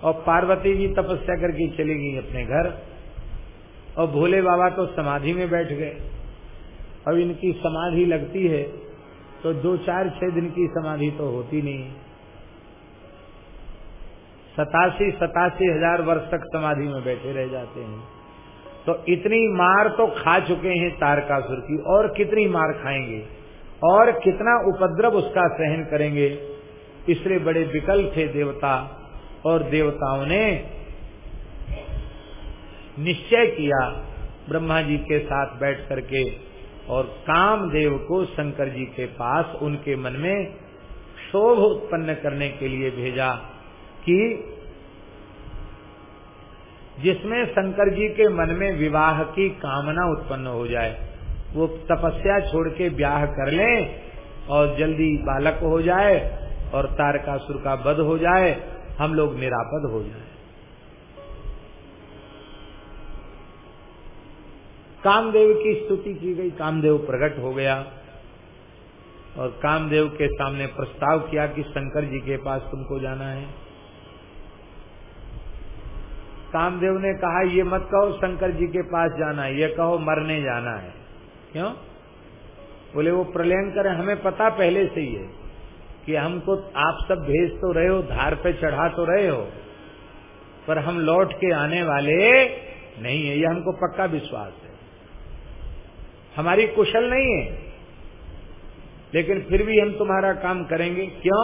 और पार्वती जी तपस्या करके चली गई अपने घर और भोले बाबा तो समाधि में बैठ गए। अब इनकी समाधि लगती है तो दो चार छह दिन की समाधि तो होती नहीं। सतासी सतासी हज़ार वर्ष तक समाधि में बैठे रह जाते हैं। तो इतनी मार तो खा चुके हैं तारकासुर की, और कितनी मार खाएँगे? और कितना उपद्रव उसका सहन करेंगे? इसलिए बड़े विकल थे देवता, और देवताओं ने निश्चय किया ब्रह्मा जी के साथ बैठ करके, और कामदेव को शंकर जी के पास उनके मन में शोभ उत्पन्न करने के लिए भेजा। कि जिसमें शंकर जी के मन में विवाह की कामना उत्पन्न हो जाए, वो तपस्या छोड़ के ब्याह कर ले और जल्दी बालक हो जाए और तारकासुर का वध हो जाए, हम लोग निरापद हो जाए। कामदेव की स्तुति की गई, कामदेव प्रकट हो गया और कामदेव के सामने प्रस्ताव किया कि शंकर जी के पास तुमको जाना है। कामदेव ने कहा, ये मत कहो शंकर जी के पास जाना है, ये कहो मरने जाना है। क्यों? बोले, वो प्रलयंकर हमें पता पहले से ही है कि हमको, आप सब भेज तो रहे हो, धार पे चढ़ा तो रहे हो, पर हम लौट के आने वाले नहीं है। ये हमको पक्का विश्वास है। हमारी कुशल नहीं है, लेकिन फिर भी हम तुम्हारा काम करेंगे। क्यों?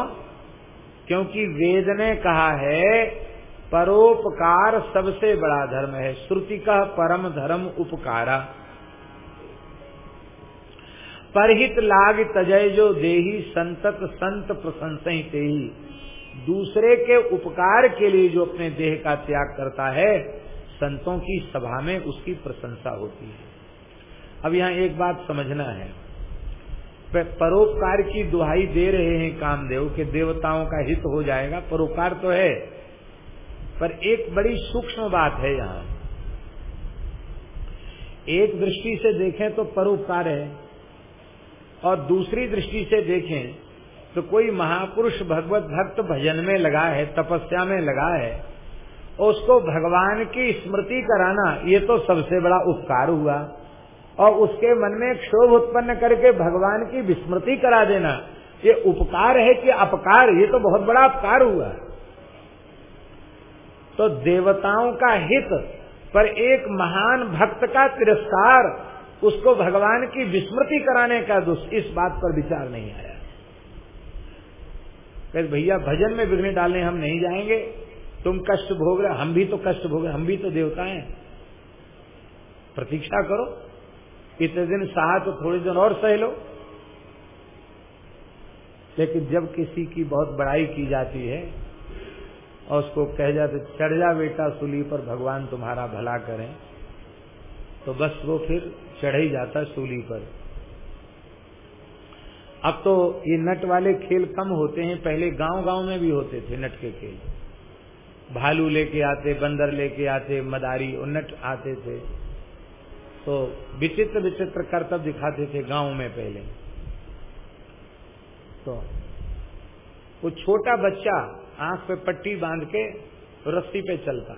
क्योंकि वेद ने कहा है परोपकार सबसे बड़ा धर्म है। श्रुति का परम धर्म उपकारा। परहित लाग तजय जो देही संतत संत प्रशंसा ही दूसरे के उपकार के लिए जो अपने देह का त्याग करता है, संतों की सभा में उसकी प्रशंसा होती है। अब यहाँ एक बात समझना है। परोपकार की दुहाई दे रहे हैं कामदेव के देवताओं का हित हो जाएगा। परोपकार तो है। पर एक बड़ी सूक्ष्म बात है यहाँ। एक दृष्टि से देखें तो परोपकार है, और दूसरी दृष्टि से देखें तो कोई महापुरुष भगवत भक्त भजन में लगा है, तपस्या में लगा है, उसको भगवान की स्मृति कराना, ये तो सबसे बड़ा उपकार हुआ। और उसके मन में क्षोभ उत्पन्न करके भगवान की विस्मृति करा देना, ये उपकार है कि अपकार, ये तो बहुत बड़ा अपकार हुआ। तो देवताओं का हित पर एक महान भक्त का तिरस्कार, उसको भगवान की विस्मृति कराने का दुष् इस बात पर विचार नहीं आया। भैया, भजन में विघ्न डालने हम नहीं जाएँगे। तुम कष्ट भोग रहे, हम भी तो कष्ट भोग रहे, हम भी तो देवता हैं। प्रतीक्षा करो। इतने दिन सहा तो थोड़े दिन और सह लो। लेकिन जब किसी की बहुत बड़ाई की जाती है और उसको कह जाते, चढ़ जा बेटा सूली पर, भगवान तुम्हारा भला करें। तो बस वो फिर चढ़ ही जाता सूली पर। अब तो ये नट वाले खेल कम होते हैं, पहले गाँव गाँव में भी होते थे नट के खेल। भालू लेके आते, बंदर लेके आते, मदारी और नट आते थे। तो विचित्र विचित्र करतब दिखाते थे गाँव में पहले। तो वो छोटा बच्चा आँख पे पट्टी बाँध के रस्सी पे चलता।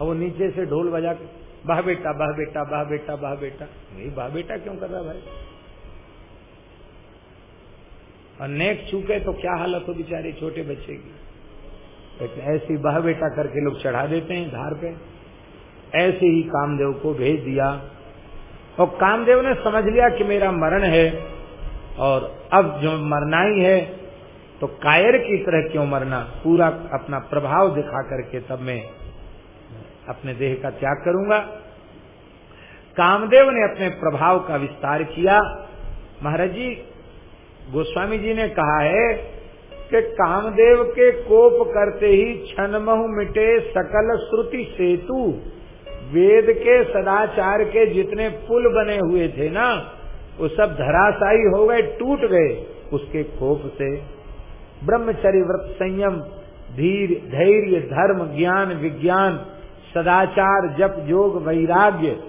और वो नीचे से ढोल बजा के बाह बेटा बाह बेटा बाह बेटा बाह बेटा। नहीं बाह बेटा क्यों कर रहा भाई? और नेक चूके तो क्या हालत हो बेचारे छोटे बच्चे की? लेकिन ऐसी बाह बेटा करके लोग चढ़ा देते हैं धार पे। ऐसे ही कामदेव को भेज दिया। और कामदेव ने समझ लिया कि मेरा मरण है और अब जो मरना ही है तो कायर की तरह क्यों मरना? पूरा अपना प्रभाव दिखा करके तब मैं अपने देह का त्याग करूँगा। कामदेव ने अपने प्रभाव का विस्तार किया। महाराज जी, गोस्वामी जी ने कहा है कि कामदेव के कोप करते ही छनमहु मिटे सकल श्रुति सेतु। वेद के सदाचार के जितने पुल बने हुए थे ना, वो सब धराशायी हो गए, टूट गए। उसके कोप से ब्रह्मचर्य व्रत संयम धीर, धैर्य, धर्म, ज्ञान, विज्ञान, सदाचार, जप, योग, वैराग्य,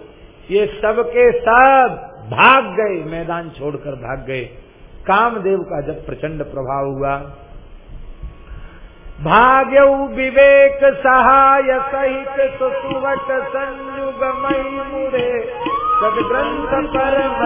ये सब के सब भाग गए, मैदान छोड़कर भाग गए। कामदेव का जब प्रचंड प्रभाव हुआ भाग्य विवेक सहाय सहित सुसुवट संयुग मई मुरे, सदग्रंथ परम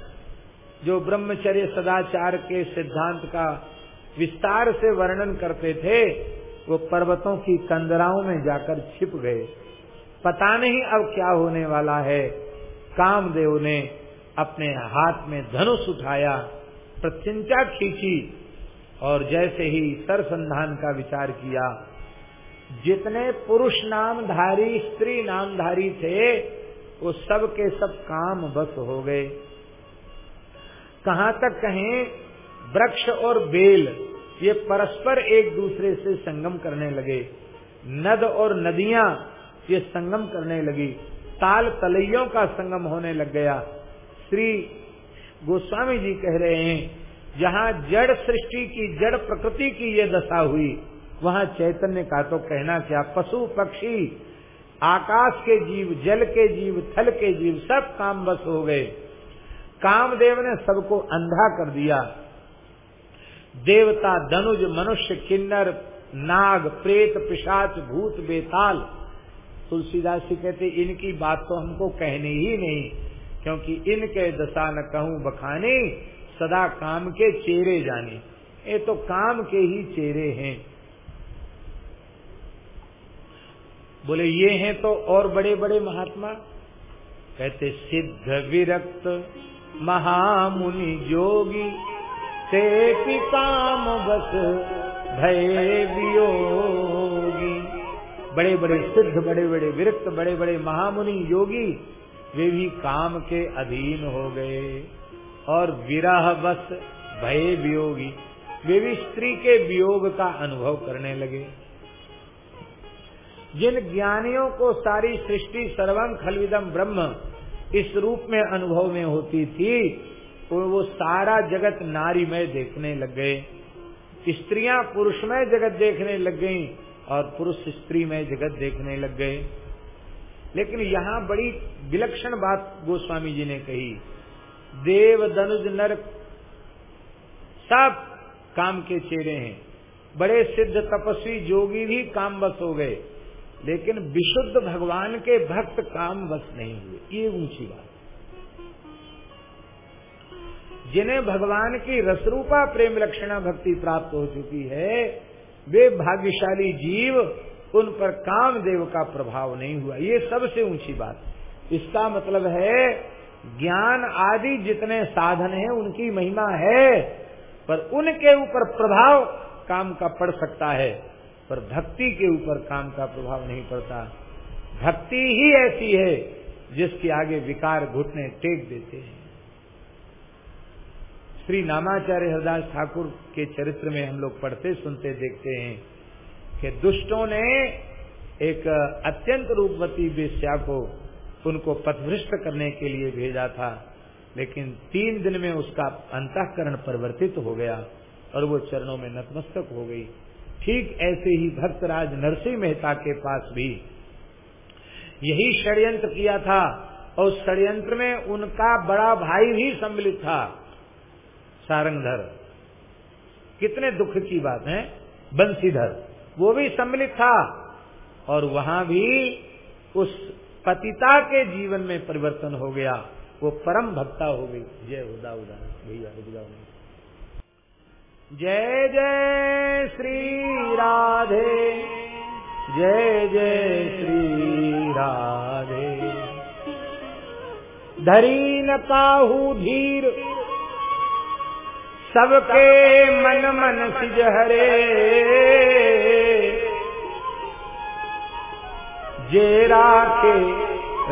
जो ब्रह्मचर्य सदाचार के सिद्धांत का विस्तार से वर्णन करते थे, वो पर्वतों की कंदराओं में जाकर छिप गए। पता नहीं अब क्या होने वाला है। कामदेव ने अपने हाथ में धनुष उठाया, प्रत्यंचा खींची और जैसे ही सरसंधान का विचार किया, जितने पुरुष नामधारी, स्त्री नामधारी थे, वो सब के सब काम बस हो गए। कहाँ तक कहें, वृक्ष और बेल, ये परस्पर एक दूसरे से संगम करने लगे। नद और नदियाँ, ये संगम करने लगी। ताल तलैयों का संगम होने लग गया। श्री गोस्वामी जी कह रहे हैं, जहाँ जड़ सृष्टि की, जड़ प्रकृति की ये दशा हुई, वहाँ चैतन्य का तो कहना क्या, पशु, पक्षी, आकाश के जीव, जल के जीव, थल के जीव, सब काम बस हो गए। कामदेव ने सबको अंधा कर दिया। देवता, धनुज, मनुष्य, किन्नर, नाग, प्रेत, पिशाच, भूत, बेताल, तुलसीदास जी कहते, इनकी बात तो हमको कहनी ही नहीं, क्योंकि इनके दशा न कहूँ बखाने, सदा काम के चेहरे जाने। ये तो काम के ही चेहरे हैं। बोले, ये हैं तो और बड़े बड़े महात्मा? कहते, सिद्ध विरक्त महामुनि जोगी से काम बस भय वियोगी बड़े बड़े सिद्ध, बड़े बड़े विरक्त, बड़े बड़े महामुनि योगी वे भी काम के अधीन हो गए और विरह बस भय वियोगी वे भी स्त्री के वियोग का अनुभव करने लगे। जिन ज्ञानियों को सारी सृष्टि सर्वम खलविदम ब्रह्म इस रूप में अनुभव में होती थी तो वो सारा जगत नारी में देखने लग गए। स्त्रियाँ पुरुष में जगत देखने लग गईं और पुरुष स्त्री में जगत देखने लग गए। लेकिन यहाँ बड़ी विलक्षण बात गोस्वामी जी ने कही, देव, धनुज नर सब काम के चेहरे हैं। बड़े सिद्ध तपस्वी जोगी भी काम बस हो गए। लेकिन विशुद्ध भगवान के भक्त काम बस नहीं हुए। ये ऊँची बात। जिन्हें भगवान की रसरूपा प्रेम लक्षणा भक्ति प्राप्त हो चुकी है, वे भाग्यशाली जीव, उन पर कामदेव का प्रभाव नहीं हुआ। ये सबसे ऊँची बात। इसका मतलब है, ज्ञान आदि जितने साधन हैं, उनकी महिमा है, पर उनके ऊपर प्रभाव काम का पड़ सकता है। पर भक्ति के ऊपर काम का प्रभाव नहीं पड़ता। भक्ति ही ऐसी है जिसके आगे विकार घुटने टेक देते हैं। श्री नामाचार्य हरदास ठाकुर के चरित्र में हम लोग पढ़ते, सुनते, देखते हैं कि दुष्टों ने एक अत्यंत रूपवती वेश्या को उनको पथभ्रष्ट करने के लिए भेजा था, लेकिन तीन दिन में उसका अंतकरण परिवर्तित हो गया और वो चरणों में नतमस्तक हो गई। ठीक ऐसे ही भक्तराज नरसिंह मेहता के पास भी यही षड्यंत्र किया था और षड्यंत्र में उनका बड़ा भाई भी सम्मिलित था। सारंगधर। कितने दुख की बात है। बंसीधर, वो भी सम्मिलित था और वहाँ भी उस पतिता के जीवन में परिवर्तन हो गया। वो परम भक्ता हो गई। जय उदा उदा भैया रुक जय जय श्री राधे। जय जय श्री राधे। धरी न काहू धीर, सबके मन मन सिज हरे जे राखे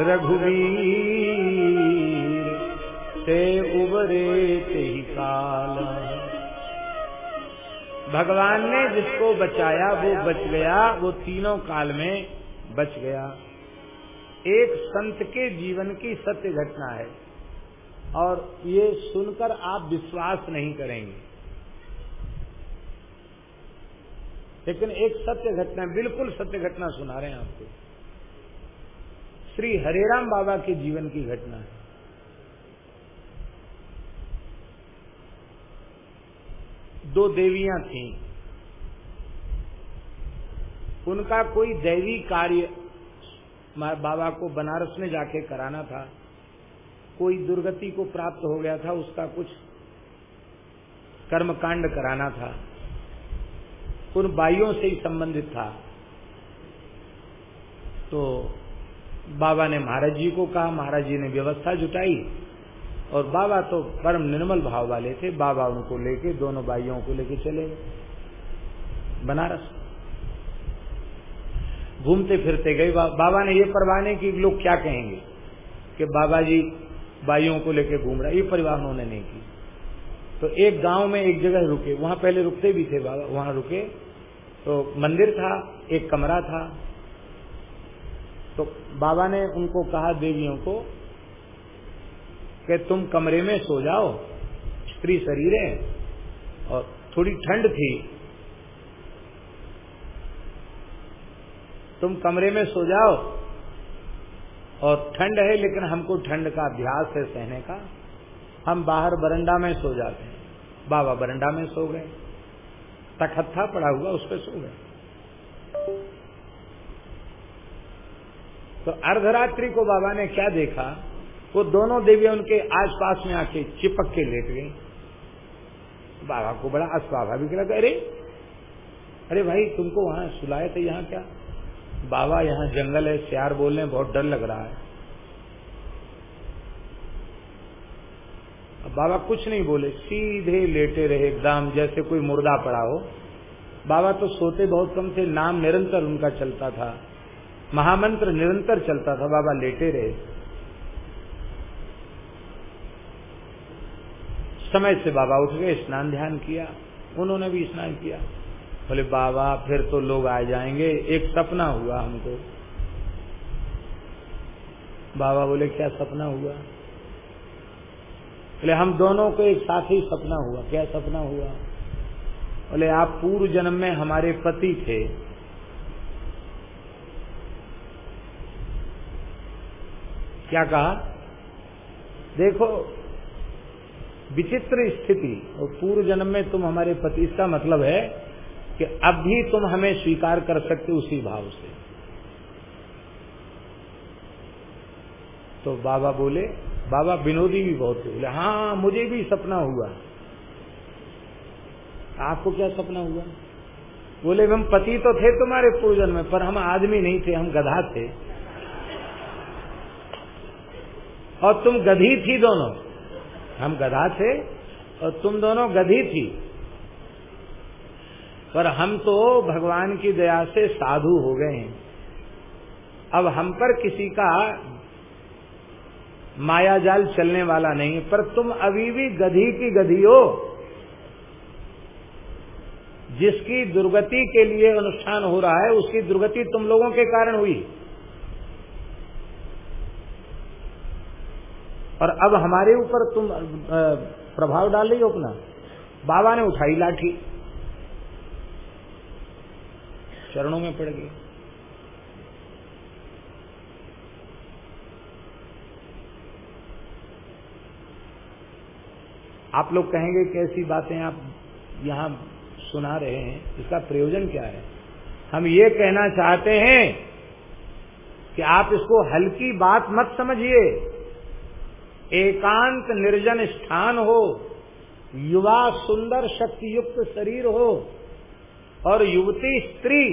रघुवीर, ते उबरे ते काल। भगवान ने जिसको बचाया, वो बच गया। वो तीनों काल में बच गया। एक संत के जीवन की सत्य घटना है। और ये सुनकर आप विश्वास नहीं करेंगे। लेकिन एक सत्य घटना, बिल्कुल सत्य घटना सुना रहे हैं आपको। श्री हरेराम बाबा के जीवन की घटना है। दो देवियाँ थीं। उनका कोई दैवी कार्य बाबा को बनारस में जाके कराना था, कोई दुर्गति को प्राप्त हो गया था, उसका कुछ कर्मकांड कराना था, उन बाइयों से ही संबंधित था। तो बाबा ने महाराज जी को कहा, महाराज जी ने व्यवस्था जुटाई और बाबा तो परम निर्मल भाव वाले थे। बाबा उनको लेके, दोनों भाइयों को लेके चले बनारस। घूमते फिरते गए। बाबा ने ये परवाह नहीं कि लोग क्या कहेंगे कि बाबा जी भाइयों को लेके घूम रहा ये परिवार उन्होंने नहीं की। तो एक गाँव में एक जगह रुके। वहाँ पहले रुकते भी थे बाबा। वहाँ रुके। तो मंदिर था, एक कमरा था। तो बाबा ने उनको कहा, देवियों को कि तुम कमरे में सो जाओ। स्त्री शरीर है और थोड़ी ठंड थी। तुम कमरे में सो जाओ और ठंड है लेकिन हमको ठंड का अभ्यास है सहने का। हम बाहर बरंडा में सो जाते हैं। बाबा बरंडा में सो गए। तखत्था पड़ा हुआ उस पर सो गए। तो अर्धरात्रि को बाबा ने क्या देखा? वो दोनों देवियाँ उनके आसपास में आके चिपक के लेट गई। बाबा को बड़ा अस्वाभाविक लगा, अरे अरे भाई, तुमको वहाँ सुलाए थे यहाँ क्या? बाबा, यहाँ जंगल है, सियार बोलने बहुत डर लग रहा है। अब बाबा कुछ नहीं बोले, सीधे लेटे रहे एकदम, जैसे कोई मुर्दा पड़ा हो। बाबा तो सोते बहुत कम थे, नाम निरंतर उनका चलता था। महामंत्र निरंतर चलता था, बाबा लेटे रहे। समय से बाबा उठ गए, स्नान ध्यान किया, उन्होंने भी स्नान किया। बोले, बाबा, फिर तो लोग आ जाएँगे, एक सपना हुआ हमको। बाबा बोले, क्या सपना हुआ? बोले, हम दोनों को एक साथ ही सपना हुआ, क्या सपना हुआ? बोले, आप पूर्व जन्म में हमारे पति थे। क्या कहा? देखो विचित्र स्थिति। और पूर्व जन्म में तुम हमारे पति, इसका मतलब है कि अब भी तुम हमें स्वीकार कर सकते उसी भाव से। तो बाबा बोले, बाबा विनोदी भी बहुत बोले हाँ मुझे भी सपना हुआ। आपको क्या सपना हुआ? बोले, हम पति तो थे तुम्हारे पूर्वजन में, पर हम आदमी नहीं थे, हम गधा थे। और तुम गधी थी दोनों। हम गधा थे और तुम दोनों गधी थी। पर हम तो भगवान की दया से साधु हो गए हैं। अब हम पर किसी का माया जाल चलने वाला नहीं, पर तुम अभी भी गधी की गधी हो, जिसकी दुर्गति के लिए अनुष्ठान हो रहा है, उसकी दुर्गति तुम लोगों के कारण हुई। और अब हमारे ऊपर तुम प्रभाव डाल रही हो अपना। बाबा ने उठाई लाठी। चरणों में पड़ गई। आप लोग कहेंगे, कैसी बातें आप यहाँ सुना रहे हैं? इसका प्रयोजन क्या है? हम ये कहना चाहते हैं कि आप इसको हल्की बात मत समझिए। एकांत निर्जन स्थान हो, युवा सुंदर शक्ति युक्त शरीर हो, और युवती स्त्री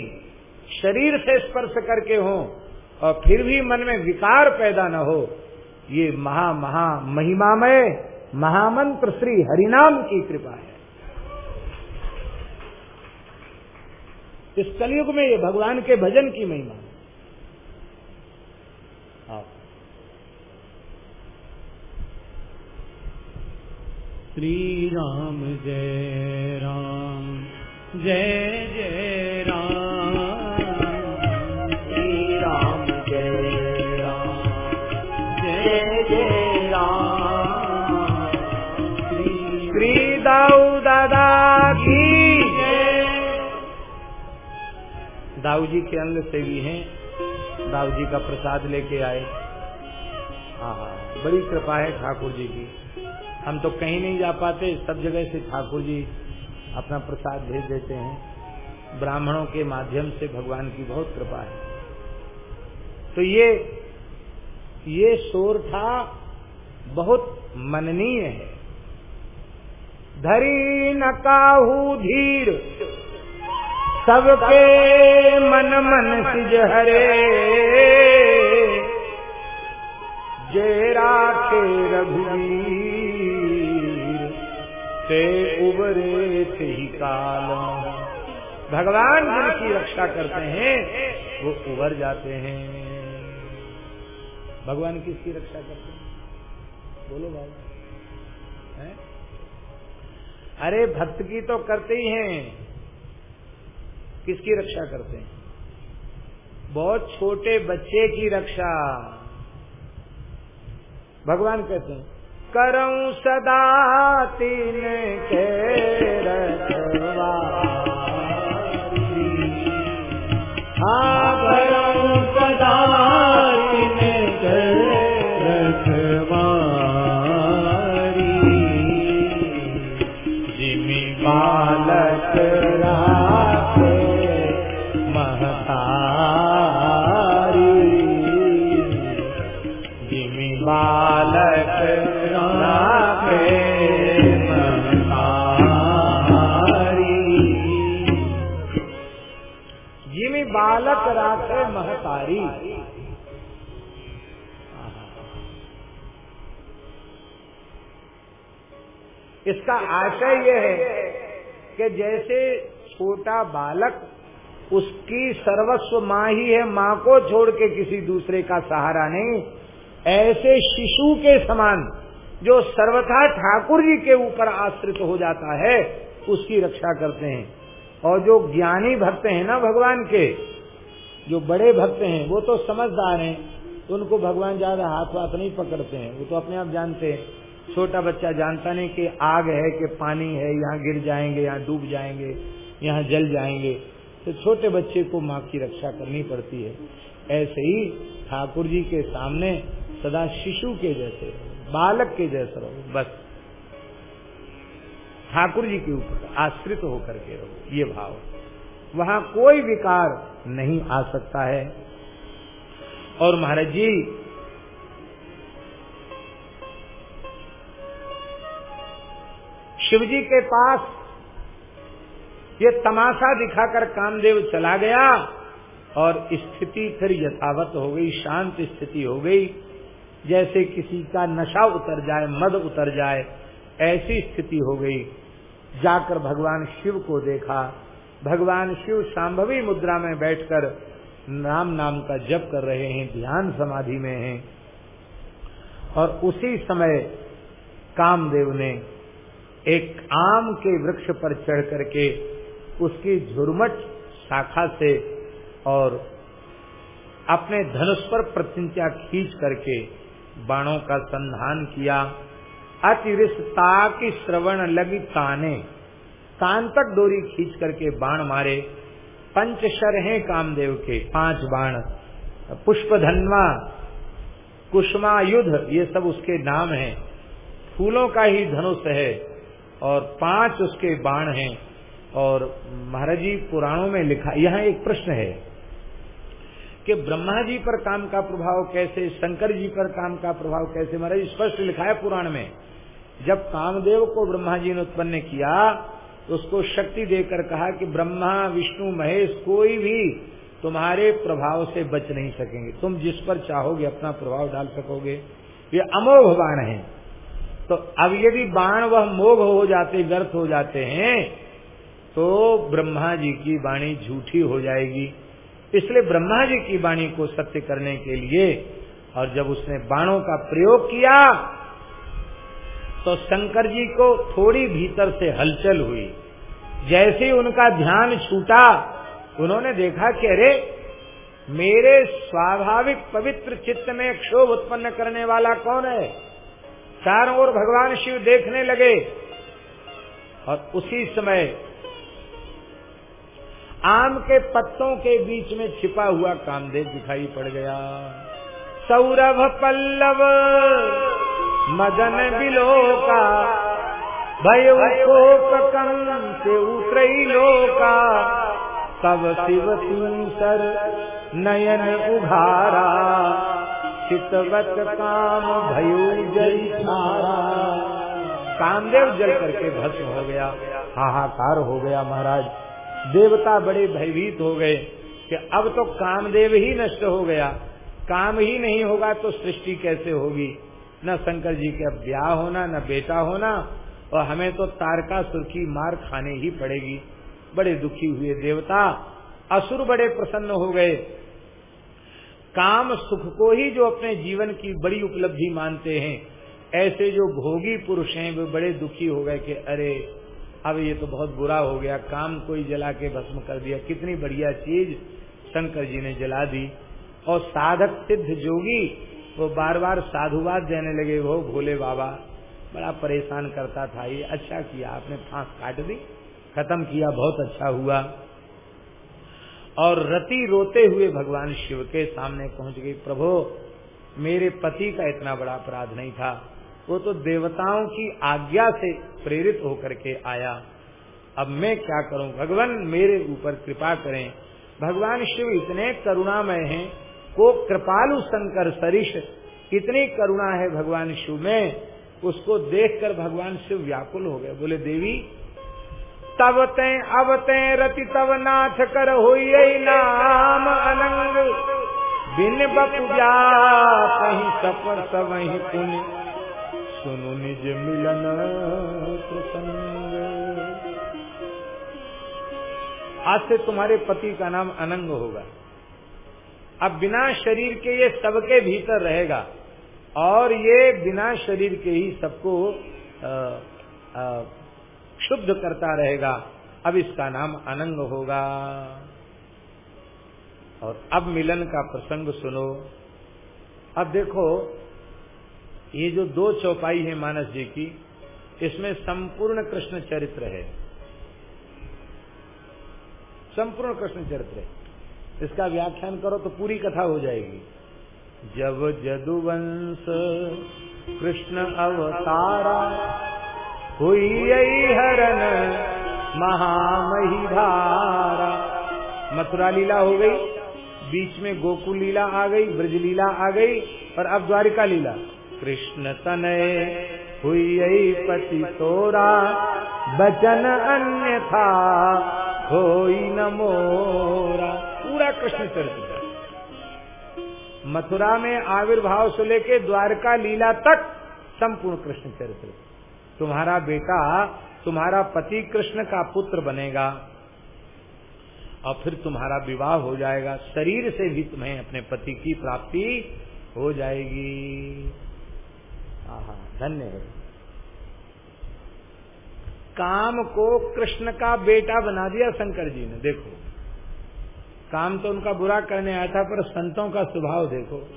शरीर से स्पर्श करके हो, और फिर भी मन में विकार पैदा न हो, ये महा महा महिमामय, महामंत्र श्री हरिनाम की कृपा है। इस कलयुग में ये भगवान के भजन की महिमा हाँ
श्री राम जय राम जय जय राम।
श्री राम जय राम जय जय राम। श्री दाऊ दादा की दाऊ जी के अंग सेवी हैं। दाऊ जी का प्रसाद लेके आए। हाँ हाँ बड़ी कृपा है ठाकुर जी की। हम तो कहीं नहीं जा पाते, सब जगह से ठाकुर जी अपना प्रसाद भेज देते हैं। ब्राह्मणों के माध्यम से भगवान की बहुत कृपा है। तो ये ये शोर था बहुत मननीय है। धरी नकाहू धीर, सबके मन मन सिज हरे। जय राखे रघुवीर से उबरे थे ही काल। भगवान जिनकी रक्षा करते हैं, वो उबर जाते हैं। भगवान किसकी रक्षा करते हैं? बोलो भाई। है? अरे भक्त की तो करते ही हैं। किसकी रक्षा करते हैं? बहुत छोटे बच्चे की रक्षा। भगवान कहते हैं करऊं सदा तीन के रखवा इसका आशय यह है कि जैसे छोटा बालक उसकी सर्वस्व माँ ही है, माँ को छोड़ के किसी दूसरे का सहारा नहीं। ऐसे शिशु के समान जो सर्वथा ठाकुर जी के ऊपर आश्रित हो जाता है, उसकी रक्षा करते हैं। और जो ज्ञानी भक्त हैं ना भगवान के, जो बड़े भक्त हैं, वो तो समझदार हैं। उनको भगवान ज़्यादा हाथ वाथ नहीं पकड़ते हैं। वो तो अपने आप जानते हैं। छोटा बच्चा जानता नहीं कि आग है कि पानी है, यहाँ गिर जाएँगे, यहाँ डूब जाएँगे, यहाँ जल जाएँगे। तो छोटे बच्चे को माँ की रक्षा करनी पड़ती है। ऐसे ही ठाकुर जी के सामने सदा शिशु के जैसे, बालक के जैसे रहो, बस। ठाकुर जी के ऊपर आश्रित होकर के रहो, ये भाव। वहाँ कोई विकार नहीं आ सकता है। और महाराज जी शिव जी के पास ये तमाशा दिखाकर कामदेव चला गया और स्थिति फिर यथावत हो गई, शांत स्थिति हो गई। जैसे किसी का नशा उतर जाए, मद उतर जाए, ऐसी स्थिति हो गई। जाकर भगवान शिव को देखा। भगवान शिव सांभवी मुद्रा में बैठकर नाम नाम का जप कर रहे हैं, ध्यान समाधि में हैं। और उसी समय कामदेव ने एक आम के वृक्ष पर चढ़ करके उसकी झुरमट शाखा से और अपने धनुष पर प्रतिज्ञा खींच करके बाणों का संधान किया। अतिरिश्ता की श्रवण लगी ताने। कान तक डोरी खींच करके बाण मारे। पंचशर हैं कामदेव के, पाँच बाण। पुष्प धनवा कुष्मा युद्ध ये सब उसके नाम हैं। फूलों का ही धनुष है। और पाँच उसके बाण हैं। और महाराज जी पुराणों में लिखा, यहाँ एक प्रश्न है कि ब्रह्मा जी पर काम का प्रभाव कैसे, शंकर जी पर काम का प्रभाव कैसे? महाराज, स्पष्ट लिखा है पुराण में। जब कामदेव को ब्रह्मा जी ने उत्पन्न किया तो उसको शक्ति देकर कहा कि ब्रह्मा, विष्णु, महेश, कोई भी तुम्हारे प्रभाव से बच नहीं सकेंगे। तुम जिस पर चाहोगे, अपना प्रभाव डाल सकोगे। ये अमोघ बाण है। तो अब यदि बाण वह मोघ हो जाते, व्यर्थ हो जाते हैं तो ब्रह्मा जी की वाणी झूठी हो जाएगी। इसलिए ब्रह्मा जी की वाणी को सत्य करने के लिए और जब उसने बाणों का प्रयोग किया तो शंकर जी को थोड़ी भीतर से हलचल हुई। जैसे ही उनका ध्यान छूटा, उन्होंने देखा कि अरे, मेरे स्वाभाविक पवित्र चित्त में क्षोभ उत्पन्न करने वाला कौन है? चारों ओर भगवान शिव देखने लगे और उसी समय आम के पत्तों के बीच में छिपा हुआ कामदेव दिखाई पड़ गया। सौरभ पल्लव, मदन बिलोका भय कोप से उतरई लोका, तब शिव सर नयन उघारा। चितवत काम भयु जल कामदेव जल करके भस्म हो गया, हाहाकार हो गया महाराज। देवता बड़े भयभीत हो गए कि अब तो कामदेव ही नष्ट हो गया। काम ही नहीं होगा तो सृष्टि कैसे होगी? न शंकर जी के ब्याह होना, न बेटा होना, और हमें तो तारका सुर्खी मार खाने ही पड़ेगी। बड़े दुखी हुए देवता, असुर बड़े प्रसन्न हो गए। काम सुख को ही जो अपने जीवन की बड़ी उपलब्धि मानते हैं। ऐसे जो भोगी पुरुष हैं, वे बड़े दुखी हो गए कि, अरे, अब ये तो बहुत बुरा हो गया, काम कोई जला के भस्म कर दिया। कितनी बढ़िया चीज़ शंकर जी ने जला दी। और साधक सिद्ध जोगी, वो बार बार साधुवाद देने लगे, वो भोले बाबा, बड़ा परेशान करता था ये। अच्छा किया, आपने फांस काट दी, खत्म किया, बहुत अच्छा हुआ। और रति रोते हुए भगवान शिव के सामने पहुँच गई, प्रभु, मेरे पति का इतना बड़ा अपराध नहीं था। वो तो देवताओं की आज्ञा से प्रेरित होकर के आया। अब मैं क्या करूँ? भगवान मेरे ऊपर कृपा करें। भगवान शिव इतने करुणामय हैं को कृपालु शंकर सरिष इतनी करुणा है भगवान शिव में। उसको देखकर भगवान शिव व्याकुल हो गए। बोले, देवी तब ते अब ते रति तब नाथ कर हो नाम अनंग। बिन बपुजा कहीं सफ़र सब वही पुण्य। सुनु निज मिलन प्रसंग। आज से तुम्हारे पति का नाम अनंग होगा। अब बिना शरीर के ये सबके भीतर रहेगा। और ये बिना शरीर के ही सबको शुद्ध करता रहेगा। अब इसका नाम अनंग होगा। और अब मिलन का प्रसंग सुनो। अब देखो, ये जो दो चौपाई है मानस जी की, इसमें संपूर्ण कृष्ण चरित्र है। संपूर्ण कृष्ण चरित्र है। इसका व्याख्यान करो तो पूरी कथा हो जाएगी। जब जदुवंश कृष्ण अवतारा हुई हरण महामही धारा मथुरा लीला हो गई, बीच में गोकुल लीला आ गई, ब्रज लीला आ गई, और अब द्वारिका लीला। कृष्ण तनय हुई पति तोरा, बचन अन्य था हो न मोरा। पूरा कृष्ण चरित्र मथुरा में आविर्भाव से लेके द्वारका लीला तक संपूर्ण कृष्ण चरित्र तुम्हारा बेटा तुम्हारा पति कृष्ण का पुत्र बनेगा और फिर तुम्हारा विवाह हो जाएगा। शरीर से भी तुम्हें अपने पति की प्राप्ति हो जाएगी। धन्य है। काम को कृष्ण का बेटा बना दिया शंकर जी ने, देखो। काम तो उनका बुरा करने आया था, पर संतों का स्वभाव देखो।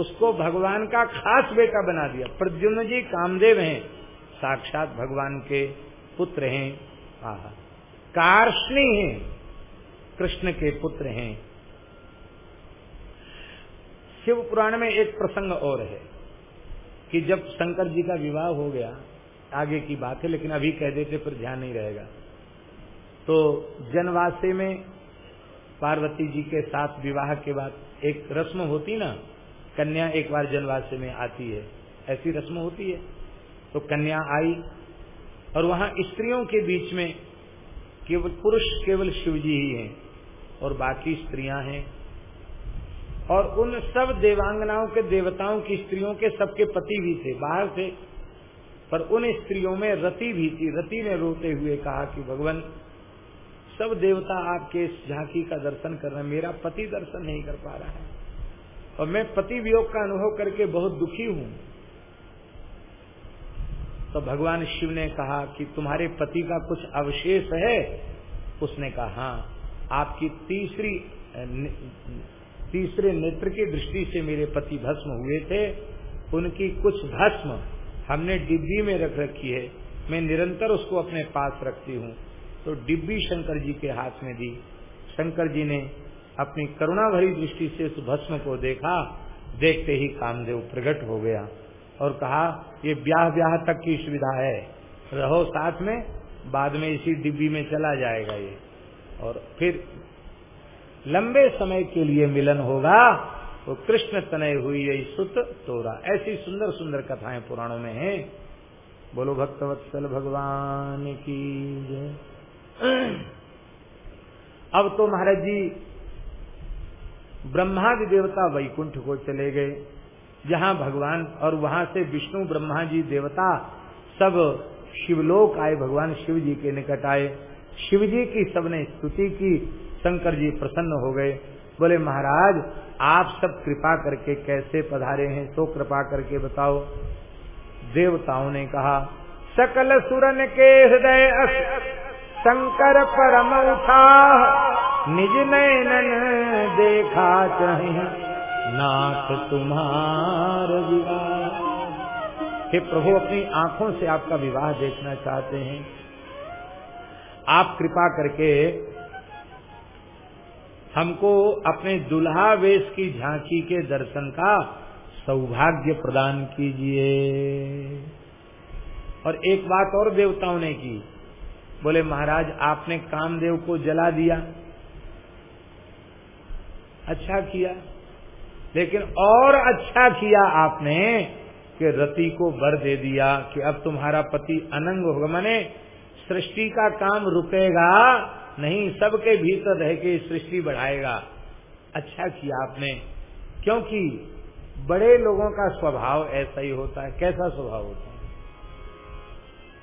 उसको भगवान का खास बेटा बना दिया। प्रद्युम्न जी कामदेव हैं। साक्षात भगवान के पुत्र हैं। आह। कार्षणी हैं। कृष्ण के पुत्र हैं। शिव पुराण में एक प्रसंग और है कि जब शंकर जी का विवाह हो गया, आगे की बात है, लेकिन अभी कह देते पर ध्यान नहीं रहेगा। तो जनवासे में पार्वती जी के साथ विवाह के बाद एक रस्म होती ना, कन्या एक बार जनवासे में आती है, ऐसी रस्म होती है। तो कन्या आई और वहाँ स्त्रियों के बीच में केवल पुरुष, केवल शिव जी ही हैं और बाकी स्त्रियाँ हैं। और उन सब देवांगनाओं के देवताओं की स्त्रियों के सबके पति भी थे, बाहर थे। पर उन स्त्रियों में रति भी थी। रति ने रोते हुए कहा कि भगवान, सब देवता आपके इस झांकी का दर्शन कर रहे मेरा पति दर्शन नहीं कर पा रहा है। और मैं पति वियोग का अनुभव करके बहुत दुखी हूँ। तो भगवान शिव ने कहा कि तुम्हारे पति का कुछ अवशेष है? उसने कहा हाँ आपकी तीसरी, तीसरे नेत्र की दृष्टि से मेरे पति भस्म हुए थे। उनकी कुछ भस्म हमने डिब्बी में रख रखी है। मैं निरंतर उसको अपने पास रखती हूँ। तो डिब्बी शंकर जी के हाथ में दी। शंकर जी ने अपनी करुणा भरी दृष्टि से उस भस्म को देखा। देखते ही कामदेव प्रकट हो गया। और कहा, ये ब्याह ब्याह तक की सुविधा है। रहो साथ में, बाद में इसी डिब्बी में चला जाएगा ये। और फिर लंबे समय के लिए मिलन होगा वो तो कृष्ण तनय हुई यही सुत तोरा। ऐसी सुंदर सुंदर कथाएँ पुराणों में हैं। बोलो भक्तवत्सल भगवान की अब तो महाराज जी ब्रह्मादि देवता वैकुंठ को चले गए। जहाँ भगवान और वहाँ से विष्णु ब्रह्मा जी देवता सब शिवलोक आए, भगवान शिव जी के निकट आए। शिव जी की सबने स्तुति की, शंकर जी प्रसन्न हो गए। बोले, महाराज, आप सब कृपा करके कैसे पधारे हैं? तो कृपा करके बताओ। देवताओं ने कहा, सकल सुरन के हृदय शंकर परम उठा, निज नैनन देखा चाहे नाथ तुम्हार विवाह। हे प्रभु, अपनी आँखों से आपका विवाह देखना चाहते हैं। आप कृपा करके हमको अपने दुल्हा वेश की झांकी के दर्शन का सौभाग्य प्रदान कीजिए। और एक बात और देवताओं ने की। बोले, महाराज, आपने कामदेव को जला दिया। अच्छा किया। लेकिन और अच्छा किया आपने कि रति को बर दे दिया कि अब तुम्हारा पति अनंग होगा। मैंने सृष्टि का काम रुकेगा नहीं, सबके भीतर रह के सृष्टि बढ़ाएगा। अच्छा किया आपने, क्योंकि बड़े लोगों का स्वभाव ऐसा ही होता है। कैसा स्वभाव होता है?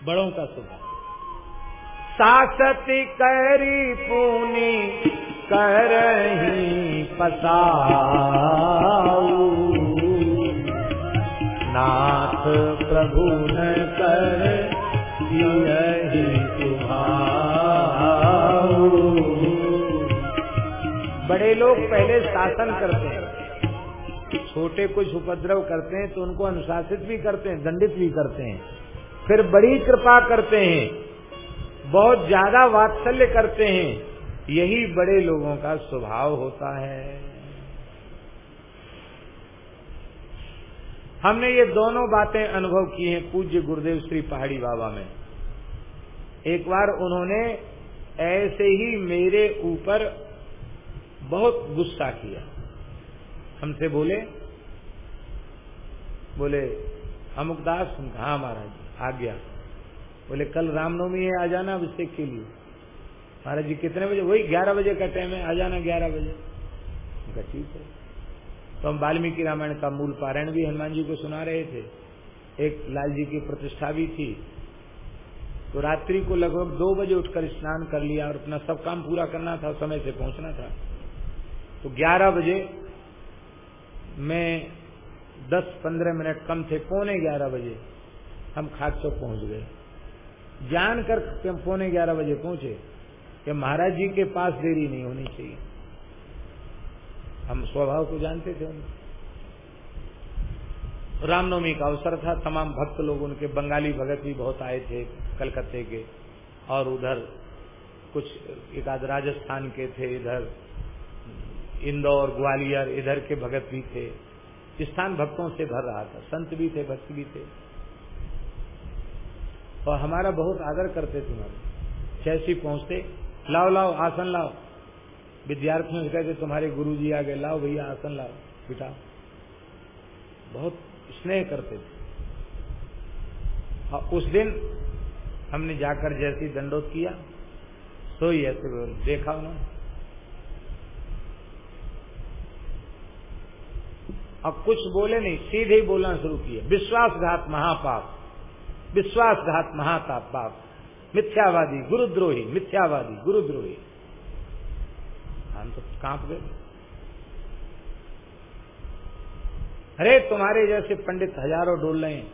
बड़ों का स्वभाव। सासती करी पूनी करही पसाऊ। नाथ प्रभु न कर बड़े लोग पहले शासन करते हैं, छोटे कुछ उपद्रव करते हैं तो उनको अनुशासित भी करते हैं, दंडित भी करते हैं, फिर बड़ी कृपा करते हैं बहुत ज़्यादा वात्सल्य करते हैं, यही बड़े लोगों का स्वभाव होता है। हमने ये दोनों बातें अनुभव की हैं पूज्य गुरुदेव श्री पहाड़ी बाबा में। एक बार उन्होंने ऐसे ही मेरे ऊपर बहुत गुस्सा किया। हमसे बोले बोले अमुकदास हाँ महाराज, आ गया। बोले, कल रामनवमी है, आ जाना अभिषेक के लिए? महाराज जी, कितने बजे? वही ग्यारह बजे का टाइम है, आ जाना ग्यारह बजे. ठीक है। तो हम वाल्मीकि रामायण का मूल पारायण भी हनुमान जी को सुना रहे थे। एक लाल जी की प्रतिष्ठा भी थी। तो रात्रि को लगभग दो बजे उठकर स्नान कर लिया और अपना सब काम पूरा करना था, समय से पहुँचना था। तो ग्यारह बजे मैं दस पंद्रह मिनट कम थे, पौने ग्यारह बजे हम खाद चौक पहुँच गए। जानकर पौने ग्यारह बजे पहुँचे कि महाराज जी के पास देरी नहीं होनी चाहिए। हम स्वभाव को जानते थे उनके रामनवमी का अवसर था, तमाम भक्त लोग उनके, बंगाली भगत भी बहुत आए थे कलकत्ते के, और उधर कुछ एक आध राजस्थान के थे, इधर इंदौर, ग्वालियर, इधर के भगत भी थे। स्थान भक्तों से भर रहा था, संत भी थे, भक्त भी थे। और हमारा बहुत आदर करते थे हमारे जैसे पहुँचते, लाओ लाओ, आसन लाओ। विद्यार्थियों से कहते तुम्हारे गुरु जी आ गए, लाओ भैया, आसन लाओ बिठा बहुत स्नेह करते थे। और उस दिन हमने जाकर जैसी दंडोत किया सो ही ऐसे देखा उन्होंने। अब कुछ बोले नहीं, सीधे ही बोलना शुरू किया। विश्वासघात महापाप। विश्वासघात महाताप पाप मिथ्यावादी, गुरुद्रोही मिथ्यावादी, गुरुद्रोही। हम तो काँप गए। अरे, तुम्हारे जैसे पंडित हज़ारों डोल रहे हैं।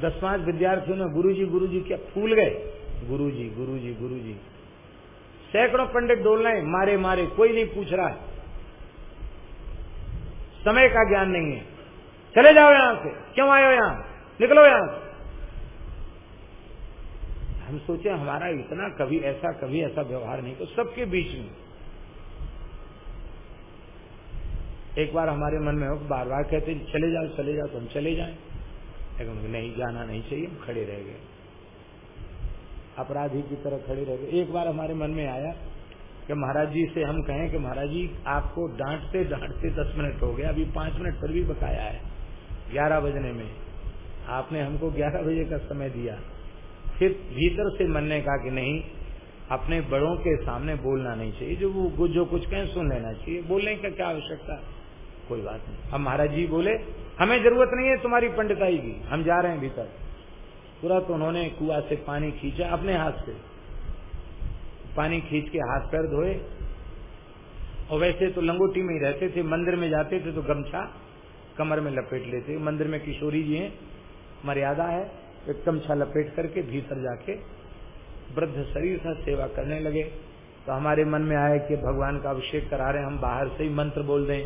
दस पाँच विद्यार्थियों ने गुरुजी गुरुजी क्या फूल गए? गुरुजी गुरुजी गुरुजी। सैकड़ों पंडित डोल रहे मारे मारे, कोई नहीं पूछ रहा है। समय का ज्ञान नहीं है। चले जाओ यहाँ से। क्यों आए हो यहाँ? निकलो यहाँ से। हम सोचे हमारा इतना कभी ऐसा कभी ऐसा व्यवहार नहीं तो सबके बीच में। एक बार हमारे मन में हो बार बार कहते चले जाओ चले जाओ तो हम चले जाएँ। लेकिन नहीं, जाना नहीं चाहिए, हम खड़े रह गए। अपराधी की तरह खड़े रह गए। एक बार हमारे मन में आया कि महाराज जी से हम कहें कि महाराज जी, आपको डांटते डांटते दस मिनट हो गया अभी पाँच मिनट पर भी बकाया है। ग्यारह बजने में। आपने हमको ग्यारह बजे का समय दिया। फिर भीतर से मन ने कहा कि नहीं, अपने बड़ों के सामने बोलना नहीं चाहिए। जो वो जो कुछ कहें, सुन लेना चाहिए। बोलने का क्या आवश्यकता कोई बात नहीं। अब महाराज जी बोले, हमें ज़रूरत नहीं है तुम्हारी पंडिताई की। हम जा रहे हैं भीतर। तुरंत उन्होंने कुआ से पानी खींचा अपने हाथ से। पानी खींच के हाथ पैर धोए। और वैसे तो लंगोटी में ही रहते थे। मंदिर में जाते थे तो गमछा कमर में लपेट लेते। मंदिर में किशोरी जी हैं। मर्यादा है। एक गमछा लपेट करके भीतर जाके वृद्ध शरीर से सेवा करने लगे। तो हमारे मन में आया कि भगवान का अभिषेक करा रहे हम बाहर से ही मंत्र बोल दें।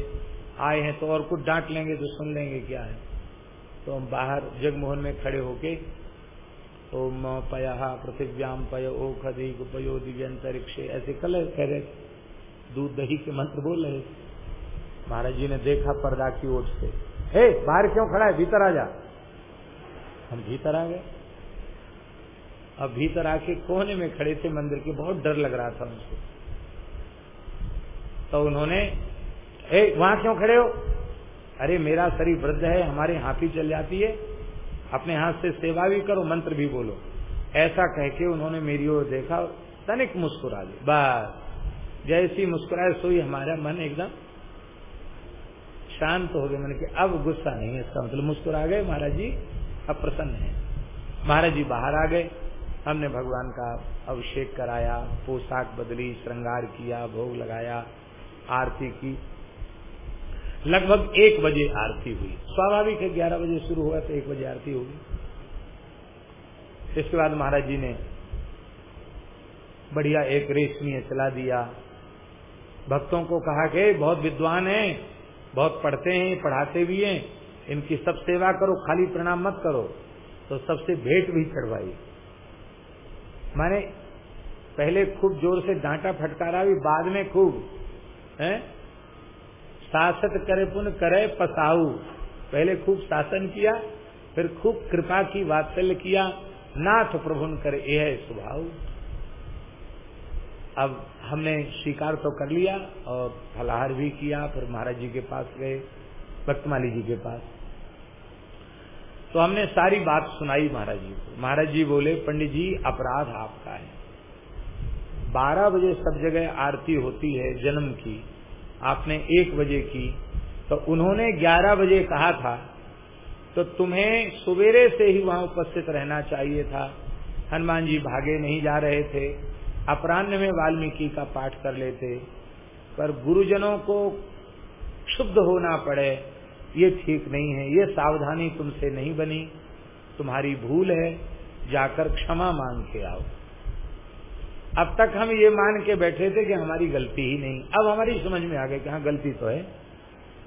आए हैं तो और कुछ डांट लेंगे तो सुन लेंगे क्या है। तो हम बाहर जगमोहन में खड़े होके, ओम तो पया पृथिव्याम पय ओ खदी दिव्य अंतरिक्ष ऐसे कल कह रहे, दूध दही के मंत्र बोल रहे। महाराज जी ने देखा पर्दा की ओर से। हे, बाहर क्यों खड़ा है? भीतर आ जा। हम भीतर आ गए। अब भीतर आके कोने में खड़े थे, मंदिर के बहुत डर लग रहा था उनको। तो उन्होंने, ए, वहाँ क्यों खड़े हो? अरे, मेरा शरीर वृद्ध है, हमारे हाथी चल जाती है। अपने हाथ से सेवा भी करो, मंत्र भी बोलो। ऐसा कह के उन्होंने मेरी ओर देखा, तनिक मुस्कुरा दी। बस, जैसी मुस्कुराए, सोई हमारा मन एकदम शांत हो गया। मैंने कि अब गुस्सा नहीं है इसका मतलब मुस्कुरा गए महाराज जी। अब प्रसन्न है। महाराज जी बाहर आ गए। हमने भगवान का अभिषेक कराया, पोशाक बदली, श्रृंगार किया, भोग लगाया, आरती की। लगभग एक बजे आरती हुई। स्वाभाविक है, ग्यारह बजे शुरू हुआ तो एक बजे आरती होगी। इसके बाद महाराज जी ने बढ़िया एक रेशमी चला दिया। भक्तों को कहा कि बहुत विद्वान हैं, बहुत पढ़ते हैं, पढ़ाते भी हैं इनकी सब सेवा करो, खाली प्रणाम मत करो तो सबसे भेंट भी चढ़वाई। माने, पहले खूब ज़ोर से डांटा फटकारा भी बाद में खूब, है? शासक करे पुन करे पसाऊ पहले खूब शासन किया, फिर खूब कृपा की वात्सल्य किया, नाथ प्रभुन करे यह स्वभाव। अब हमने स्वीकार तो कर लिया, और फलाहार भी किया, फिर महाराज जी के पास गए भक्तमाली जी के पास। तो हमने सारी बात सुनाई महाराज जी को। महाराज जी बोले, पंडित जी, अपराध आपका है। बारह बजे सब जगह आरती होती है जन्म की। आपने एक बजे की। तो उन्होंने ग्यारह बजे कहा था तो तुम्हें सवेरे से ही वहाँ उपस्थित रहना चाहिए था। हनुमान जी भागे नहीं जा रहे थे। अपराह्न में वाल्मीकि का पाठ कर लेते। पर गुरुजनों को क्षुब्ध होना पड़े। ये ठीक नहीं है, ये सावधानी तुमसे नहीं बनी, तुम्हारी भूल है, जाकर क्षमा मांग के आओ। अब तक हम ये मान के बैठे थे कि हमारी गलती ही नहीं। अब हमारी समझ में आ गई कि हाँ गलती तो है।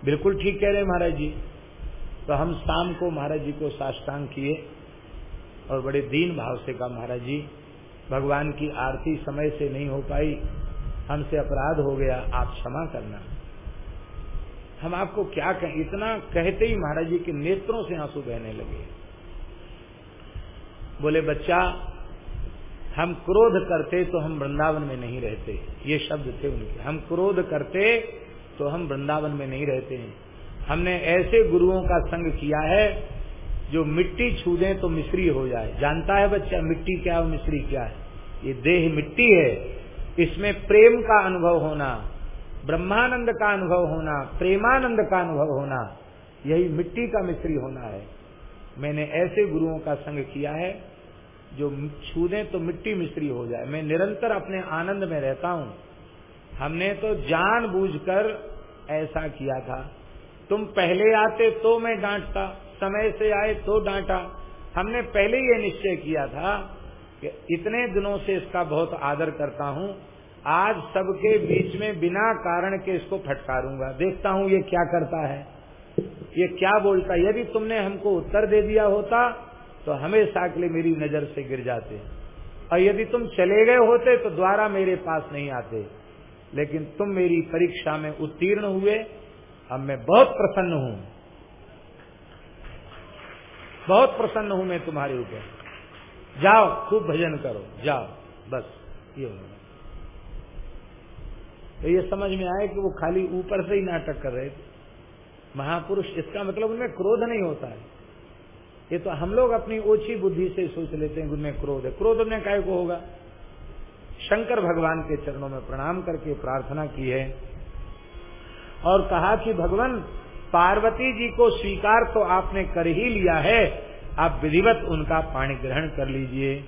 बिल्कुल ठीक कह रहे महाराज जी। तो हम शाम को महाराज जी को साष्टांग किए और बड़े दीन भाव से कहा, महाराज जी, भगवान की आरती समय से नहीं हो पाई, हमसे अपराध हो गया, आप क्षमा करना। हम आपको क्या कहें? इतना कहते ही महाराज जी के नेत्रों से आँसू बहने लगे। बोले, बच्चा, हम क्रोध करते तो हम वृंदावन में नहीं रहते। ये शब्द थे उनके। हम क्रोध करते तो हम वृंदावन में नहीं रहते हैं। हमने ऐसे गुरुओं का संग किया है, जो मिट्टी छू दे तो मिश्री हो जाए। जानता है बच्चा, मिट्टी क्या और मिश्री क्या है? ये देह मिट्टी है। इसमें प्रेम का अनुभव होना ब्रह्मानंद का अनुभव होना, प्रेमानंद का अनुभव होना, यही मिट्टी का मिश्री होना है। मैंने ऐसे गुरुओं का संग किया है, जो छू दें तो मिट्टी मिश्री हो जाए। मैं निरंतर अपने आनंद में रहता हूँ। हमने तो जान बूझकर ऐसा किया था। तुम पहले आते तो मैं डांटता, समय से आए तो डांटा। हमने पहले ये निश्चय किया था कि इतने दिनों से इसका बहुत आदर करता हूँ आज सबके बीच में बिना कारण के इसको फटकारूँगा। देखता हूँ ये क्या करता है। ये क्या बोलता है? यदि तुमने हमको उत्तर दे दिया होता तो हमेशा के लिए मेरी नज़र से गिर जाते। और यदि तुम चले गए होते तो द्वारा मेरे पास नहीं आते। लेकिन तुम मेरी परीक्षा में उत्तीर्ण हुए, अब मैं बहुत प्रसन्न हूँ। बहुत प्रसन्न हूँ मैं तुम्हारे ऊपर। जाओ, खूब भजन करो। जाओ, बस, ये हो तो ये समझ में आए कि वो खाली ऊपर से ही नाटक कर रहे थे। महापुरुष, इसका मतलब उनमें क्रोध नहीं होता है। ये तो हम लोग अपनी ओछी बुद्धि से सोच लेते हैं उनमें क्रोध है। क्रोध में काय को होगा? शंकर भगवान के चरणों में प्रणाम करके प्रार्थना की है और कहा कि, भगवान, पार्वती जी को स्वीकार तो आपने कर ही लिया है। आप विधिवत उनका पाणी ग्रहण कर लीजिए।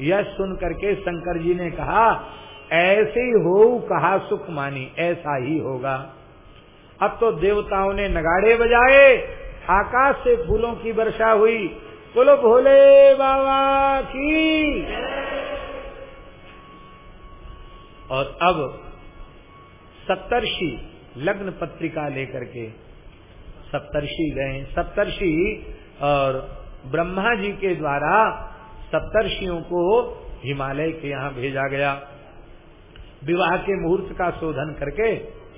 यह सुन करके शंकर जी ने कहा ऐसे ही कहा सुख मानी, ऐसा ही होगा। अब तो देवताओं ने नगाड़े बजाए, आकाश से फूलों की वर्षा हुई। बोलो, भोले बाबा की। और अब सप्तर्षि लग्न पत्रिका लेकर के सप्तर्षि गए। सप्तर्षि और ब्रह्मा जी के द्वारा सप्तर्षियों को हिमालय के यहाँ भेजा गया। विवाह के मुहूर्त का शोधन करके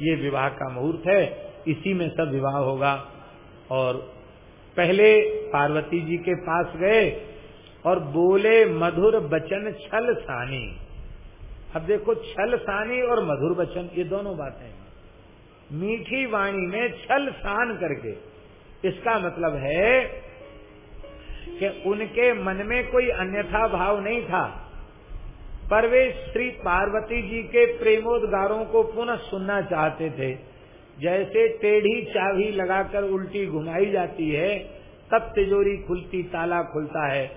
ये विवाह का मुहूर्त है, इसी में सब विवाह होगा। और पहले पार्वती जी के पास गए और बोले, मधुर बचन छल सानी। अब देखो, छल सानी और मधुर बचन, ये दोनों बातें मीठी वाणी में छल सान करके, इसका मतलब है कि उनके मन में कोई अन्यथा भाव नहीं था। पर वे श्री पार्वती जी के प्रेमोद्गारों को पुनः सुनना चाहते थे। जैसे टेढ़ी चाबी लगाकर उल्टी घुमाई जाती है, तब तिजोरी खुलती, ताला खुलता है।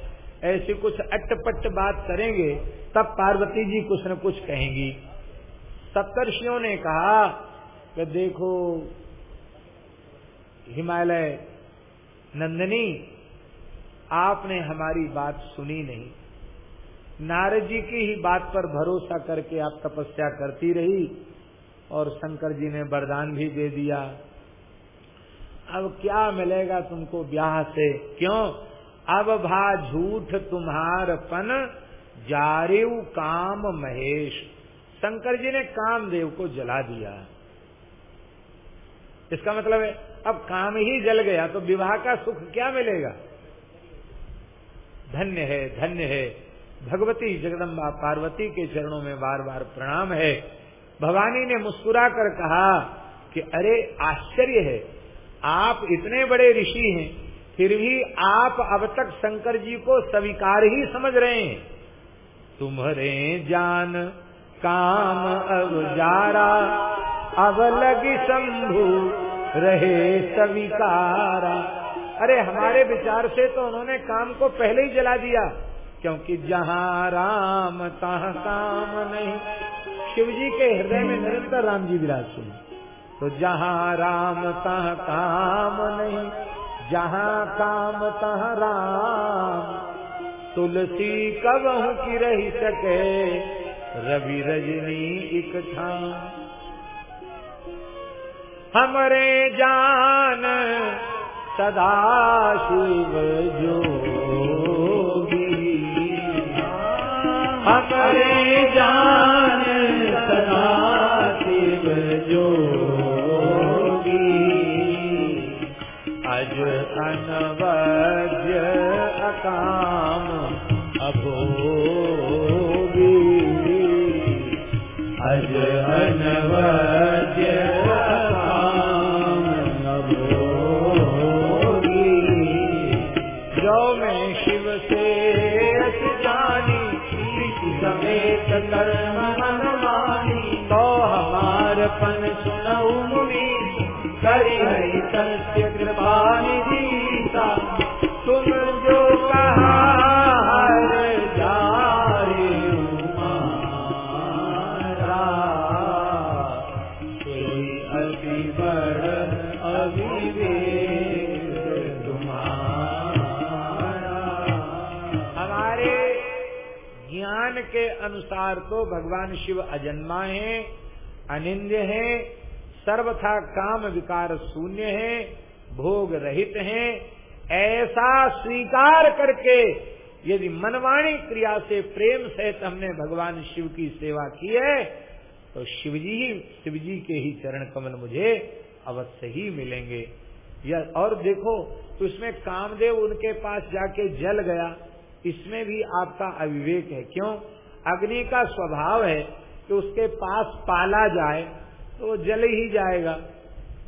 ऐसी कुछ अटपट बात करेंगे, तब पार्वती जी कुछ न कुछ कहेंगी। सप्तर्षियों ने कहा कि देखो, हिमालय नंदनी, आपने हमारी बात सुनी नहीं। नारद जी की ही बात पर भरोसा करके आप तपस्या करती रही और शंकर जी ने वरदान भी दे दिया। अब क्या मिलेगा तुमको ब्याह से? क्यों? अब भा झूठ तुम्हार पन, जारेव काम महेश। शंकर जी ने कामदेव को जला दिया। इसका मतलब है, अब काम ही जल गया तो विवाह का सुख क्या मिलेगा? धन्य है धन्य है। भगवती जगदम्बा पार्वती के चरणों में बार बार प्रणाम है। भवानी ने मुस्कुरा कर कहा कि अरे, आश्चर्य है। आप इतने बड़े ऋषि हैं, फिर भी आप अब तक शंकर जी को स्वीकार ही समझ रहे हैं। तुम्हारे जान, काम अब जारा अब लगी शंभु रहे स्वीकारा। अरे, हमारे विचार से तो उन्होंने काम को पहले ही जला दिया। क्योंकि जहाँ राम, तहाँ काम नहीं। शिव जी के हृदय में निरंतर राम जी विराज तो जहाँ राम, तहाँ काम नहीं, जहाँ काम, तहाँ राम। तुलसी कब की रही सके, रवि रजनी एक ठाम हमरे जान सदा शिव जोगी हमरे जान के अनुसार तो भगवान शिव अजन्मा है, अनिंद्य है, सर्वथा काम विकार शून्य है, भोग रहित है। ऐसा स्वीकार करके यदि मनवाणी क्रिया से प्रेम सहित हमने भगवान शिव की सेवा की है तो शिवजी ही, शिवजी के ही चरण कमल मुझे अवश्य ही मिलेंगे। या, और देखो तो इसमें कामदेव उनके पास जाके जल गया। इसमें भी आपका अविवेक है। क्यों? अग्नि का स्वभाव है कि उसके पास पाला जाए तो वो जल ही जाएगा।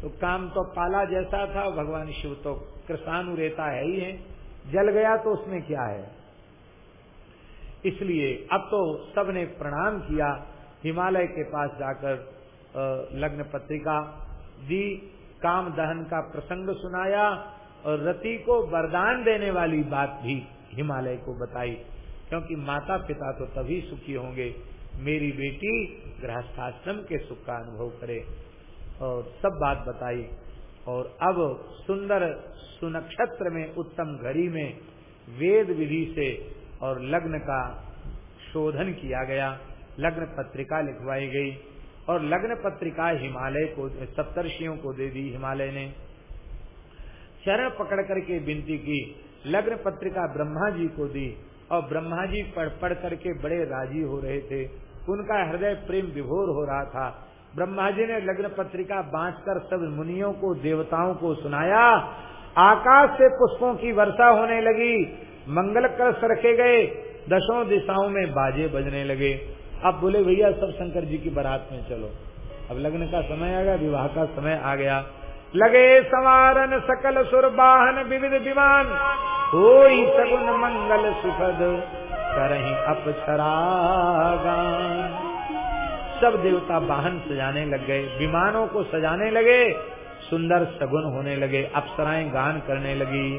तो काम तो पाला जैसा था, भगवान शिव तो कृष्णानु रेता है ही है। जल गया तो उसमें क्या है? इसलिए अब तो सबने प्रणाम किया, हिमालय के पास जाकर लग्न पत्रिका दी, काम दहन का प्रसंग सुनाया और रति को वरदान देने वाली बात भी हिमालय को बताई। क्योंकि माता पिता तो तभी सुखी होंगे। मेरी बेटी गृहस्थाश्रम के सुख का अनुभव करे। और सब बात बताई। और अब सुंदर सुनक्षत्र में, उत्तम घड़ी में वेद विधि से और लग्न का शोधन किया गया। लग्न पत्रिका लिखवाई गई। और लग्न पत्रिका हिमालय को, सप्तर्षियों को दे दी हिमालय ने। चरण पकड़ करके विनती की। लग्न पत्रिका ब्रह्मा जी को दी। और ब्रह्मा जी पढ़ पढ़ करके बड़े राज़ी हो रहे थे। उनका हृदय प्रेम विभोर हो रहा था। ब्रह्मा जी ने लग्न पत्रिका बांटकर सब मुनियों को, देवताओं को सुनाया। आकाश से पुष्पों की वर्षा होने लगी। मंगल कलश रखे गए। दसों दिशाओं में बाजे बजने लगे। अब बोले, भैया, सब शंकर जी की बारात में चलो। अब लग्न का समय आ गया, विवाह का समय आ गया। लगे सवारन सकल सुर बाहन विविध विमान। हो सगुन मंगल सुखद करही अपसरागान। सब देवता वाहन सजाने लग गए विमानों को सजाने लगे सुंदर सगुन होने लगे अप्सराएँ गान करने लगी।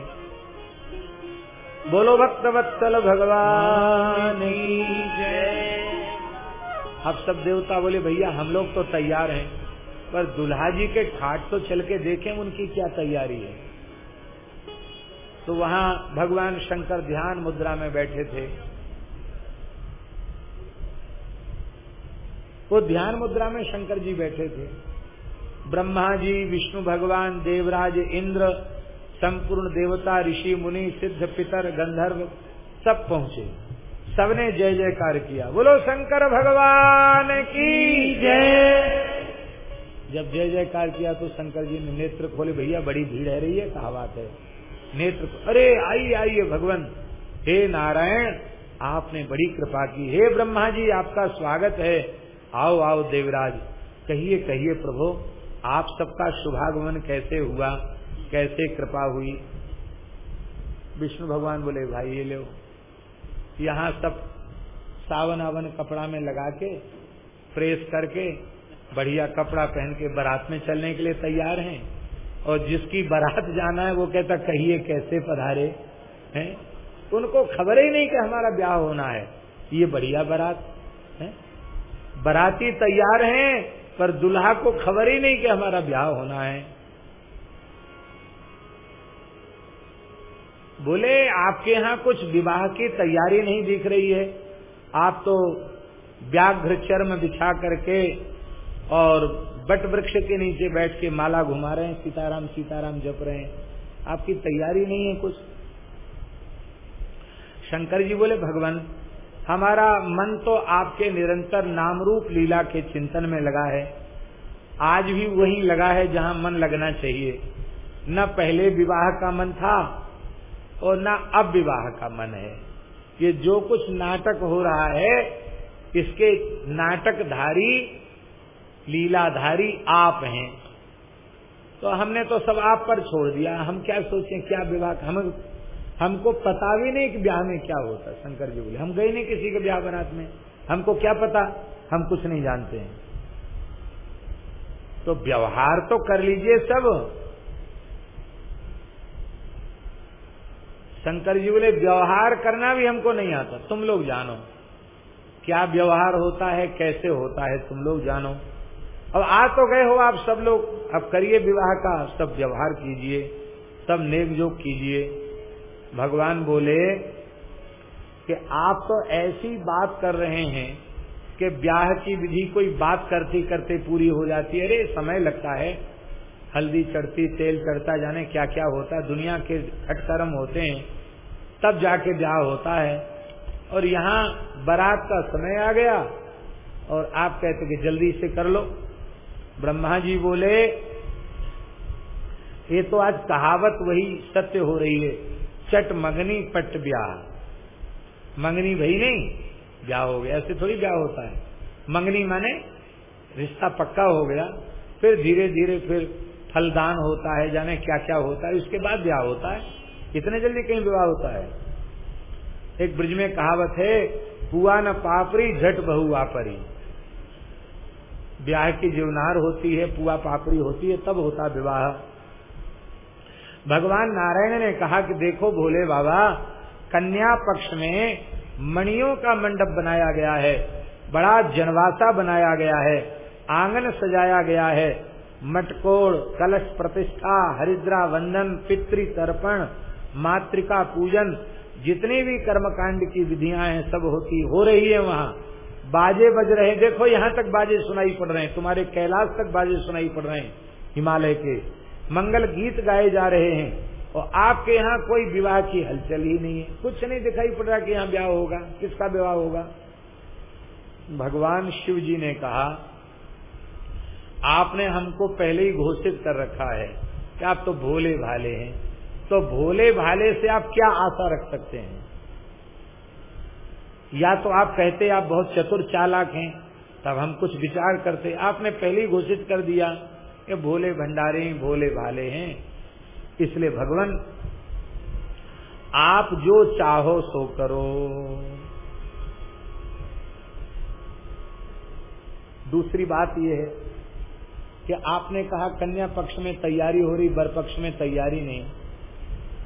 बोलो भक्त वत्सल भगवान की जय। अब सब देवता बोले भैया हम लोग तो तैयार हैं। पर दुल्हा जी के ठाट तो चल के देखे उनकी क्या तैयारी है। तो वहाँ भगवान शंकर ध्यान मुद्रा में बैठे थे। वो ध्यान मुद्रा में शंकर जी बैठे थे। ब्रह्मा जी विष्णु भगवान, देवराज, इंद्र, संपूर्ण देवता, ऋषि, मुनि, सिद्ध, पितर, गंधर्व सब पहुँचे। सबने जय जयकार किया। बोलो, शंकर भगवान की जय। जब जय जयकार किया तो शंकर जी ने नेत्र खोले, भैया, बड़ी भीड़ है रही है, कहा बात है? नेत्र अरे, आइए आइए, भगवान। हे नारायण, आपने बड़ी कृपा की। हे ब्रह्मा जी, आपका स्वागत है। आओ आओ, देवराज। कहिए कहिए, प्रभु, आप सबका शुभागमन कैसे हुआ? कैसे कृपा हुई? विष्णु भगवान बोले, भाई, ये लो। यहाँ सब सावन आवन कपड़ा में लगा के, प्रेस करके बढ़िया कपड़ा पहन के बारात में चलने के लिए तैयार हैं। और जिसकी बारात जाना है, वो कहता, कहिए कैसे पधारे? हैं? उनको खबर ही नहीं कि हमारा ब्याह होना है। ये बढ़िया बारात, है? बाराती तैयार हैं, पर दुल्हा को खबर ही नहीं कि हमारा ब्याह होना है। बोले, आपके यहाँ कुछ विवाह की तैयारी नहीं दिख रही है। आप तो व्याघ्र चर्म बिछा करके और बट वृक्ष के नीचे बैठ के माला घुमा रहे हैं, सीताराम सीताराम जप रहे हैं। आपकी तैयारी नहीं है कुछ? शंकर जी बोले, भगवान, हमारा मन तो आपके निरंतर नाम रूप लीला के चिंतन में लगा है। आज भी वही लगा है जहाँ मन लगना चाहिए। न पहले विवाह का मन था और न अब विवाह का मन है। ये जो कुछ नाटक हो रहा है, इसके नाटकधारी लीलाधारी आप हैं। तो हमने तो सब आप पर छोड़ दिया। हम क्या सोचें, क्या विवाह हम हमको पता भी नहीं कि ब्याह में क्या होता शंकर जी बोले। हम गए नहीं किसी के ब्याह बरात में। हमको क्या पता? हम कुछ नहीं जानते हैं। तो व्यवहार तो कर लीजिए सब। शंकर जी बोले, व्यवहार करना भी हमको नहीं आता। तुम लोग जानो। क्या व्यवहार होता है, कैसे होता है, तुम लोग जानो। अब आ तो गए हो आप सब लोग। अब करिए विवाह का, सब व्यवहार कीजिए, सब नेक जोग कीजिए। भगवान बोले कि आप तो ऐसी बात कर रहे हैं कि ब्याह की विधि कोई बात करते करते पूरी हो जाती है। अरे, समय लगता है। हल्दी चढ़ती, तेल चढ़ता, जाने क्या क्या होता। है दुनिया के खटकर्म होते हैं, तब जाके ब्याह होता है। और यहाँ बारात का समय आ गया और आप कहते कि जल्दी से कर लो। ब्रह्मा जी बोले, ये तो आज कहावत वही सत्य हो रही है। चट मंगनी पट ब्याह। मंगनी भई नहीं, ब्याह हो गया। ऐसे थोड़ी ब्याह होता है। मंगनी माने रिश्ता पक्का हो गया, फिर धीरे धीरे फिर फलदान होता है, जाने क्या क्या होता है, उसके बाद ब्याह होता है। इतने जल्दी कहीं विवाह होता है। एक ब्रिज में कहावत है पुआ न पापरी, झट बहु वापरी ब्याह की जीवनार होती है, पुआ पापड़ी होती है, तब होता विवाह। भगवान नारायण ने कहा कि देखो भोले बाबा, कन्या पक्ष में मणियों का मंडप बनाया गया है, बड़ा जनवासा बनाया गया है, आँगन सजाया गया है, मटकोड़, कलश प्रतिष्ठा, हरिद्रा वंदन, पितृ तर्पण, मातृका पूजन, जितनी भी कर्मकांड की विधियाँ हैं, सब होती, हो रही है वहाँ। बाजे बज रहे हैं। देखो, यहाँ तक बाजे सुनाई पड़ रहे हैं। तुम्हारे कैलाश तक बाजे सुनाई पड़ रहे हैं, हिमालय के। मंगल गीत गाए जा रहे हैं और आपके यहाँ कोई विवाह की हलचल ही नहीं है। कुछ नहीं दिखाई पड़ रहा कि यहाँ ब्याह होगा, किसका विवाह होगा। भगवान शिव जी ने कहा, आपने हमको पहले ही घोषित कर रखा है कि आप तो भोले भाले हैं। तो भोले भाले से आप क्या आशा रख सकते हैं? या तो आप कहते आप बहुत चतुर चालाक हैं, तब हम कुछ विचार करते, आपने पहले ही घोषित कर दिया कि भोले भंडारे भोले भाले हैं। इसलिए भगवान, आप जो चाहो सो करो। दूसरी बात यह है कि आपने कहा कन्या पक्ष में तैयारी हो रही बर पक्ष में तैयारी नहीं।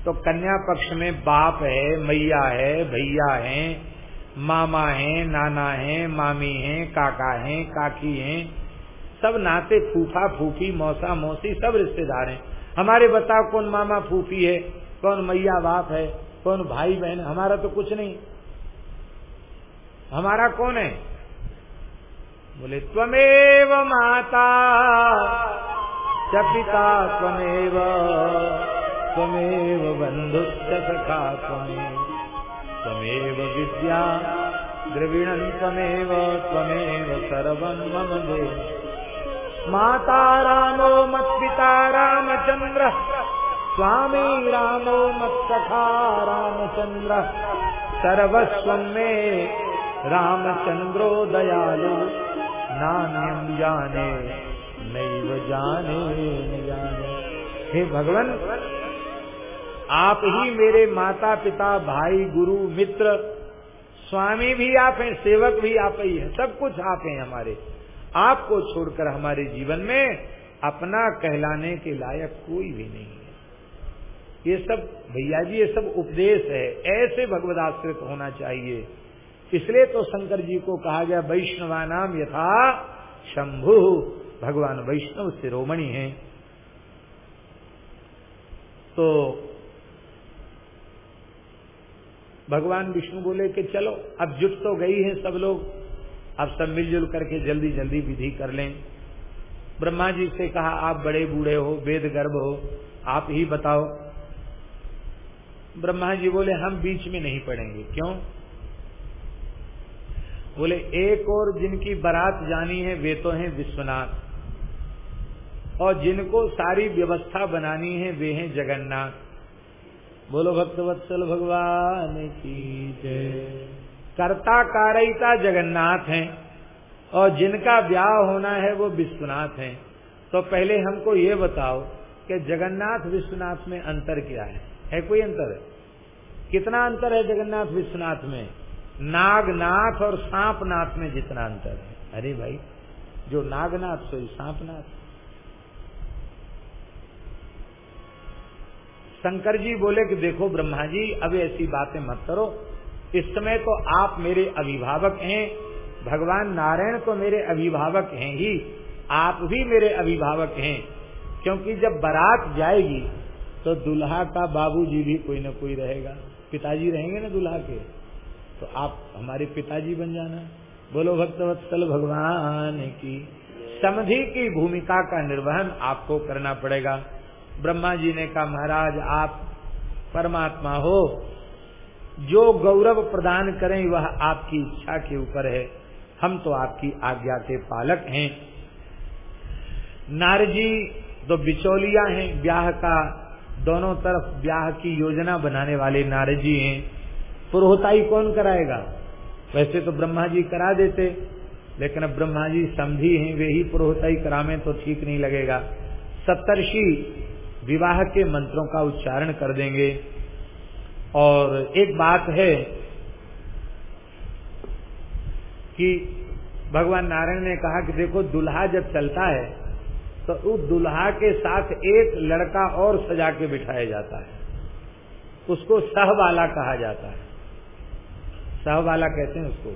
तो कन्या पक्ष में बाप है, मैया है, भैया है मामा है, नाना है, मामी है, काका है, काकी है। सब नाते फूफा, फूफी, मौसा, मौसी, सब रिश्तेदार हैं। हमारे बताओ कौन मामा फूफी है, कौन मैया बाप है, कौन भाई बहन हमारा तो कुछ नहीं। हमारा कौन है? बोले, त्वमेव माता च पिता त्वमेव त्वमेव बन्धुश्च सखा त्वमेव। त्वमेव विद्या, द्रविणं त्वमेव त्वमेव सर्वं मम देव। माता रामो मत्पिता रामचन्द्र, स्वामी रामो मत्सखा रामचन्द्र, सर्वस्वं मे रामचन्द्रो दयालु नान्यम जाने, नैव जाने जाने। हे भगवान आप ही मेरे माता पिता भाई, गुरु, मित्र, स्वामी भी आप हैं, सेवक भी आप ही हैं, सब कुछ आप हैं हमारे। आपको छोड़कर हमारे जीवन में अपना कहलाने के लायक कोई भी नहीं है। ये सब, भैया जी, ये सब उपदेश है। ऐसे भगवदाश्रित होना चाहिए। इसलिए तो शंकर जी को कहा गया वैष्णवा नाम यथा शंभु। भगवान वैष्णव शिरोमणि हैं। तो भगवान विष्णु बोले कि चलो, अब जुट तो गई है सब लोग। अब सब मिलजुल करके जल्दी जल्दी विधि कर लें। ब्रह्मा जी से कहा, आप बड़े बूढ़े हो, वेद गर्भ हो, आप ही बताओ। ब्रह्मा जी बोले, हम बीच में नहीं पड़ेंगे क्यों? बोले, एक और जिनकी बारात जानी है, वे तो हैं विश्वनाथ। और जिनको सारी व्यवस्था बनानी है, वे हैं जगन्नाथ। बोलो भक्तवत्सल भगवान की जय। कर्ता कारयिता जगन्नाथ हैं और जिनका ब्याह होना है वो विश्वनाथ हैं। तो पहले हमको ये बताओ कि जगन्नाथ विश्वनाथ में अंतर क्या है? है कोई अंतर? कितना अंतर है जगन्नाथ विश्वनाथ में? नागनाथ और सांपनाथ में जितना अंतर है। अरे भाई, जो नागनाथ, सो सांपनाथ। शंकर जी बोले कि देखो ब्रह्मा जी, अब ऐसी बातें मत करो। इस समय तो आप मेरे अभिभावक हैं। भगवान नारायण तो मेरे अभिभावक हैं ही। आप भी मेरे अभिभावक हैं। क्योंकि जब बारात जाएगी तो दुल्हा का बाबूजी भी कोई न कोई रहेगा। पिताजी रहेंगे ना दुल्हा के? तो आप हमारे पिताजी बन जाना। बोलो भक्तवत्सल भगवान की। समधि की भूमिका का निर्वहन आपको करना पड़ेगा। ब्रह्मा जी ने कहा, महाराज, आप परमात्मा हो। जो गौरव प्रदान करें, वह आपकी इच्छा के ऊपर है। हम तो आपकी आज्ञा के पालक हैं। नारजी तो बिचौलिया हैं। ब्याह का दोनों तरफ़ ब्याह की योजना बनाने वाले नारजी हैं। पुरोहताई कौन कराएगा? वैसे तो ब्रह्मा जी करा देते, लेकिन अब ब्रह्मा जी समझी हैं, वे ही पुरोहिताई करावे तो ठीक नहीं लगेगा। सप्तर्षि विवाह के मंत्रों का उच्चारण कर देंगे। और एक बात है कि भगवान नारायण ने कहा कि देखो, दुल्हा जब चलता है तो उस दुल्हा के साथ एक लड़का और सजा के बिठाया जाता है। उसको सहवाला कहा जाता है। सहवाला कहते हैं उसको।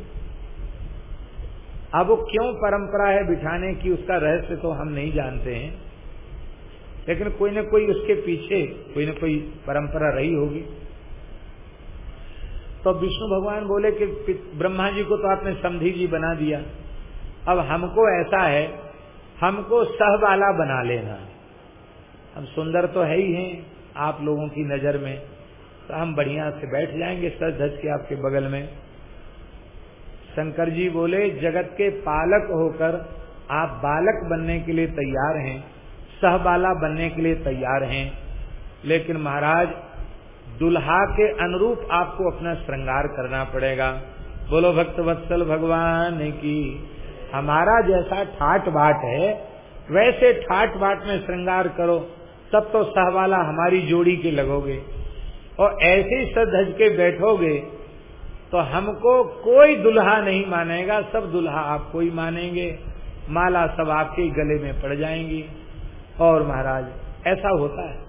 अब वो क्यों परंपरा है बिठाने की, उसका रहस्य तो हम नहीं जानते हैं। लेकिन कोई न कोई उसके पीछे कोई न कोई परंपरा रही होगी। तो विष्णु भगवान बोले कि ब्रह्मा जी को तो आपने समधी जी बना दिया। अब हमको ऐसा है, हमको सहवाला बना लेना। हम सुंदर तो है ही हैं, आप लोगों की नज़र में। तो हम बढ़िया से बैठ जाएँगे सज धज के आपके बगल में। शंकर जी बोले, जगत के पालक होकर आप बालक बनने के लिए तैयार हैं। सहबाला बनने के लिए तैयार हैं। लेकिन महाराज, दुल्हा के अनुरूप आपको अपना श्रृंगार करना पड़ेगा। बोलो, भक्त वत्सल भगवान की, हमारा जैसा ठाट बाट है, वैसे ठाट बाट में श्रृंगार करो, तब तो सहवाला हमारी जोड़ी के लगोगे। और ऐसे ही सधज के बैठोगे तो हमको कोई दुल्हा नहीं मानेगा, सब दुल्हा आपको ही मानेंगे। माला सब आपके गले में पड़ जाएँगी। और महाराज, ऐसा होता है।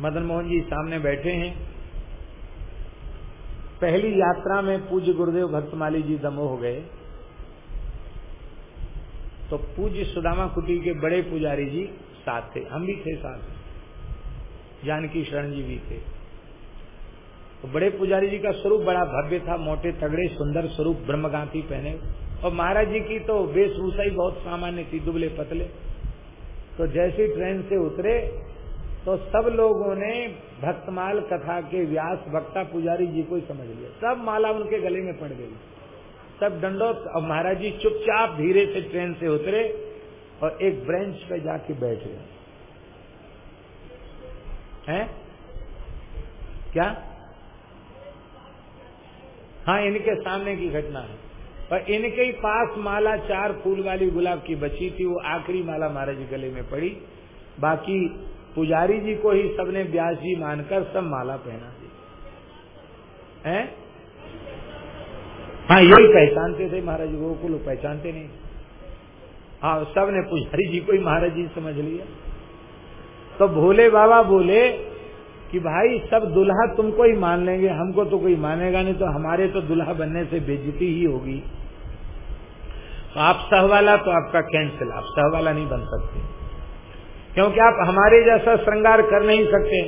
मदन मोहन जी सामने बैठे हैं। पहली यात्रा में पूज्य गुरुदेव भक्तमाली जी दमो हो गए। तो पूज्य सुदामा कुटी के बड़े पुजारी जी साथ थे। हम भी थे साथ। जानकी शरण जी भी थे। तो बड़े पुजारी जी का स्वरूप बड़ा भव्य था, मोटे, तगड़े, सुंदर स्वरूप, ब्रह्मगांति पहने। और महाराज जी की तो वेशभूषा ही बहुत सामान्य थी, दुबले पतले। तो जैसे ट्रेन से उतरे तो सब लोगों ने भक्तमाल कथा के व्यास भक्ता पुजारी जी को ही समझ लिया। सब माला उनके गले में पड़ गई। सब दंडोत और महाराज जी चुपचाप धीरे से ट्रेन से उतरे और एक ब्रेंच पे जाके बैठ गए। हैं? क्या? हाँ इनके सामने की घटना है। और इनके ही पास माला, चार फूल वाली गुलाब की बची थी, वो आखिरी माला महाराज गले में पड़ी। बाकी पुजारी जी को ही सबने व्यास जी मानकर सब माला पहना दी। हैं? हाँ यही पहचानते थे महाराज को पहचानते नहीं। हाँ सबने पुजारी जी को ही महाराज जी समझ लिया। तो भोले बाबा बोले कि भाई, सब दुल्हा तुमको ही मान लेंगे, हमको तो कोई मानेगा नहीं तो हमारे तो दुल्हा बनने से बेजती ही होगी। तो आप सह वाला तो आपका कैंसिल आप सह वाला नहीं बन सकते। क्योंकि आप हमारे जैसा श्रृंगार कर नहीं सकते।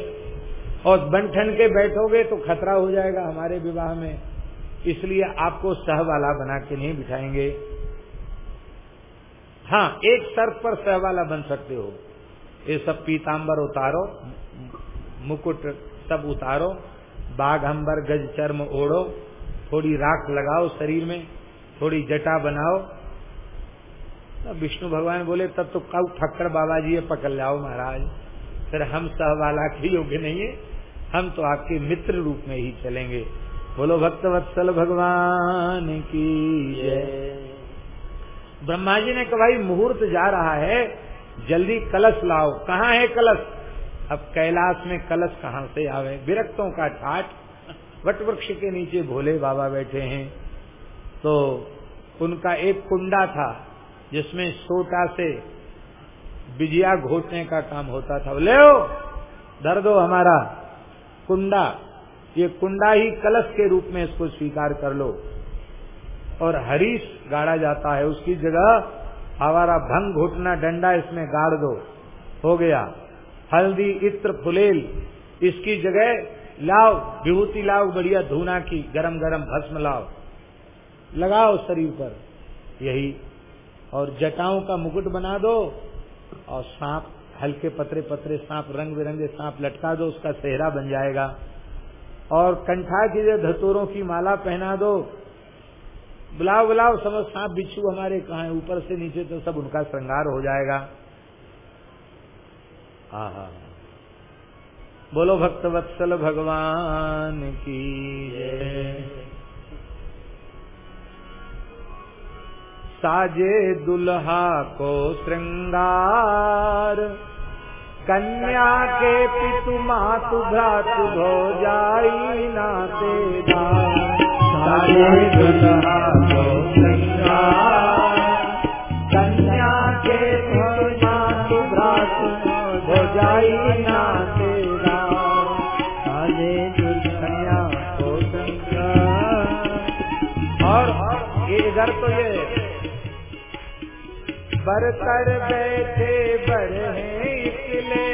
और बनठन के बैठोगे तो खतरा हो जाएगा हमारे विवाह में। इसलिए आपको सहवाला बना के नहीं बिठाएँगे। हाँ एक शर्त पर सह वाला बन सकते हो। ये सब पीताम्बर उतारो, मुकुट सब उतारो, बाघ, अंबर गज चर्म ओढ़ो, थोड़ी राख लगाओ शरीर में, थोड़ी जटा बनाओ तो विष्णु भगवान बोले, तब तो कब ठक्कर बाबा जी पकड़ लाओ महाराज। फिर हम सहवाला के योग्य नहीं है। हम तो आपके मित्र रूप में ही चलेंगे। बोलो, भक्त वत्सल भगवान की ब्रह्मा जी ने कहा, भाई, मुहूर्त जा रहा है। जल्दी कलश लाओ। कहाँ है कलश? अब कैलाश में कलश कहाँ से आवे? विरक्तों का ठाट। वट वृक्ष के नीचे भोले बाबा बैठे हैं। तो उनका एक कुंडा था। जिसमें सोटा से बिजिया घोटने का काम होता था। ले धर दो हमारा कुंडा। ये कुंडा ही कलश के रूप में इसको स्वीकार कर लो। और हरीश गाड़ा जाता है, उसकी जगह हमारा भंग घुटना डंडा इसमें गाड़ दो। हो गया। हल्दी, इत्र, फुलेल, इसकी जगह लाओ, विभूति लाओ, बढ़िया धूना की गरम गरम भस्म लाओ। लगाओ शरीर पर। यही और जटाओं का मुकुट बना दो और सांप, हल्के पतरे पतरे सांप रंग बिरंगे सांप लटका दो, उसका सेहरा बन जाएगा। और कंठा की जो धतूरों की माला पहना दो। बुलाओ बुलाओ, समझ सांप बिच्छू हमारे कहा है, ऊपर से नीचे तो सब उनका श्रृंगार हो जाएगा। हाँ हाँ बोलो भक्त वत्सल भगवान की साजे दुल्हा को श्रृंगार। कन्या के पितु मातु भ्रातु भो जाई नातेदार साजे दुल्हा को श्रृंगार। कन्या के पितु मातु भ्रातु हो जाई बर कर बैठे बड़े इसलिए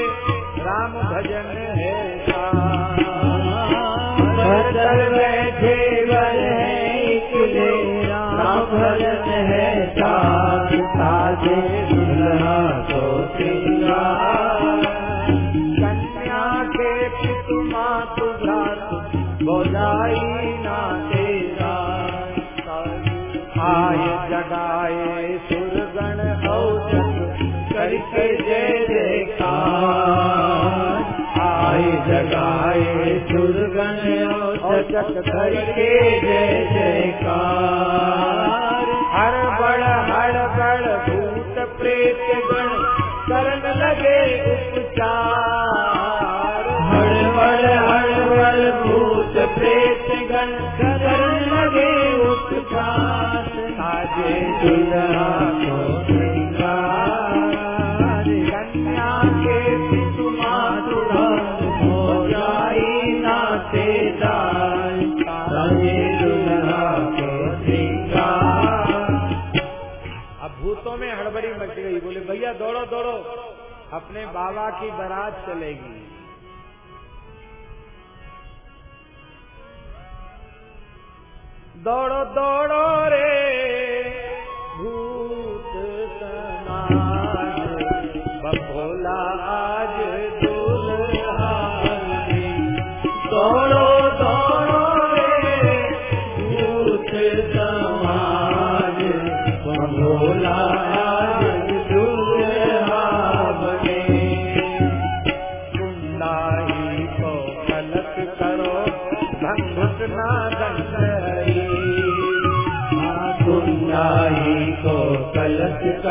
राम भजन है बर कर बैठे करके जय जयकार। हर बड़ हर बड़ भूत प्रेत गण करन लगे बाबा की बरात चलेगी। दौड़ो दौड़ो रे।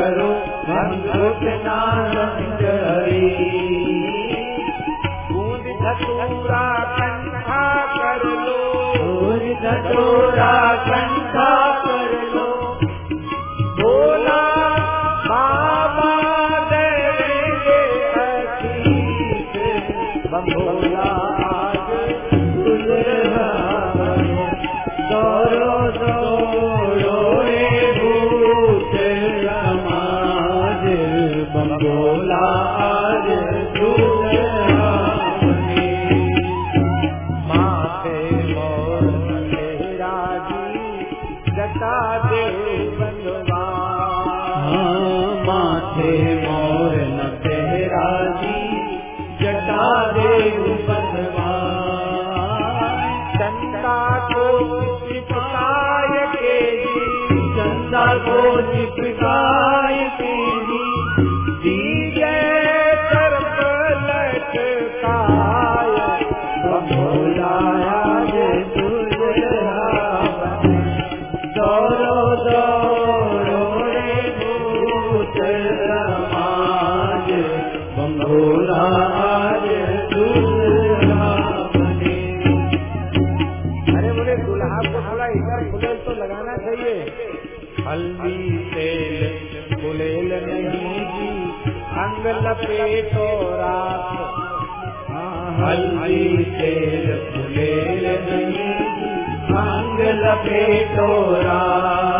करो
मंगोपनानंद हरि
बूंद धतूरा कंठा कर लो।
बूंद धतूरा कंठा कर
बोला बाबा देंगे
अतीत। बंबोला दौड़ो दौड़ो रे।
vou te लगे तो रात
हल्दी तेल फुलेल
नहीं मांग रात।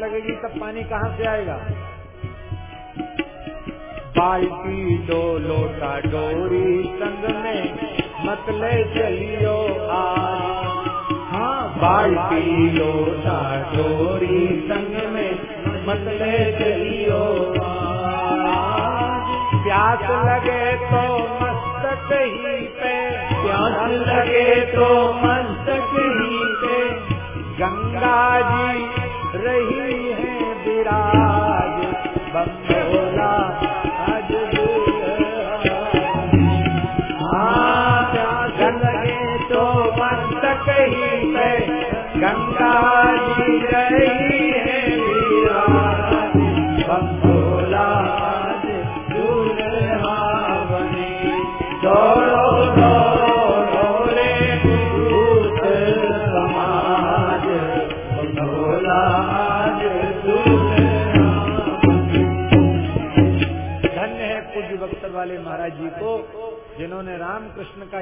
लगेगी तब पानी कहाँ से आएगा? बाल्टी दो लोटा डोरी संग में मतले चलियो आज। हाँ बाल्टी लोटा डोरी संग में मतले चलियो प्यास लगे तो मस्तक ही पे प्यास लगे तो, तो मस्त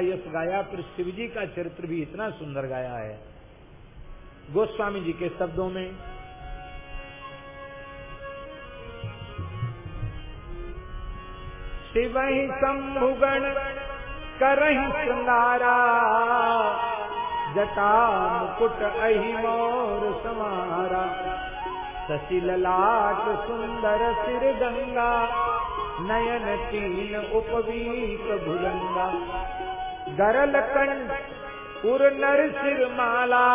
यश गाया, फिर शिव जी का चरित्र भी इतना सुंदर गाया है। गोस्वामी जी के शब्दों में शिव ही शंभुगण करही श्रृंगारा जटा मुकुट अहि मोर समारा, सशिल लाट सुंदर सिर गंगा, नयन तीन उपवीत भुजंगा गरल कंठ उर नर सिर माला,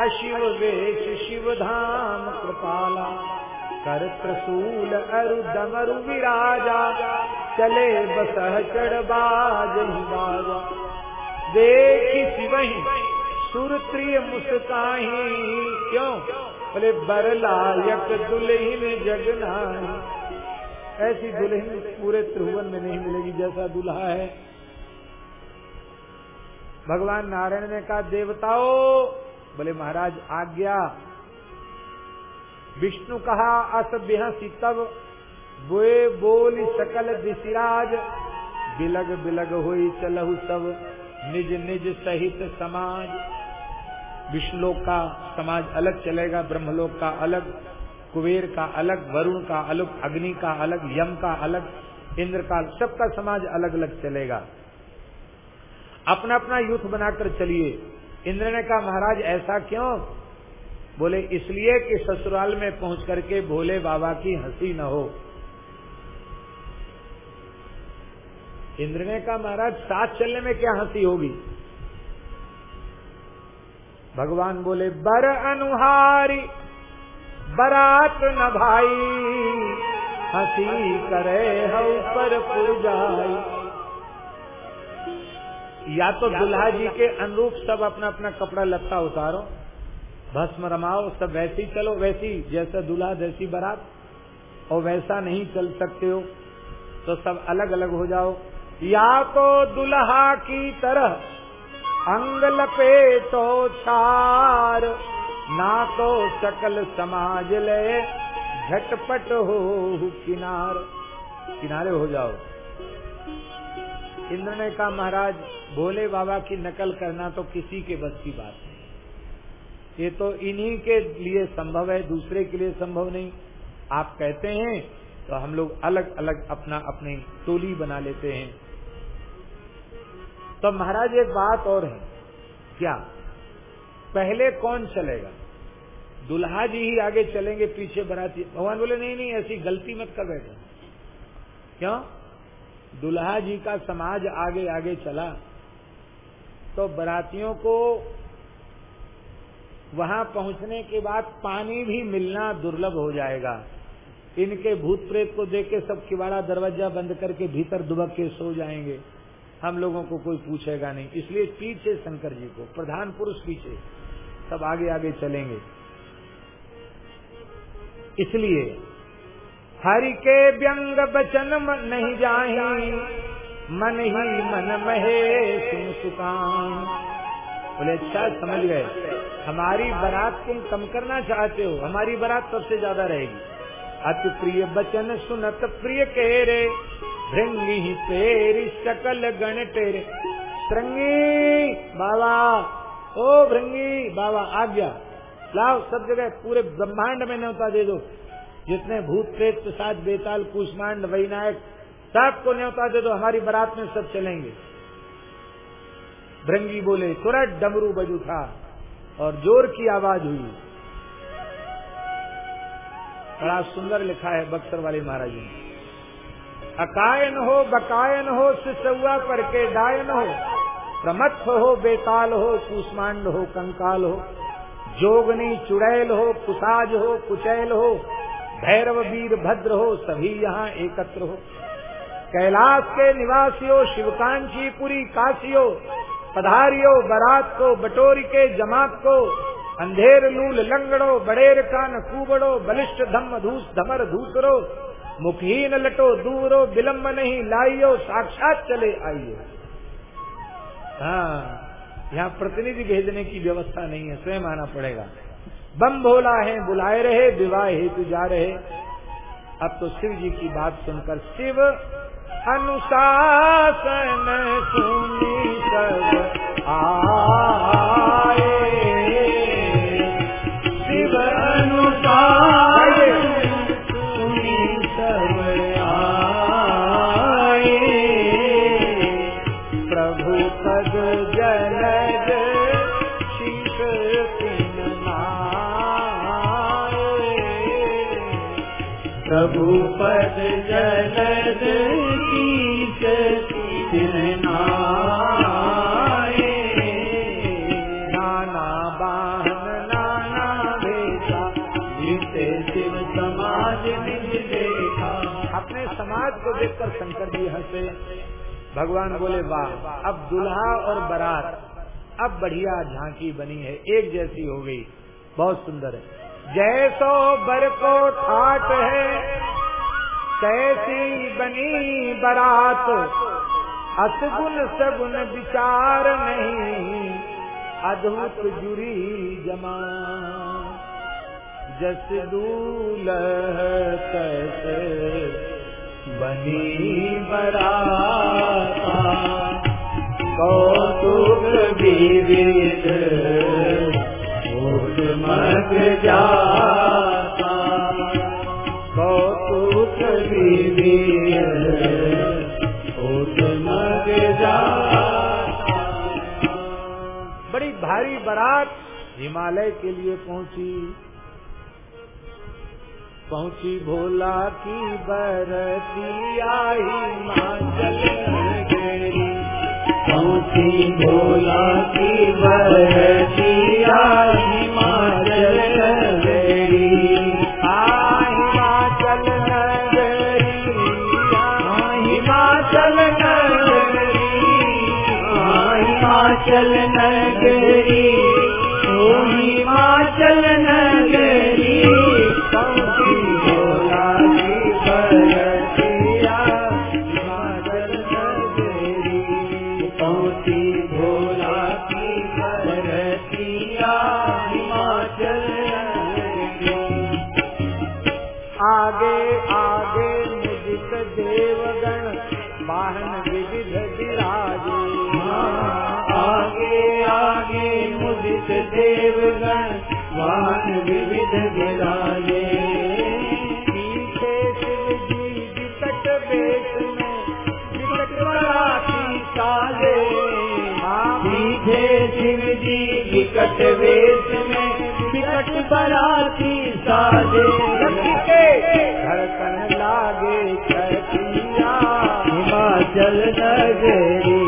अशिव वेश शिव धाम कृपाला। कर त्रिशूल अरु डमरु विराजा, चले बसह चढ़ बाज देखी शिवही सुर प्रिय मुस्काही, क्यों? बोले, बरलायक दुल्हन जगना ऐसी दुल्हन पूरे त्रिभुवन में नहीं मिलेगी जैसा दुल्हा है। भगवान नारायण ने कहा, देवताओं, बोले महाराज, आज्ञा। विष्णु कहा अस बिहसी तब बोए बोल सकल दिशिराज बिलग बिलग हुई चलहु सब, निज निज सहित समाज। विष्णुलोक का समाज अलग चलेगा, ब्रह्मलोक का अलग, कुबेर का अलग, वरुण का अलग, अग्नि का अलग, यम का अलग, इंद्र का, सबका समाज अलग अलग चलेगा। अपना अपना यूथ बनाकर चलिए। इंद्र ने कहा, महाराज, ऐसा क्यों? बोले, इसलिए कि ससुराल में पहुँच करके भोले बाबा की हँसी न हो। इंद्र ने कहा, महाराज, साथ चलने में क्या हँसी होगी? भगवान बोले, बर अनुहारी, बरात न भाई, हँसी करे हऊ पर पुरजाई या तो दुल्हा जी के अनुरूप सब अपना अपना कपड़ा लत्ता उतारो भस्म रमाओ सब वैसे ही चलो वैसी जैसा दूल्हा जैसी बारात और वैसा नहीं चल सकते हो तो सब अलग अलग हो जाओ। या तो दुल्हा की तरह अंग लपेटो छार ना तो सकल समाज ले झटपट हो किनार। किनारे हो जाओ। इंद्र ने कहा महाराज भोले बाबा की नकल करना तो किसी के बस की बात नहीं। ये तो इन्हीं के लिए संभव है, दूसरे के लिए संभव नहीं। आप कहते हैं तो हम लोग अलग अलग अपना अपनी टोली बना लेते हैं। तो महाराज, एक बात और है। क्या? पहले कौन चलेगा? दुल्हा जी ही आगे चलेंगे, पीछे बराती। भगवान बोले, नहीं नहीं, ऐसी गलती मत कर बैठे। क्यों? दुल्हा जी का समाज आगे आगे चला। तो बरातियों को वहाँ पहुँचने के बाद पानी भी मिलना दुर्लभ हो जाएगा। इनके भूत प्रेत को देख के सब किवाड़ा दरवाज़ा बंद करके भीतर दुबक के सो जाएँगे। हम लोगों को कोई पूछेगा नहीं। इसलिए पीछे शंकर जी को, प्रधान पुरुष पीछे, सब आगे आगे चलेंगे। इसलिए हरि के व्यंग बचन नहीं जाही। मन ही मन महे सुन सुकान बोले अच्छा समझ गए। हमारी बारात तुम कम करना चाहते हो। हमारी बारात सबसे ज़्यादा रहेगी। अति प्रिय बचन सुनत प्रिय केरे भृंगी तेरी सकल गण तेरे श्रृंगी बाबा, ओ भृंगी, बाबा, आज्ञा। लाओ, सब जगह, पूरे ब्रह्मांड में न्योता दे दो। जितने भूत, प्रेत प्रसाद बेताल, कुष्मांड, वैनायक सबको न्योता दे दो, हमारी बारात में सब चलेंगे। भृंगी बोले तुरंत डमरू बजू था और ज़ोर की आवाज़ हुई। बड़ा सुंदर लिखा है बक्सर वाले महाराज ने। अकायन हो, बकायन हो, सिसुआ पर के डायन हो प्रमत्थ हो, बेताल हो कुष्मांड हो, कंकाल हो, जोगनी चुड़ैल हो, कुसाज हो, कुचैल हो, भैरव वीर भद्र हो, सभी यहाँ एकत्र हो। कैलाश के निवासियों, शिवकांची, पुरी, काशियो, पधारियो, बारात को, बटोरी के जमात को, अंधेर लूल लंगड़ो, बड़ेर कान कुबड़ो बलिष्ठ धम धूस धमर धूसरो, मुखहीन लटो दूरो विलम्ब नहीं लाइयो, साक्षात चले आइयो हाँ यहाँ प्रतिनिधि भेजने की व्यवस्था नहीं है, स्वयं आना पड़ेगा। बम भोला है, बुलाए रहे, विवाह हेतु जा रहे। अब तो शिव जी की बात सुनकर शिव अनुशासन सुनी सब आए।
शिव अनुसार
भगवान बोले, वाह, अब दुल्हा और बारात, अब बढ़िया झांकी बनी है, एक जैसी हो गई। बहुत सुंदर है। जैसो बर को ठाट है कैसी बनी बारात। असगुन सगुन विचार नहीं, अद्भुत जुरी जमा। जस दूल्ह कैसे
बनी बराता। कौतुक विविध जाता
बड़ी भारी बारात हिमालय के लिए पहुँची। पहुँची भोला की बरती आई हिमाचल नगरी
पहुँची भोला की बरती हिमाचल
मुदित देवगण वाहन विविध विराजे पीछे शिव जी विकट वेश में विकट बराती साजे
पीछे शिव जी विकट वेश में विकट बराती साजे
के धड़कन लागे छतिया
हिमाचल नगरी।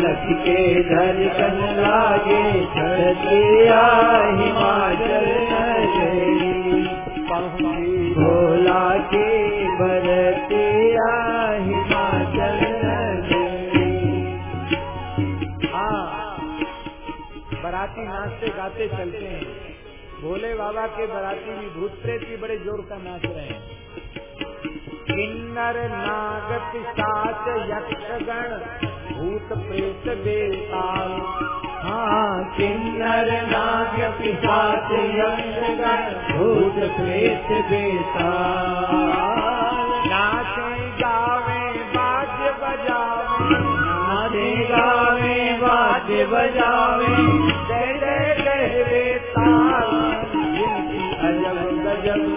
लटके धड़कन लागे
बराती नाचते गाते चलते हैं। भोले बाबा के बराती भी भूत प्रेत भी बड़े ज़ोर का नाच रहे हैं। किन्नर नाग पिशाच यक्षगण, भूत प्रेत
हाँ किन्नर नाग पिशाच यक्षगण भूत प्रेत बेताल।
नाचे गावे बाज बजावे।
नाचे गावे वाद्य बजावे।
जय जय कह
जिनकी अजब गजब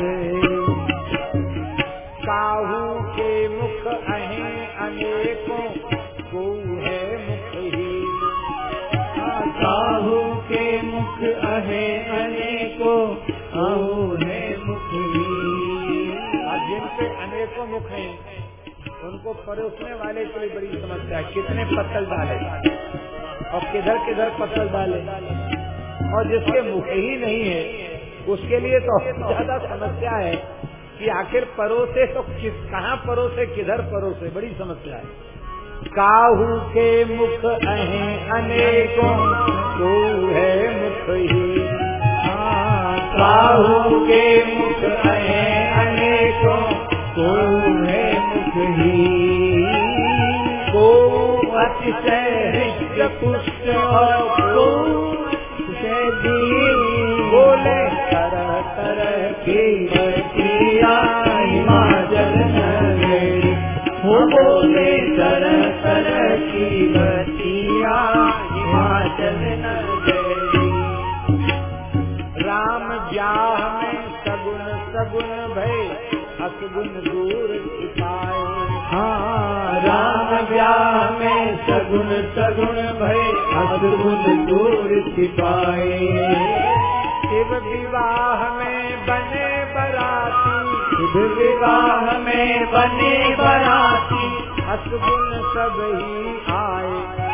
परोसने वाले के लिए बड़ी समस्या है। कितने पत्तल डाले? और किधर किधर पत्तल डाले? और जिसके मुख ही नहीं है, उसके लिए तो ज़्यादा समस्या है कि आखिर परोसे तो किस, कहाँ परोसे, किधर परोसे? बड़ी समस्या है। काहू के मुख अहे अनेकों को है मुख ही।
काहू के मुख अहे अनेकों को अतिशय पुष्ट बोले, तरह तरह की बतिया हिमाचल हो बोले, तरह तरह की बतिया हिमाचल
राम ब्याह में सगुन सगुन भय असगुन दूर छिपाए।
हाँ। ब्याह में सगुन सगुन भय असगुन दूर छिपाए।
शिव विवाह में बने बराती
शुभ विवाह में बने बराती।
असगुन सब ही आए।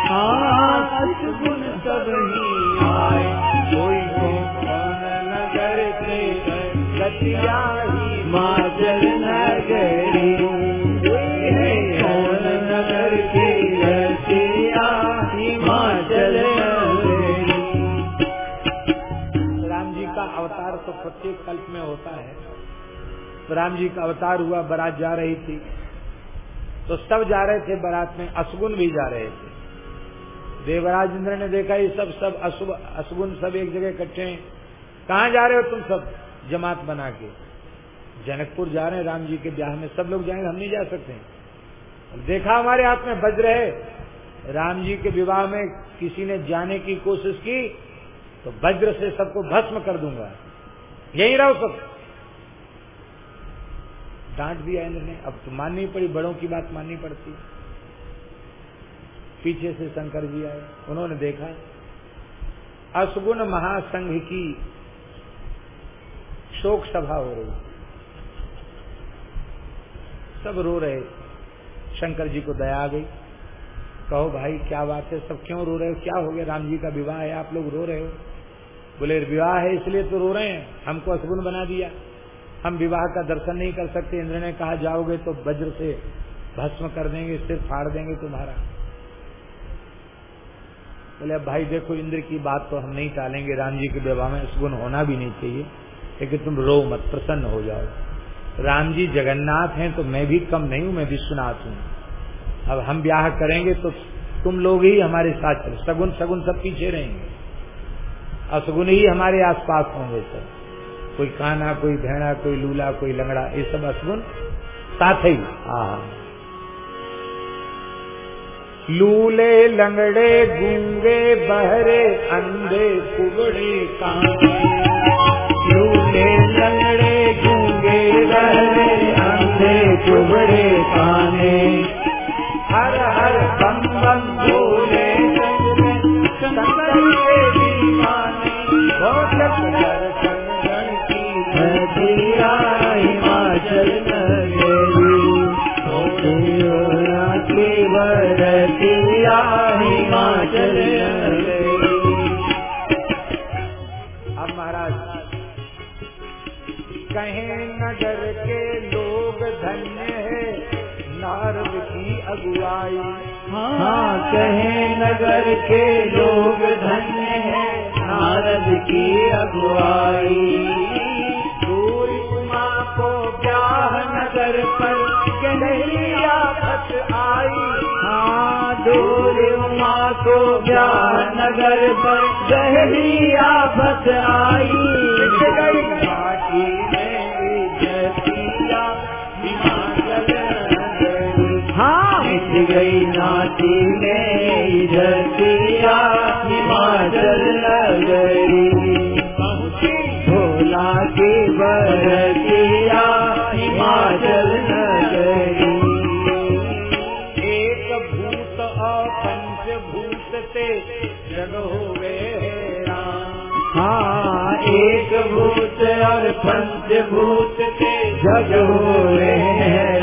हाँ सगुन सब ही आए। कोई को नगर से गतिया ही माजल नगरी
राम जी का अवतार हुआ, बारात जा रही थी। तो सब जा रहे थे बारात में, असगुन भी जा रहे थे। देवराज इंद्र ने देखा, ये सब सब अशुभ असगुन सब एक जगह इकट्ठे हैं। कहाँ जा रहे हो तुम सब? जमात बना के। जनकपुर जा रहे हैं राम जी के ब्याह में। सब लोग जाएँगे, हम नहीं जा सकते। देखा हमारे हाथ में वज्र है राम जी के विवाह में किसी ने जाने की कोशिश की तो वज्र से सबको भस्म कर दूँगा। यही रहो सब। डांट दिया इंद्र ने अब तो माननी पड़ी, बड़ों की बात माननी पड़ती। पीछे से शंकर जी आए, उन्होंने देखा असगुण महासंघ की शोक सभा हो रही। सब रो रहे। शंकर जी को दया आ गई। कहो, भाई, क्या बात है? सब क्यों रो रहे हो? क्या हो गया? राम जी का विवाह है, आप लोग रो रहे हो? बोले, विवाह है, इसलिए तो रो रहे हैं। हमको असगुन बना दिया। हम विवाह का दर्शन नहीं कर सकते। इंद्र ने कहा, जाओगे तो वज्र से भस्म कर देंगे, सिर फाड़ देंगे तुम्हारा। बोले, अब भाई देखो, इंद्र की बात तो हम नहीं टालेंगे। राम जी के विवाह में असगुन होना भी नहीं चाहिए, लेकिन तुम रो मत, प्रसन्न हो जाओ। राम जी जगन्नाथ हैं तो मैं भी कम नहीं हूँ, मैं विश्वनाथ हूँ। अब हम ब्याह करेंगे तो तुम लोग ही हमारे साथ चलो। सगुन सगुन सब पीछे रहेंगे। असगुन ही हमारे आसपास होंगे सब। कोई काना कोई भेड़ा कोई लूला कोई लंगड़ा ये सब असगुन साथ ही। हाँ। लूले लंगड़े गूँगे बहरे अंधे कुबड़े काने
लूले लंगड़े गूँगे रहरे अंधे चुबड़े काने
हर हर बम बम
बोले
हाँ
कहे नगर के लोग धन्य है, नारद की अगुवाई। दूर उमा को ब्याह नगर पर आफत आई। हाँ दूर उमा को ब्याह नगर पर गहरी आफत आई। हिमाचल नगरी भोला की बरतिया हिमाचल नगरी
एक भूत और पंचभूत से जग हो गए
हाँ एक भूत और पंचभूत के जग हुए हैं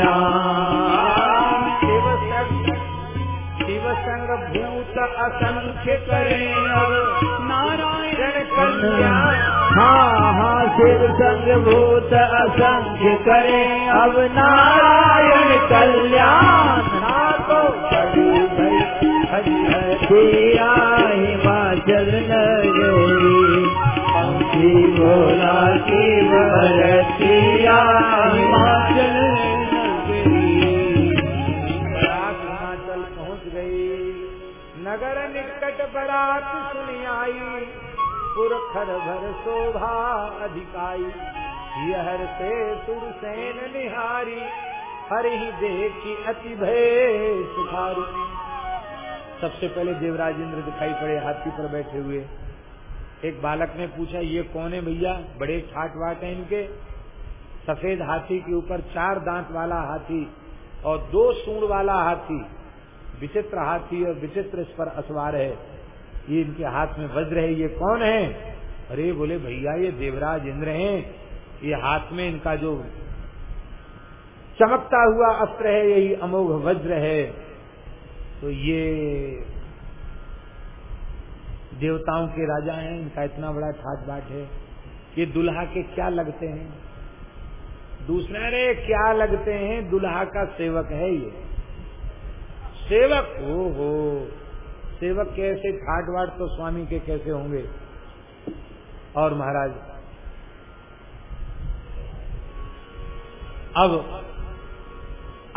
भूत असंख्य करें अब नारायण कल्याण
हाँ हाँ शिव संग भूत असंख्य करे अब नारायण कल्याण ना बड़ी भई हरिया हिमाचल नगरी पंखी भोला की भरतिया हिमाचल
बरात सुनी आई, पुरखर भर शोभा अधिकाई। यहर से सुरसेन निहारी, हर ही देखी अति भय सुखारी सबसे पहले देवराज इंद्र दिखाई पड़े हाथी पर बैठे हुए। एक बालक ने पूछा, ये कौन है भैया? बड़े ठाट वाट है इनके। सफ़ेद हाथी के ऊपर चार दांत वाला हाथी और दो सूंड वाला हाथी। विचित्र हाथी और विचित्र इस पर असवार है। ये इनके हाथ में वज्र है, ये कौन है? अरे बोले, भैया, ये देवराज इंद्र हैं। ये हाथ में इनका जो चमकता हुआ अस्त्र है, यही अमोघ वज्र है। तो ये देवताओं के राजा हैं, इनका इतना बड़ा ठाट बाट है। ये दुल्हा के क्या लगते हैं? दूसरे, अरे, क्या लगते हैं? दुल्हा का सेवक है ये। सेवक? हो हो सेवक कैसे ठाट बाट तो स्वामी के कैसे होंगे? और महाराज, अब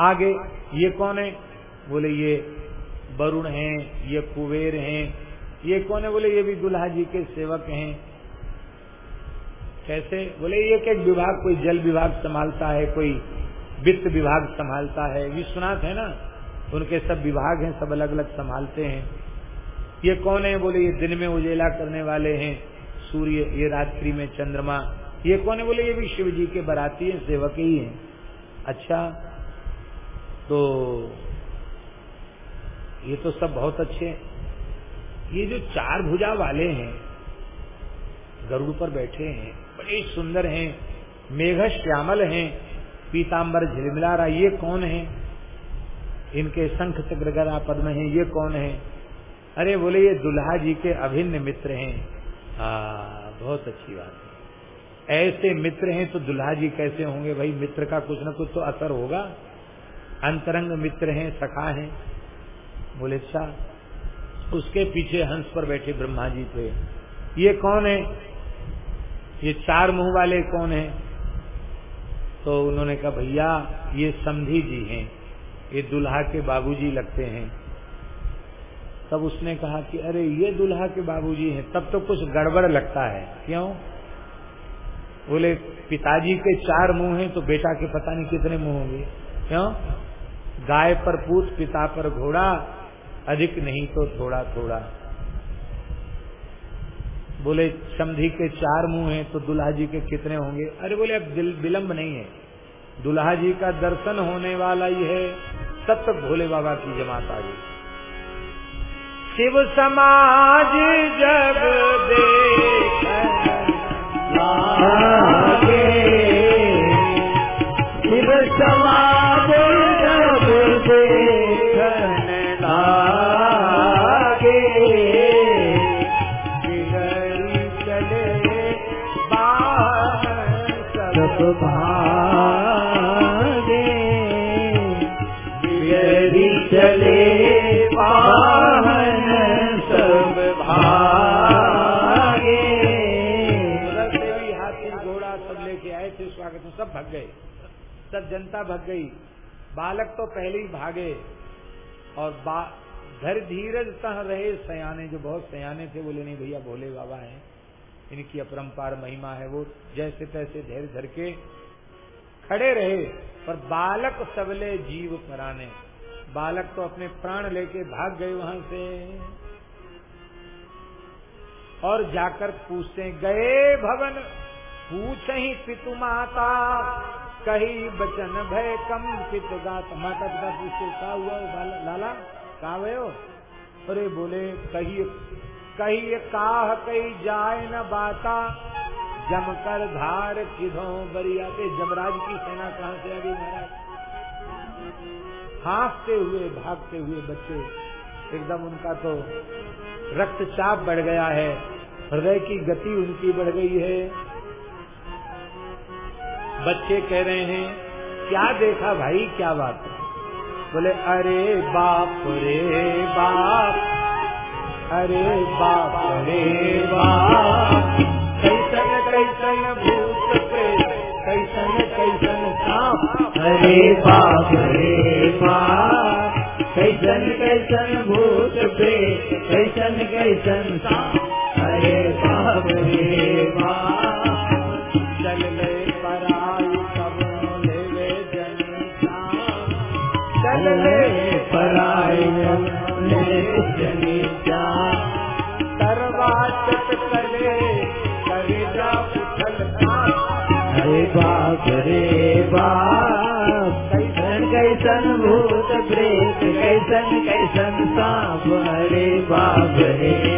आगे ये कौन है? बोले, ये वरुण हैं, ये कुबेर हैं। ये कौन है? बोले, ये भी दुल्हा जी के सेवक हैं। कैसे? बोले, एक एक विभाग, कोई जल विभाग संभालता है, कोई वित्त विभाग संभालता है। विश्वनाथ है ना? उनके सब विभाग हैं, सब अलग अलग संभालते हैं। ये कौन है? बोले, ये दिन में उजेला करने वाले हैं। सूर्य, ये रात्रि में चंद्रमा। ये कौन है? बोले, ये भी शिव जी के बराती हैं, सेवक ही हैं। अच्छा तो ये तो सब बहुत अच्छे ये जो चार भुजा वाले हैं, गरुड़ पर बैठे हैं, बड़े सुंदर हैं, मेघ श्यामल हैं पीताम्बर झिलमिला रहा, ये कौन है? इनके शंख चक्रगरा पद्म है, ये कौन है? अरे बोले, ये दुल्हा जी के अभिन्न मित्र हैं। हाँ बहुत अच्छी बात है। ऐसे मित्र हैं तो दुल्हा जी कैसे होंगे भाई? मित्र का कुछ न कुछ तो असर होगा। अंतरंग मित्र हैं, सखा हैं। बोले अच्छा उसके पीछे हंस पर बैठे ब्रह्मा जी थे ये कौन है? ये चार मुँह वाले कौन है? तो उन्होंने कहा, भैया, ये समधी जी हैं। ये दुल्हा के बाबूजी लगते हैं। तब उसने कहा कि अरे ये दुल्हा के बाबूजी हैं, तब तो कुछ गड़बड़ लगता है। क्यों? बोले, पिताजी के चार मुँह हैं तो बेटा के पता नहीं कितने मुँह होंगे। क्यों? गाय पर पूत, पिता पर घोड़ा, अधिक नहीं तो थोड़ा थोड़ा। बोले, समधी के चार मुँह हैं तो दुल्हा जी के कितने होंगे? अरे बोले, अब दिल विलम्ब नहीं है। दुल्हा जी का दर्शन होने वाला ही है तब तक भोले बाबा की जमात आ गई शिव समाज जब देख जनता भग गई। बालक तो पहले ही भागे और धर धीरज तह रहे सयाने, जो बहुत सयाने थे, बोले, नहीं भैया, भोले बाबा हैं। इनकी अपरंपार महिमा है वो, जैसे तैसे धैर्य धर के खड़े रहे। पर बालक सबले जीव पराने। बालक तो अपने प्राण लेके भाग गए वहाँ से। और जाकर पूछते, गए भवन? पूछ ही पितु माता कही बचन भय कम पित गात माता पिता पूछते क्या हुआ लाला, कहा हो? अरे बोले, कही कही काह कही जाए न बाता। जमकर धार किधो बरियाते जमराज की सेना कहाँ से गई महाराज? हाँफते हुए, भागते हुए बच्चे, एकदम उनका तो रक्तचाप बढ़ गया है। हृदय की गति उनकी बढ़ गई है। बच्चे कह रहे हैं, क्या देखा भाई? क्या बात है? बोले, अरे बाप रे बाप, अरे बाप रे बाप, कैसन कैसन भूत कैसन कैसन सांप,
अरे बाप रे बाप, कैसन कैसन भूत प्रेत, कैसन कैसन सांप, अरे बाप रे कैसन कैसन सांप हरे बाप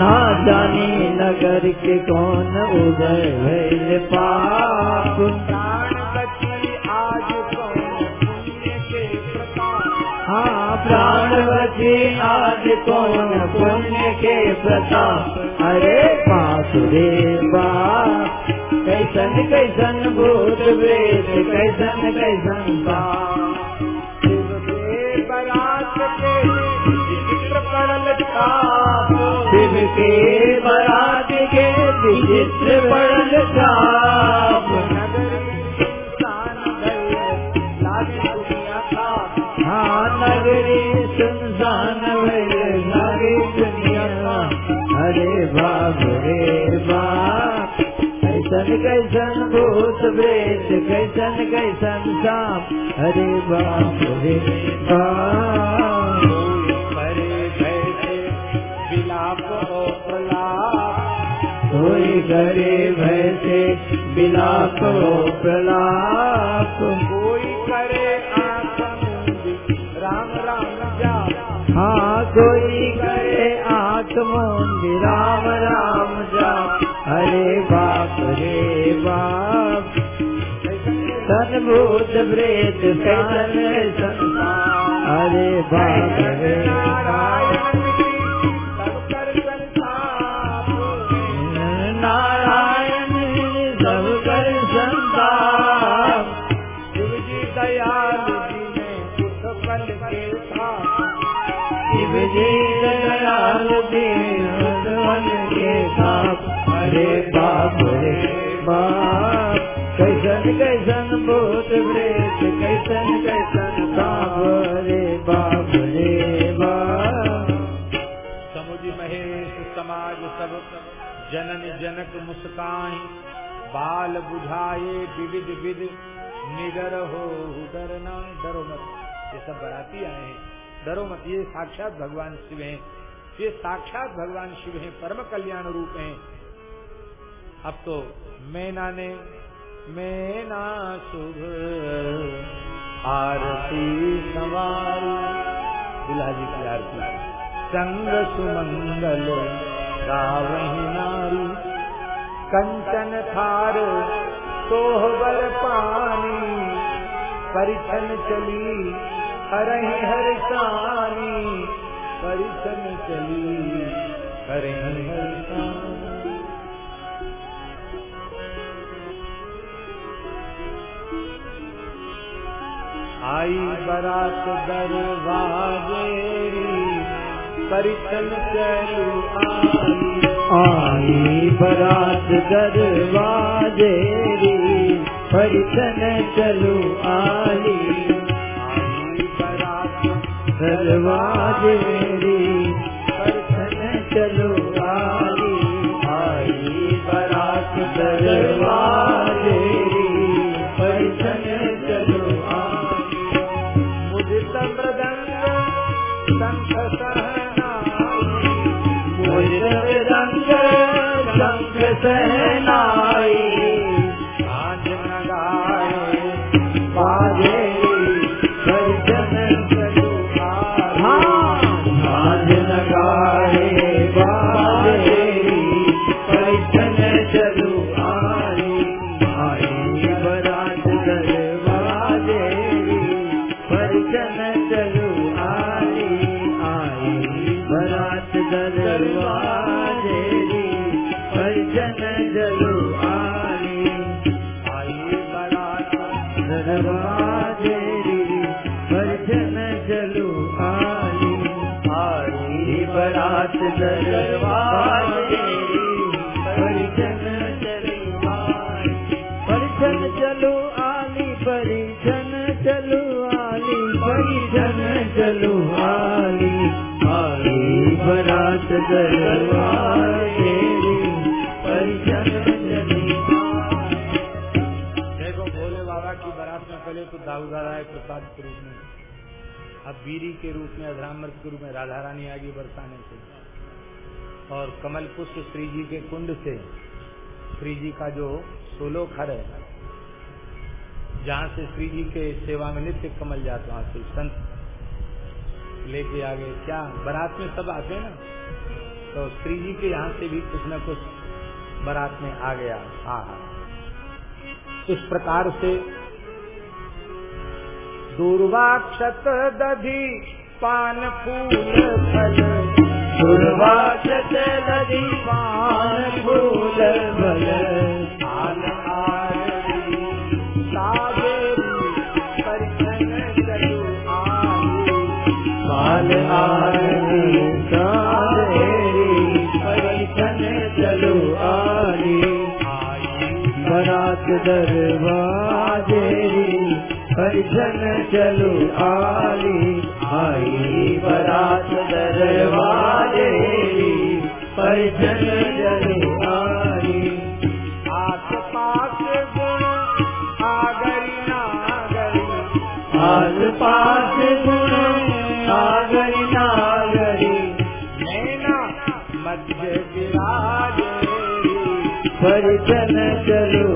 ना जानी नगर के कौन
उदय भैल पाप
प्राण बची आज कौन पुण्य के प्रताप
हाँ प्राणवती आज कौन पुण्य के प्रताप। अरे बाप रे बाप कैसन कैसन भूत वेद कैसन कैसन बाप
शिव के बरात के
विचित्र पड़ल छाप
नगर
नगरी सुनसान सारी दुनिया अरे बाप रे बाप, कैसन कैसन भूत प्रेत कैसन कैसन सांप। अरे बाप रे बाप। कोई करे भय से बिलाप हो प्रलाप।
कोई करे राम राम जाप
हाँ कोई करे आँख राम राम जा अरे बाप रे बाप। सन भूत प्रेत सन संसार अरे बाप रे बाप।
जनन जनक मुस्काई। बाल बुझाए विविध विध निडर हो डरना डरो मत। ये सब बराती आए हैं। डरो मत, ये साक्षात भगवान शिव हैं। ये साक्षात भगवान शिव हैं, परम कल्याण रूप हैं। अब तो मैना ने, मैना शुभ आरती सवार। दुल्हा जी की आरती। संग सुमंगल नारी। कंचन थार सोहबर पानी। परिछन चली हरहि हर सानी परिछन चली हरहि हर सानी। आई बरात दरवाजेरी परिछन चलू आई
आई बरात दरवाजेरी परिछन चलू
आई
दरवाजेरी परिछन चलू आली आई बरात परिछन चलू आली
मुदित मृदंग शंख सहनाई। अब बीरी के रूप में अधरामृत के रूप में राधा रानी आगे बरसाने से और कमल पुष्प श्री जी के कुंड से श्री जी का जो सोलो खर है, जहाँ से श्री जी के सेवा में नित्य कमल जाते वहाँ से संत लेके आ गए क्या, बारात में सब आते ना? तो श्री जी के यहाँ से भी कुछ न कुछ बारात में आ गया। हाँ हाँ इस प्रकार से दुर्वाक्षत दधि पान फल
दरवाजेरी परिछन चलो आली आई बरात दरवाजेरी परिछन चलो आली
आस पास गुण आगरी नागरी
आस पास गुण नागरी नागरी
नैना मध्य विराजेरी
परिजन चलो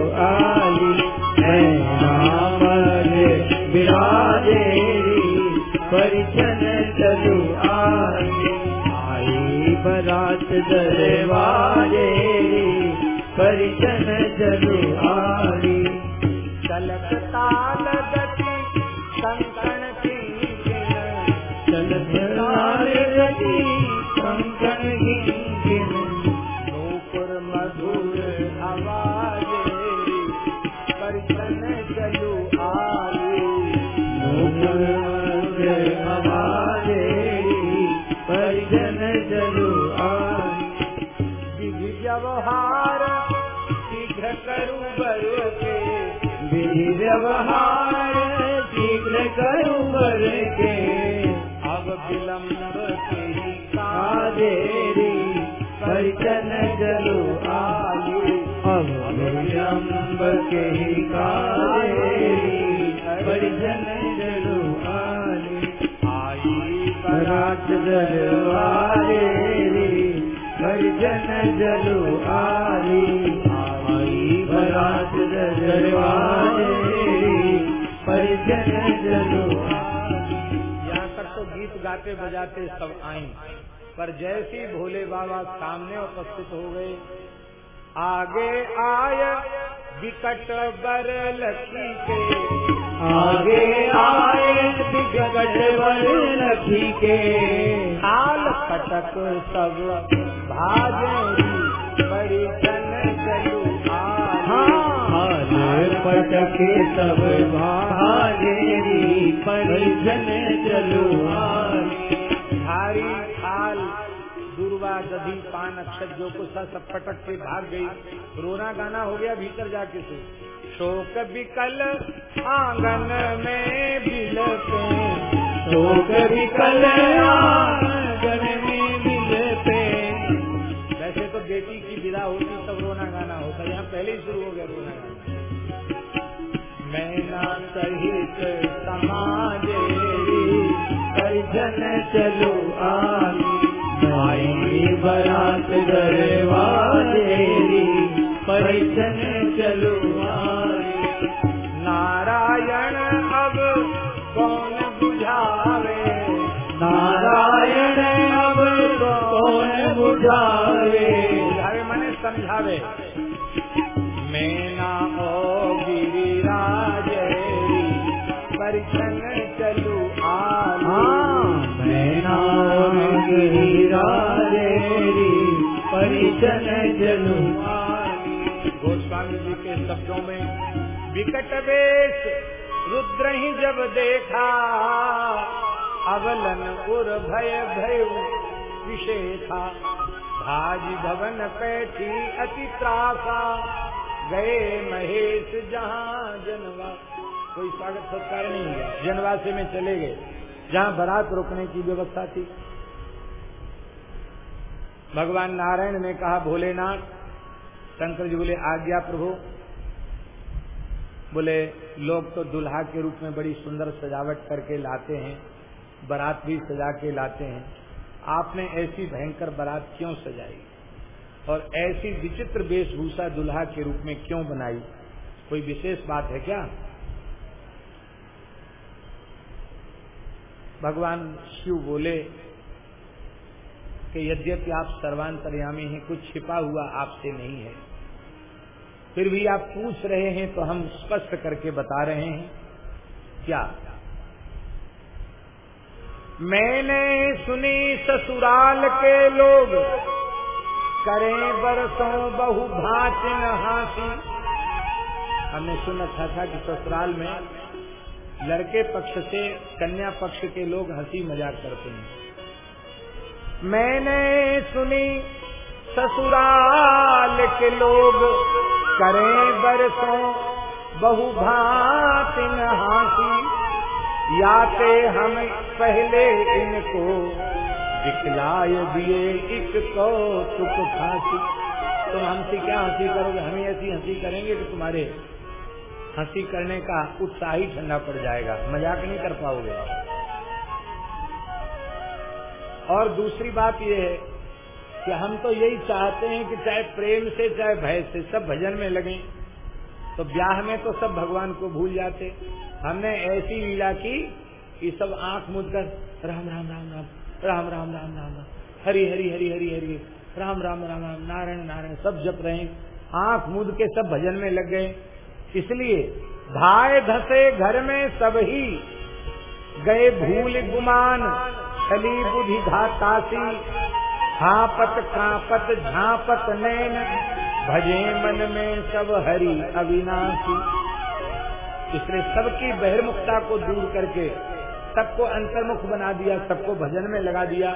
बरात दरवाजेरी परिजन आली
व्यवहार शीघ्र करूँ बर के, अब विलम्ब के
कादेरी परिजन चलो आली अब विलम्ब के कादेरी परिजन चलो आली
आई
रात दरबारेरी परिजन चलो आली आई चलो आली
यहाँ तक तो गीत गाते बजाते सब आई। पर जैसे ही भोले बाबा सामने उपस्थित हो गए। आगे आय विकट बर लखी के।
आगे आए विकट बर लखी के।
हाल कटक सब भाजरी
पटके सब भाजेरी परिजन चलो
धारी खाल दुर्वा दधी पान अक्षत जो कुछ था सब पटक के भाग गई। रोना गाना हो गया भीतर जाके से। शोक विकल आँगन में बिलते
शोक विकल आँगन में मिलते।
वैसे तो बेटी की विदा होती तब रोना गाना होता। यहाँ पहले ही शुरू हो गया रोना सहित समाज
परिजन चलो आली माई बरात दरवाजेरी परिजन चलो आली
नारायण अब कौन बुझावे?
नारायण
विकट वेश रुद्र ही जब देखा, अवलन उर भय भय विशेषा। भाज भवन पैठी अति त्रासा, गए महेश जहाँ जनवा कोई स्वागत सत्कार नहीं है जनवासे में चले गए, जहाँ बारात रोकने की व्यवस्था थी। भगवान नारायण ने कहा, भोलेनाथ, शंकर जी बोले, आज्ञा प्रभु बोले, लोग तो दुल्हा के रूप में बड़ी सुंदर सजावट करके लाते हैं, बारात भी सजा के लाते हैं। आपने ऐसी भयंकर बारात क्यों सजाई? और ऐसी विचित्र वेशभूषा दुल्हा के रूप में क्यों बनाई? कोई विशेष बात है क्या? भगवान शिव बोले कि यद्यपि आप सर्वांतर्यामी हैं, कुछ छिपा हुआ आपसे नहीं है। फिर भी आप पूछ रहे हैं तो हम स्पष्ट करके बता रहे हैं, क्या? मैंने सुनी ससुराल के लोग, करें बरसों बहु भाचन हाथी हमने सुन अच्छा था कि ससुराल में लड़के पक्ष से कन्या पक्ष के लोग हँसी मज़ाक करते हैं। मैंने सुनी ससुराल के लोग करें बरसों, बहु भातिन हाथी याते हम पहले इनको दिखलाय दिए एक कौतुक फांसी तुम हमसे क्या हँसी करोगे? हमें ऐसी हँसी करेंगे कि तुम्हारे हँसी करने का उत्साह ही ठंडा पड़ जाएगा। मज़ाक नहीं कर पाओगे। और दूसरी बात यह है कि हम तो यही चाहते हैं कि चाहे प्रेम से चाहे भय से सब भजन में लगे तो ब्याह में तो सब भगवान को भूल जाते हमने ऐसी लीला की कि सब आँख मूंद कर राम राम राम राम राम राम राम राम राम हरी हरी हरी हरी हरी राम राम राम राम नारायण नारायण सब जप रहे आँख मुद के सब भजन में लग गए इसलिए भाई धसे घर में सब ही गए भूल गुमान छली बुद्धि घातासी हापत कापत झापत नैन, भजे मन में सब हरि अविनाशी। इसने सबकी बहिर्मुखता को दूर करके सबको अंतर्मुख बना दिया, सबको भजन में लगा दिया।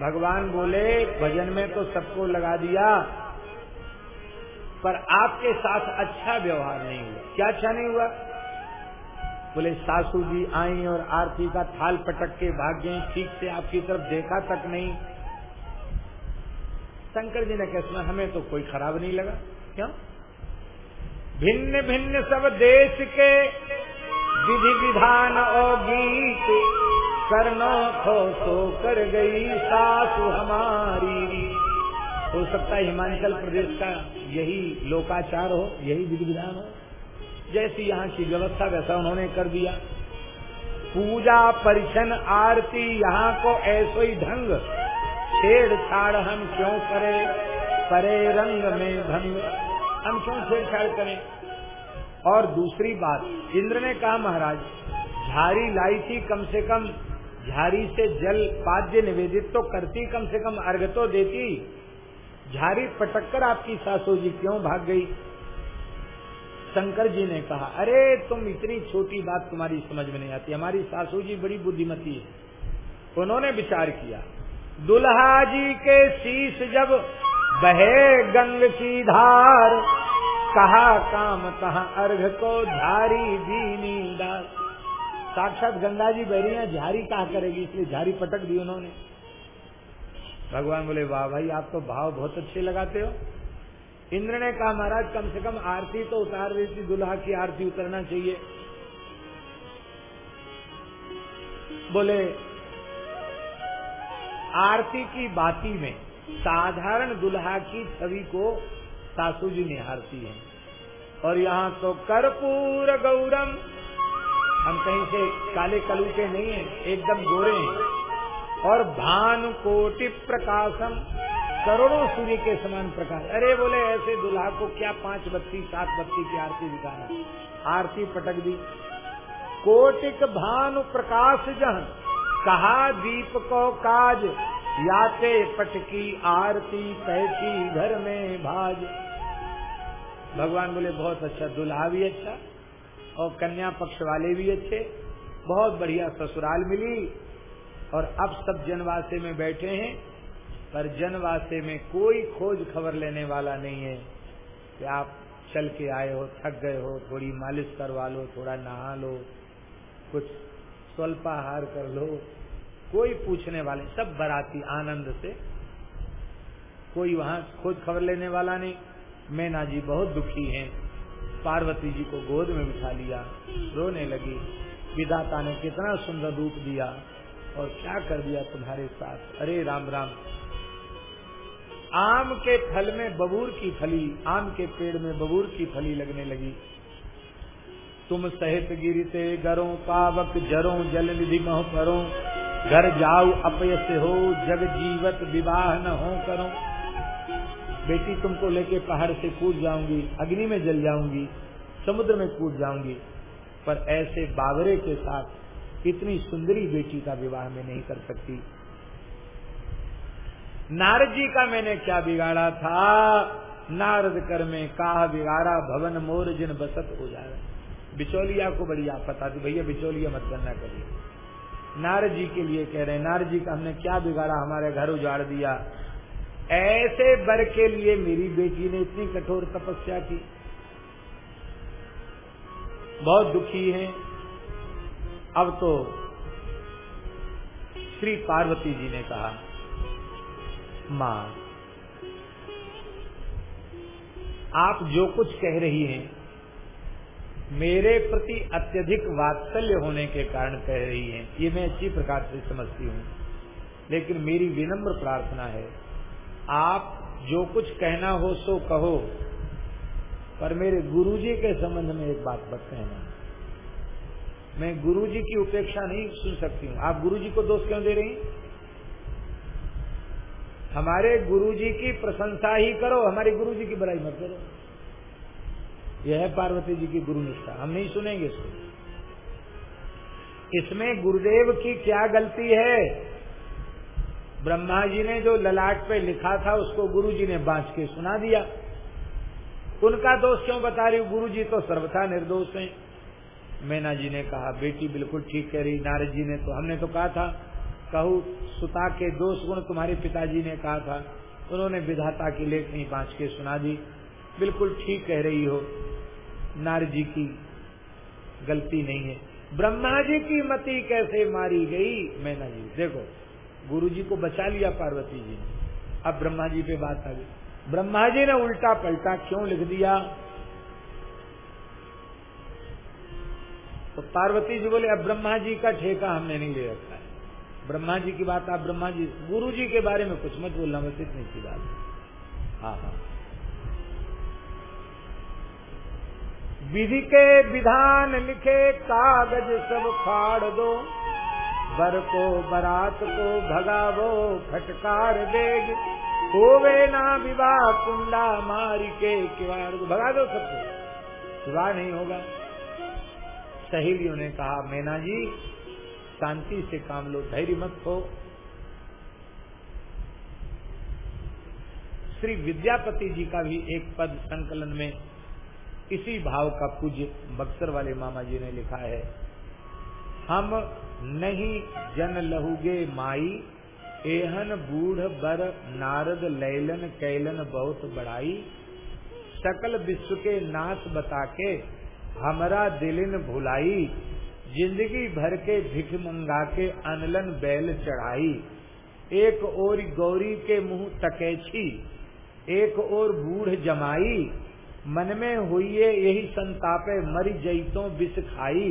भगवान बोले, भजन में तो सबको लगा दिया, पर आपके साथ अच्छा व्यवहार नहीं हुआ। क्या अच्छा नहीं हुआ? बोले, सासू जी आई और आरती का थाल पटक के भाग गई ठीक से आपकी तरफ़ देखा तक नहीं। शंकर जी ने कहते हमें तो कोई खराब नहीं लगा। क्यों? भिन्न भिन्न सब देश के विधि विधान और गीत करनो खो सो कर गई सासु हमारी। हो सकता है हिमाचल प्रदेश का यही लोकाचार हो, यही विधि विधान हो। जैसी यहाँ की व्यवस्था वैसा उन्होंने कर दिया। पूजा परिछन आरती, यहाँ को ऐसो ही ढंग। छेड़छाड़ हम क्यों करे? परे रंग में भंग। हम क्यों छेड़छाड़ करें? और दूसरी बात, इंद्र ने कहा, महाराज झारी लाई थी कम से कम। झारी से जल पाद्य निवेदित तो करती कम से कम, अर्घ तो देती। झारी पटक कर आपकी सासू जी क्यों भाग गई? शंकर जी ने कहा, अरे, तुम इतनी छोटी बात तुम्हारी समझ में नहीं आती। हमारी सासू जी बड़ी बुद्धिमती है। उन्होंने विचार किया, दुल्हा जी के शीश जब बहे गंग की धार, कहा काम कहा अर्घ को झारी दीनी दार साक्षात गंगा जी बह रही है, झारी कहा करेगी? इसलिए झारी पटक दी उन्होंने। भगवान बोले, वाह भाई, आप तो भाव बहुत अच्छे लगाते हो। इंद्र ने कहा, महाराज, कम से कम आरती तो उतार रही थी दुल्हा की आरती उतरना चाहिए। बोले, आरती की बाती में साधारण दुल्हा की छवि को सासू जी निहारती है। और यहाँ तो कर्पूर गौरम, हम कहीं से काले कलू के नहीं है, एकदम गोरे हैं। और भानु कोटि प्रकाशम करोड़ों सूर्य के समान प्रकाश। अरे बोले, ऐसे दुल्हा को क्या पाँच बत्ती, सात बत्ती की आरती दिखाना आरती पटक दी। कोटिक भानु प्रकाश जहन कहा, दीप को काज। याते पटकी आरती, पैकी घर में भाज। भगवान बोले, बहुत अच्छा दुल्हा भी अच्छा और कन्या पक्ष वाले भी अच्छे। बहुत बढ़िया ससुराल मिली, और अब सब जनवासे में बैठे हैं। पर जनवासे में कोई खोज खबर लेने वाला नहीं है कि आप चल के आए हो, थक गए हो, थोड़ी मालिश करवा लो, थोड़ा नहा लो, कुछ स्वल्पाहार कर लो, कोई पूछने वाले सब बराती आनंद से कोई वहाँ खोज खबर लेने वाला नहीं। मैना जी बहुत दुखी हैं। पार्वती जी को गोद में बिठा लिया, रोने लगी। विदाता ने कितना सुंदर रूप दिया और क्या कर दिया तुम्हारे साथ? अरे राम राम आम के फल में बबूर की फली, आम के पेड़ में बबूर की फली लगने लगी। तुम सहित गिरते गरों पावक जरों, जल निधि मह करो घर जाऊ अपयस हो, जग जीवत विवाह न हो करो। बेटी, तुमको लेके पहाड़ से कूद जाऊँगी, अग्नि में जल जाऊँगी, समुद्र में कूद जाऊँगी, पर ऐसे बाबरे के साथ इतनी सुंदरी बेटी का विवाह में नहीं कर सकती। नारद जी का मैंने क्या बिगाड़ा था? नारद कर में काह बिगाड़ा, भवन मोर जिन बसत हो जाए। बिचौलिया को बड़ी आप आफत आती, भैया, बिचौलिया मत करना करिए। नारद जी के लिए कह रहे हैं, नारद जी का हमने क्या बिगाड़ा, हमारे घर उजाड़ दिया। ऐसे बर के लिए मेरी बेटी ने इतनी कठोर तपस्या की। बहुत दुखी है। अब तो श्री पार्वती जी ने कहा माँ आप जो कुछ कह रही हैं, मेरे प्रति अत्यधिक वात्सल्य होने के कारण कह रही हैं, ये मैं अच्छी प्रकार से समझती हूँ। लेकिन मेरी विनम्र प्रार्थना है, आप जो कुछ कहना हो सो कहो, पर मेरे गुरुजी के संबंध में एक बात बत कहना। मैं गुरुजी की उपेक्षा नहीं सुन सकती हूँ। आप गुरुजी को दोष क्यों दे रही हमारे गुरुजी की प्रशंसा ही करो, हमारे गुरुजी की बुराई मत करो। यह है पार्वती जी की गुरु निष्ठा। हम नहीं सुनेंगे इसको। इसमें गुरुदेव की क्या गलती है? ब्रह्मा जी ने जो ललाट पे लिखा था, उसको गुरु जी ने बांच के सुना दिया। उनका दोष क्यों बता रही गुरु जी तो सर्वथा निर्दोष हैं। मैना जी ने कहा, बेटी बिल्कुल ठीक कह रही, नारद जी ने तो हमने तो कहा था कहू, सुता के दोष गुण तुम्हारे पिताजी ने कहा था। उन्होंने विधाता की लेख नहीं बांच के सुना दी। बिल्कुल ठीक कह रही हो नारद जी की गलती नहीं है। ब्रह्मा जी की मति कैसे मारी गई? मैना जी देखो, गुरु जी को बचा लिया पार्वती जी ने। अब ब्रह्मा जी पे बात आ गई। ब्रह्मा जी ने उल्टा पलटा क्यों लिख दिया? तो पार्वती जी बोले, अब ब्रह्मा जी का ठेका हमने नहीं ले रखा है। ब्रह्मा जी की बात, आप ब्रह्मा जी, गुरु जी के बारे में कुछ मत बोलना, बस इतनी सी बात हाँ। हाँ विधि के विधान लिखे कागज़ सब फाड़ दो बर को, बरात को भगावो, फटकार देग। होवे ना विवाह कुंडा मारी के किवाड़ को भगा दो सबको। विवाह नहीं होगा। सहेलियों ने कहा, मैना जी शांति से काम लो, धैर्य मत हो श्री विद्यापति जी का भी एक पद संकलन में इसी भाव का पूज्य बक्सर वाले मामा जी ने लिखा है, हम नहीं जन लहुगे माई, एहन बूढ़ बर नारद लैलन कैलन बहुत बड़ाई। सकल विश्व के नाश बता के हमरा दिलिन भुलाई ज़िंदगी भर के भिख मंगा के अनलन बैल चढ़ाई, एक और गौरी के मुँह तकेछी एक और बूढ़ जमाई, मन में हुई यही संतापे मरी जैतों विष खाई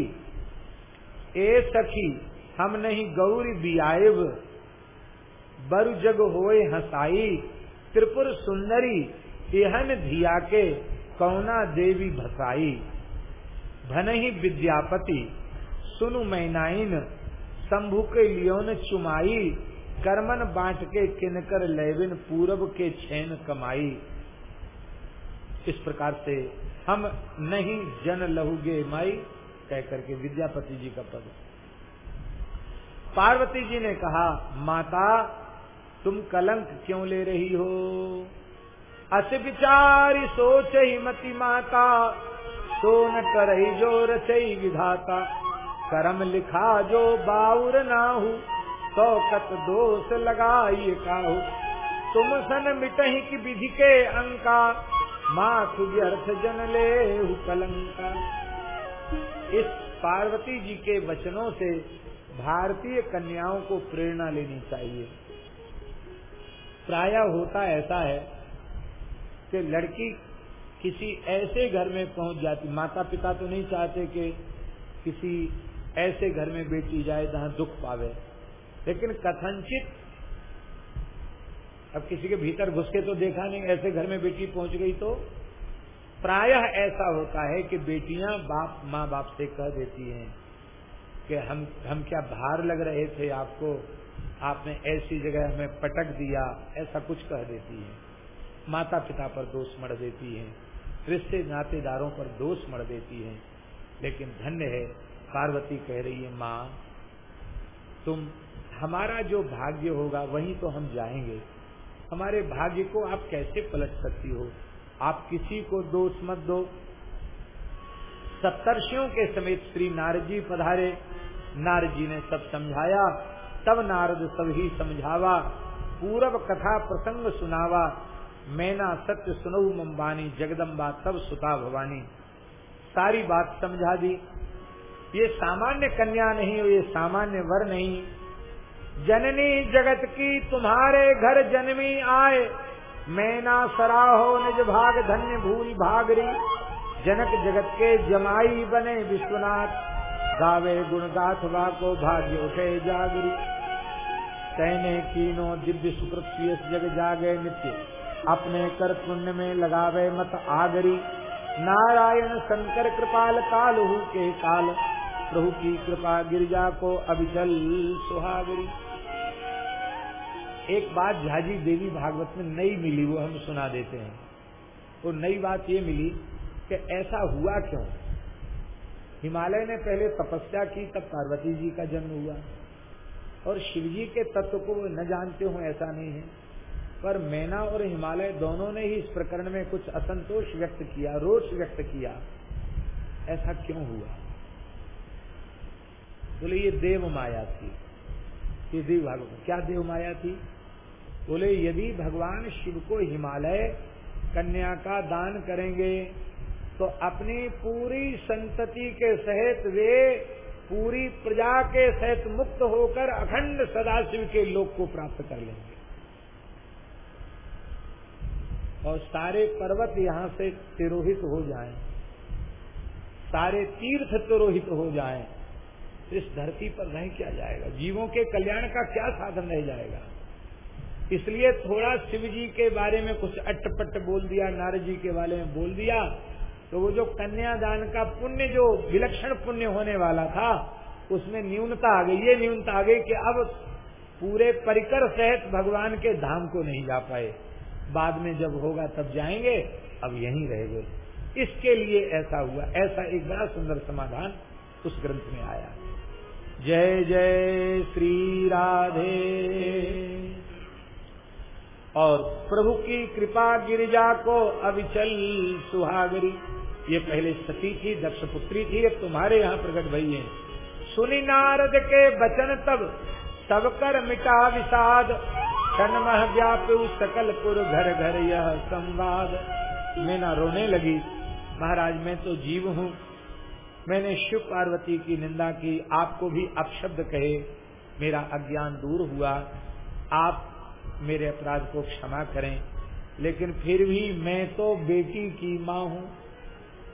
ए सखी, हम नहीं गौरी बियाब बरु जग होए हसाई, त्रिपुर सुंदरी एहन धिया के कौना देवी भसाई। भन ही विद्यापति सुनु मैनाइन, शंभु के लियोन चुमाई, कर्मन बांट के किनकर लेविन पूरब के छेन कमाई। इस प्रकार से हम नहीं जन लहुगे माई, कह करके विद्यापति जी का पद। पार्वती जी ने कहा, माता, तुम कलंक क्यों ले रही हो? अस विचारी सोच ही मती माता तो न कर जो रचई विधाता। करम लिखा जो बाउर नाहू तो कत दोष लगाई काहू। तुम सन मिटही की विधि के अंका माथ व्यर्थ जन ले कलंका इस पार्वती जी के वचनों से भारतीय कन्याओं को प्रेरणा लेनी चाहिए। प्राय होता ऐसा है कि लड़की किसी ऐसे घर में पहुँच जाती। माता पिता तो नहीं चाहते कि किसी ऐसे घर में बेटी जाए जहाँ दुख पावे। लेकिन कथनचित अब किसी के भीतर घुस के तो देखा नहीं, ऐसे घर में बेटी पहुँच गई तो? प्रायः ऐसा होता है कि बेटियाँ बाप, माँ बाप से कह देती हैं कि हम हम क्या भार लग रहे थे आपको? आपने ऐसी जगह हमें पटक दिया, ऐसा कुछ कह देती है। माता पिता पर दोष मर देती है रिश्ते नातेदारों पर दोष मर देती है। लेकिन धन्य है पार्वती कह रही है, माँ, तुम, हमारा जो भाग्य होगा, वहीं तो हम जाएँगे। हमारे भाग्य को आप कैसे पलट सकती हो? आप किसी को दोष मत दो। सप्तर्षियों के समेत श्री नारद जी पधारे। नारद जी ने सब समझाया। तब नारद सब ही समझावा। पूरब कथा प्रसंग सुनावा। मैना सत्य सुनऊ मम्बानी जगदम्बा तब सुता भवानी। सारी बात समझा दी। ये सामान्य कन्या नहीं हो, ये सामान्य वर नहीं। जननी जगत की तुम्हारे घर जन्मी आए। मैना सराहो निज भाग धन्य भूल भागरी। जनक जगत के जमाई बने विश्वनाथ। गावे गुण गाथवा को भाग्य उठे जागरी। कहने कीनो दिव्य सुकृत जग जागे नित्य। अपने कर पुण्य में लगावे मत आगरी। नारायण शंकर कृपाल कालु के काल। प्रभु की कृपा गिरजा को अभिचल सुहागरी। एक बात झाजी देवी भागवत में नई मिली, वो हम सुना देते हैं। तो नई बात ये मिली कि ऐसा हुआ क्यों? हिमालय ने पहले तपस्या की, तब पार्वती जी का जन्म हुआ। और शिव जी के तत्व को न जानते हो, ऐसा नहीं है। पर मैना और हिमालय दोनों ने ही इस प्रकरण में कुछ असंतोष व्यक्त किया, रोष व्यक्त किया। ऐसा क्यों हुआ? बोले ये देव माया थी। ये देव भागवत क्या देव माया थी? बोले यदि भगवान शिव को हिमालय कन्या का दान करेंगे तो अपनी पूरी संतति के सहित वे पूरी प्रजा के सहित मुक्त होकर अखंड सदाशिव के लोक को प्राप्त कर लेंगे. और सारे पर्वत यहाँ से तिरोहित हो जाएँ, सारे तीर्थ तिरोहित हो जाएँ, इस धरती पर नहीं क्या जाएगा। जीवों के कल्याण का क्या साधन रह जाएगा? इसलिए थोड़ा शिव जी के बारे में कुछ अट्टपट्ट बोल दिया नारद जी के बारे में बोल दिया तो वो जो कन्यादान का पुण्य, जो विलक्षण पुण्य होने वाला था, उसमें न्यूनता आ गई। ये न्यूनता आ गई कि अब पूरे परिकर सहित भगवान के धाम को नहीं जा पाए। बाद में जब होगा तब जाएँगे, अब यहीं रह गए इसके लिए ऐसा हुआ। ऐसा एक बड़ा सुंदर समाधान उस ग्रंथ में आया। जय जय श्री राधे। और प्रभु की कृपा गिरिजा को अविचल सुहागरी, ये पहले सती थी दक्ष पुत्री थी, अब तुम्हारे यहाँ प्रकट भई है। सुनी नारद के बचन तब तब कर मिटा विषाद। सकल पुर घर घर यह संवाद। मैं ना रोने लगी, महाराज मैं तो जीव हूँ मैंने शिव पार्वती की निंदा की, आपको भी अपशब्द कहे, मेरा अज्ञान दूर हुआ, आप मेरे अपराध को क्षमा करें। लेकिन फिर भी मैं तो बेटी की माँ हूँ।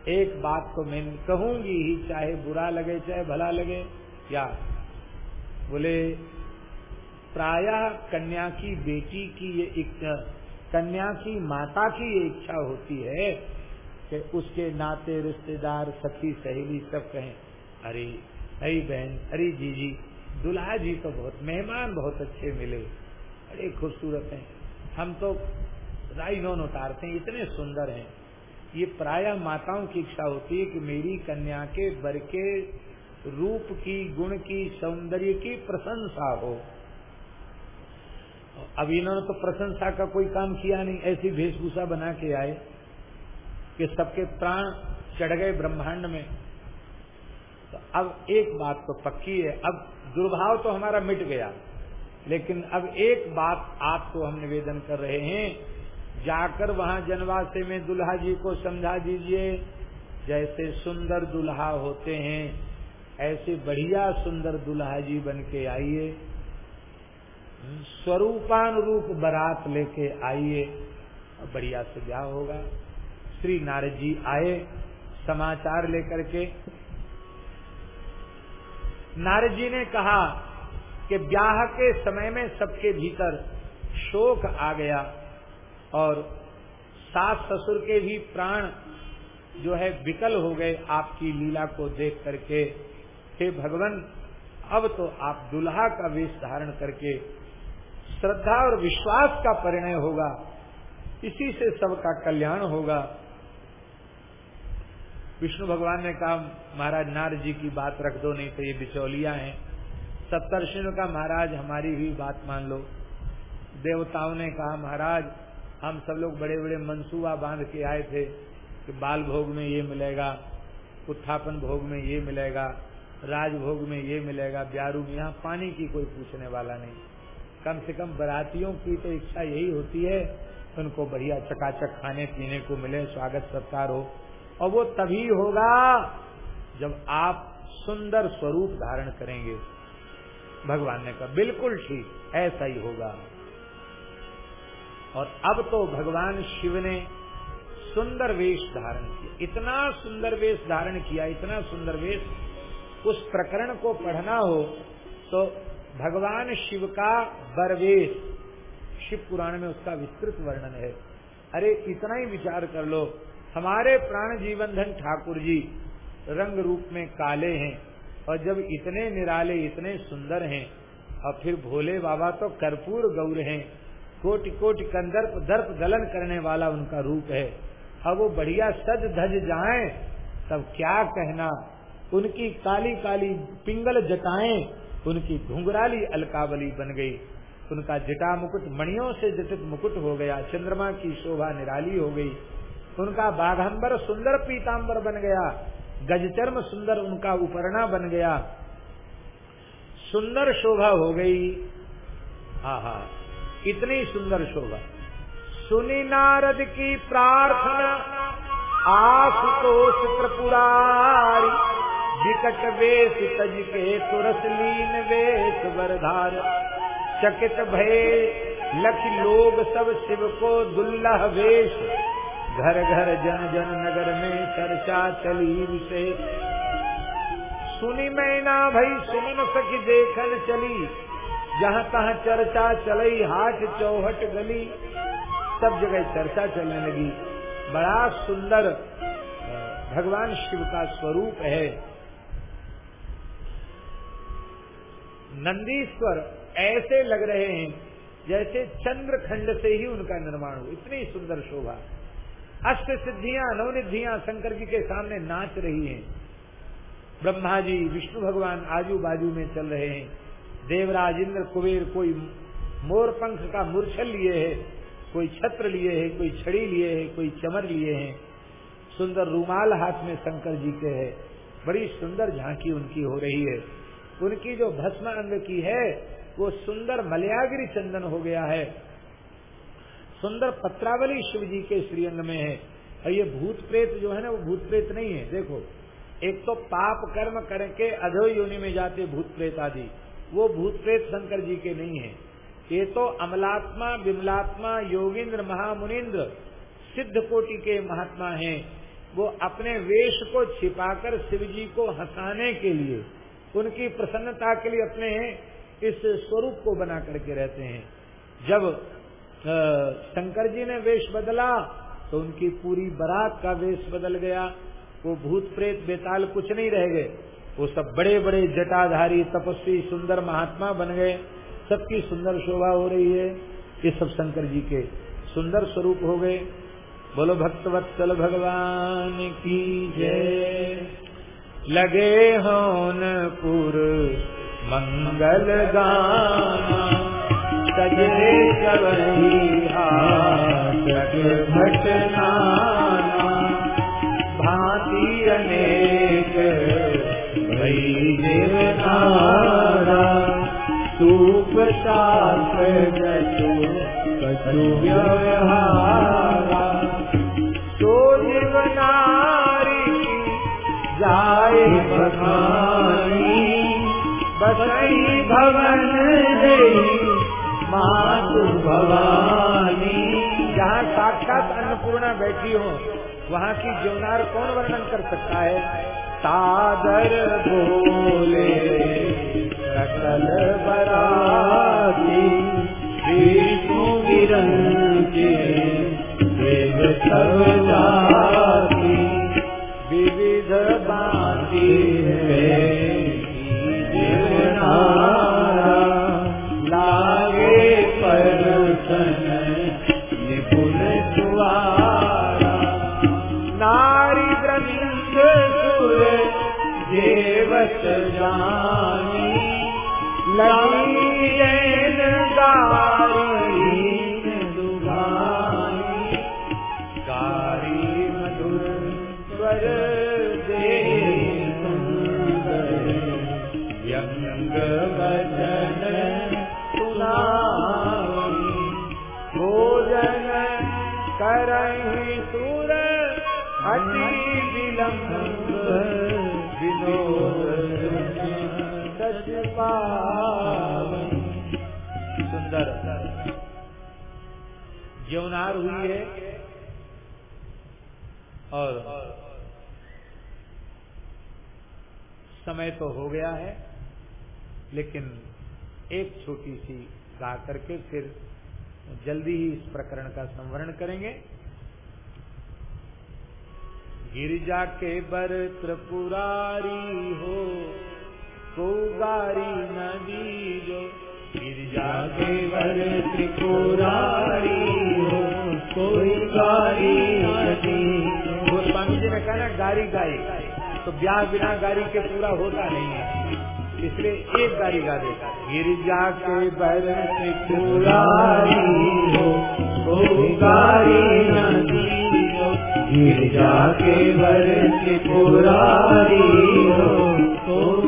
एक बात तो मैं कहूँगी ही, चाहे बुरा लगे, चाहे भला लगे। क्या बोले, प्रायः कन्या की बेटी की ये कन्या की माता की ये इच्छा होती है। कि उसके नाते, रिश्तेदार, सखी, सहेली सब कहें, अरे अरे बहन, अरे जीजी, दुल्हा जी तो बहुत, मेहमान बहुत अच्छे मिले। बड़े खूबसूरत हैं। हम तो राई नोन उतारते हैं, इतने सुंदर हैं। ये प्राय माताओं की इच्छा होती है कि मेरी कन्या के बर के रूप की, गुण की, सौंदर्य की प्रशंसा हो। अब इन्होंने तो प्रशंसा का कोई काम किया नहीं, ऐसी वेशभूषा बना के आए। कि सबके प्राण चढ़ गए ब्रह्मांड में। तो अब एक बात तो पक्की है, अब दुर्भाव तो हमारा मिट गया। लेकिन अब एक बात आपको हम निवेदन कर रहे हैं, जाकर वहाँ जनवासे में दुल्हा जी को समझा दीजिए, जैसे सुंदर दुल्हा होते हैं, ऐसे बढ़िया सुंदर दुल्हा जी बन के आइए, स्वरूपानुरूप बारात लेके आइए बढ़िया से ब्याह होगा। श्री नारद जी आए, समाचार लेकर के। नारद जी ने कहा कि ब्याह के समय में सबके भीतर शोक आ गया और सास ससुर के भी प्राण जो है विकल हो गए आपकी लीला को देख करके। हे भगवान, अब तो आप दुल्हा का वेश धारण करके श्रद्धा और विश्वास का परिणय होगा। इसी से सबका कल्याण होगा। विष्णु भगवान ने कहा, महाराज नारद जी की बात रख दो, नहीं तो ये बिचौलिया हैं। सप्तर्षियों का महाराज, हमारी भी बात मान लो। देवताओं ने कहा, महाराज, हम सब लोग बड़े बड़े मंसूबा बाँध के आए थे कि बाल भोग में ये मिलेगा, उत्थापन भोग में ये मिलेगा राजभोग में ये मिलेगा, ब्यारू में यहाँ पानी की कोई पूछने वाला नहीं। कम से कम बरातियों की तो इच्छा यही होती है, उनको बढ़िया चकाचक खाने पीने को मिले, स्वागत सत्कार हो। और वो तभी होगा जब आप सुंदर स्वरूप धारण करेंगे। भगवान ने कहा, बिल्कुल ठीक, ऐसा ही होगा। और अब तो भगवान शिव ने सुंदर वेश धारण किया। इतना सुंदर वेश धारण किया, इतना सुंदर वेश उस प्रकरण को पढ़ना हो तो भगवान शिव का बरवेश, शिव पुराण में उसका विस्तृत वर्णन है। अरे, इतना ही विचार कर लो हमारे प्राण जीवन धन ठाकुर जी रंग रूप में काले हैं और जब इतने निराले, इतने सुंदर हैं, और फिर भोले बाबा तो कर्पूर गौर हैं कोटि कोटि कंदर्प, दर्प दलन करने वाला उनका रूप है। अब वो बढ़िया सज धज जाए, तब क्या कहना? उनकी काली काली पिंगल जटाएँ, उनकी घुंघराली अलकावली बन गई। उनका जटा मुकुट मणियों से जटित मुकुट हो गया, चंद्रमा की शोभा निराली हो गई। उनका बाघंबर सुंदर पीताम्बर बन गया, गजचर्म सुंदर उनका उपरणा बन गया। सुंदर शोभा हो गई। हा हा, इतनी सुंदर शोभा। सुनी नारद की प्रार्थना, आशुतोष त्रिपुरारी, विकट वेश तज के तुरस लीन वेश वरधार। चकित भय, लख लोग सब शिव को दुल्लह वेश। घर घर जन जन नगर में चर्चा चली विशेष सुनी मैना भई सुमन सखी देखन चली। जहाँ तहाँ चर्चा चलई, हाट चौहट गली। सब जगह चर्चा चलने लगी। बड़ा सुंदर भगवान शिव का स्वरूप है। नंदीश्वर ऐसे लग रहे हैं जैसे चंद्रखंड से ही उनका निर्माण हो इतनी सुंदर शोभा। अष्ट सिद्धियाँ, नवनिधियाँ शंकर जी के सामने नाच रही हैं। ब्रह्मा जी, विष्णु भगवान आजू बाजू में चल रहे हैं। देवराज, इंद्र, कुबेर, कोई मोर पंख का मूर्छल लिए है, कोई छत्र लिए है, कोई छड़ी लिए है, कोई चमर लिए हैं। सुंदर रूमाल हाथ में शंकर जी के है। बड़ी सुंदर झांकी उनकी हो रही है। उनकी जो भस्म अंग की है, वो सुंदर मलयागिरी चंदन हो गया है। सुंदर पत्रावली शिव जी के श्रीअंग में है। और ये भूत प्रेत जो है ना, वो भूत प्रेत नहीं है। देखो, एक तो पाप कर्म करके अधो योनि में जाते भूत प्रेत आदि। वो भूत प्रेत शंकर जी के नहीं है। ये तो अमलात्मा, विमलात्मा, योगिंद्र महामुनिन्द्र सिद्ध कोटि के महात्मा हैं। वो अपने वेश को छिपाकर शिव जी को हंसाने के लिए, उनकी प्रसन्नता के लिए अपने इस स्वरूप को बना करके रहते हैं। जब शंकर जी ने वेश बदला तो उनकी पूरी बारात का वेश बदल गया। वो भूत प्रेत बेताल कुछ नहीं रह गए। वो सब बड़े बड़े जटाधारी तपस्वी सुंदर महात्मा बन गए। सबकी सुंदर शोभा हो रही है। ये सब शंकर जी के सुंदर स्वरूप हो गए। बोलो भक्तवत्सल भगवान की जय। लगे होनपुर मंगल गाना। सजे घटना भांति अनेक भई देवनारा सूप साफ़ कछु कछु जाए बखानी बसई भवन दे मातु भवानी। जहाँ साक्षात अन्नपूर्णा बैठी हो वहाँ की जीवनार कौन वर्णन कर सकता है? सादर बोले सकल बराती विष्णु विरंगे देव सब लगी यमुनार हुई है। और समय तो हो गया है, लेकिन एक छोटी सी गा करके फिर जल्दी ही इस प्रकरण का संवरण करेंगे। गिरिजा के बर त्रिपुरारी हो को गारी नदी जो। गिरिजा के बर त्रिपुरारी कोई गारी गोस्वामी जी ने कहा ना गारी गाई तो ब्याह बिना गारी के पूरा होता नहीं है। इसलिए एक गारी गा देता गिरिजा के बर हो, कोई गारी गिरजा के हो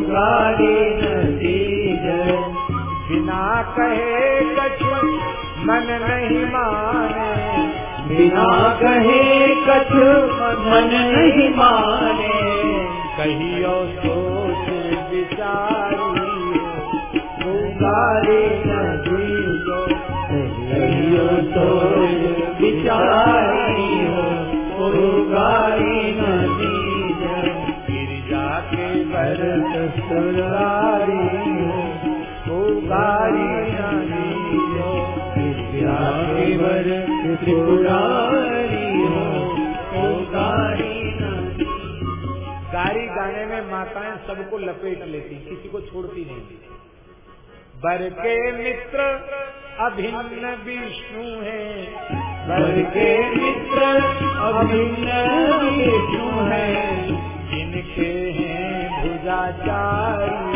गारी नदी बिना कहे कछु मन नहीं माने बिना कहे कछु मन नहीं माने। कहियो सोच विचारी हो कहियो सोच विचारी, गारी नदी गिरजा के भरत सुरारी हो गारी नदी गिरजा के भरत सुरारी हो गारी गाने में माताएँ सबको लपेट लेती, किसी को छोड़ती नहीं। बर के मित्र, अभिन्न विष्णु है।
बर के मित्र, अभिन्न विष्णु है।
जिनके हैं भुजाचारी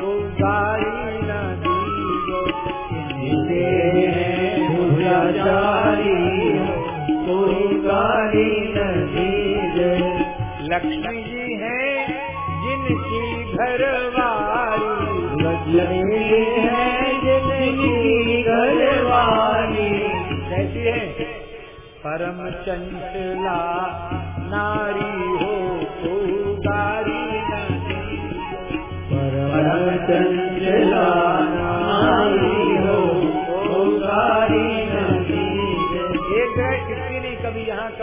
हो
भुजाचारी हो कोई गाली न
लक्ष्मी जी हैं जिनकी घरवारी
लक्ष्मी है जिनकी घरवाली।
कैसी है? परम चंचला नारी हो तो गारी
परम चंचला नारी हो ओ गाली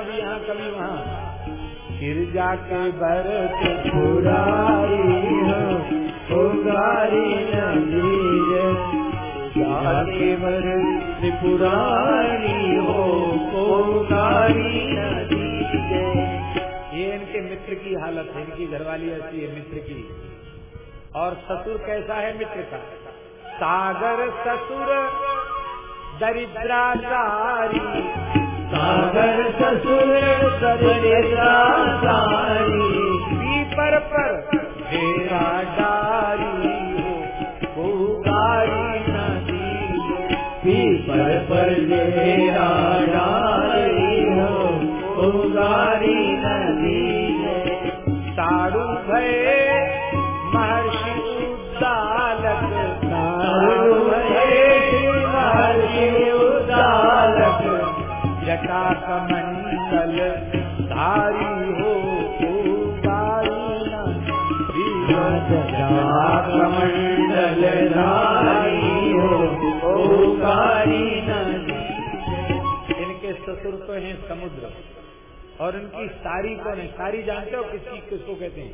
कभी यहाँ, कभी वहाँ। फिर जाके भरत
पुरारी ओ गाली जाके वर त्रिपुरारी हो दीजे
ये इनके मित्र की हालत है, इनकी घरवाली ऐसी है, मित्र की। और ससुर कैसा है, मित्र का? सागर ससुर, दरिद्राचारी।
सागर ससुर सारी।
पीपर पर तेरा डारी हो को गारी न
पीपर पर डेरा
ससुर तो हैं समुद्र, और इनकी सारी कौन है सारी जानते हो किसकी, किसको कहते हैं?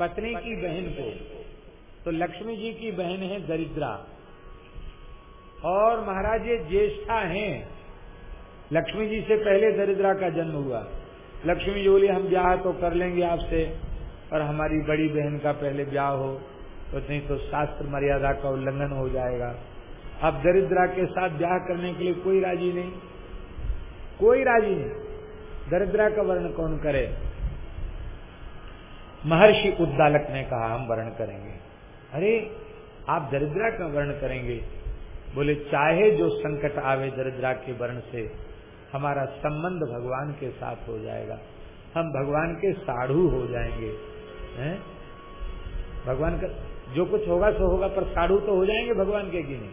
पत्नी की बहन को। तो लक्ष्मी जी की बहन है दरिद्रा। और महाराज ये ज्येष्ठा हैं। लक्ष्मी जी से पहले दरिद्रा का जन्म हुआ। लक्ष्मी जी बोली हम ब्याह तो कर लेंगे आपसे और हमारी बड़ी बहन का पहले ब्याह हो तो नहीं तो शास्त्र मर्यादा का उल्लंघन हो जाएगा। अब दरिद्रा के साथ ब्याह करने के लिए कोई राज़ी नहीं। कोई राज़ी नहीं। दरिद्रा का वर्ण कौन करे? महर्षि उद्दालक ने कहा, हम वर्ण करेंगे। अरे, आप दरिद्रा का वर्ण करेंगे। बोले, चाहे जो संकट आवे दरिद्रा के वर्ण से हमारा संबंध भगवान के साथ हो जाएगा। हम भगवान के साढ़ू हो जाएँगे। हैं? भगवान का जो कुछ होगा, सो होगा, पर साढ़ू तो हो जाएँगे भगवान के कि नहीं?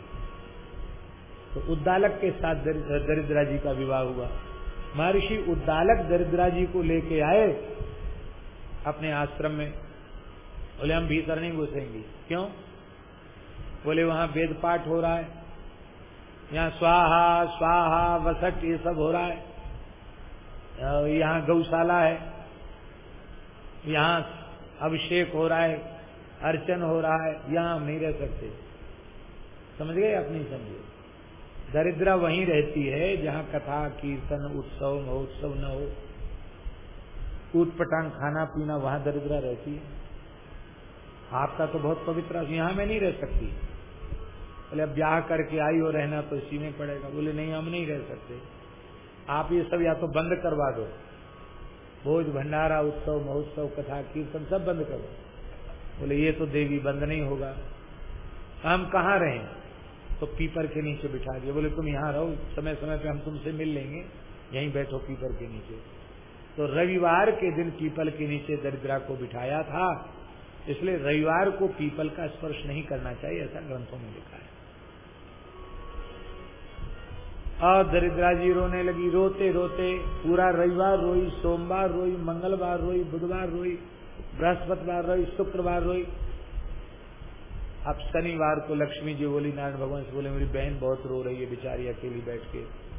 तो उद्दालक के साथ दरिद्रा जी का विवाह हुआ। महर्षि उद्दालक दरिद्रा जी को लेके आए, अपने आश्रम में। बोले, हम भीतर नहीं घुसेंगे। क्यों? बोले, वहाँ वेद पाठ हो रहा है। यहाँ स्वाहा स्वाहा वसट ये सब हो रहा है। यहाँ गौशाला है। यहाँ अभिषेक हो रहा है, अर्चन हो रहा है, यहाँ हम नहीं रह सकते। समझ गए अपनी समझे? दरिद्रा वहीं रहती है, जहाँ कथा, कीर्तन, उत्सव, महोत्सव न हो। ऊट पटांग खाना, पीना, वहाँ दरिद्रा रहती है। आपका तो बहुत पवित्र, यहाँ मैं नहीं रह सकती। बोले, अब ब्याह करके आई हो रहना तो इसी में पड़ेगा। बोले, नहीं, हम नहीं रह सकते। आप ये सब या तो बंद करवा दो। भोज, भंडारा, उत्सव, महोत्सव, कथा, कीर्तन सब बंद करो। बोले, ये तो देवी बंद नहीं होगा। हम कहाँ रहें? तो पीपर के नीचे बिठा दिया। बोले, तुम यहाँ रहो समय समय पे हम तुमसे मिल लेंगे। यहीं बैठो पीपर के नीचे। तो रविवार के दिन पीपल के नीचे दरिद्रा को बिठाया था। इसलिए रविवार को पीपल का स्पर्श नहीं करना चाहिए, ऐसा ग्रंथों में लिखा है। और दरिद्रा जी रोने लगी, रोते रोते, पूरा रविवार रोई, सोमवार रोई, मंगलवार रोई, बुधवार रोई, बृहस्पतिवार रोई, शुक्रवार रोई। अब शनिवार को लक्ष्मी जी बोली, नारायण भगवान से बोले, मेरी बहन बहुत रो रही है, बेचारी अकेली बैठ के।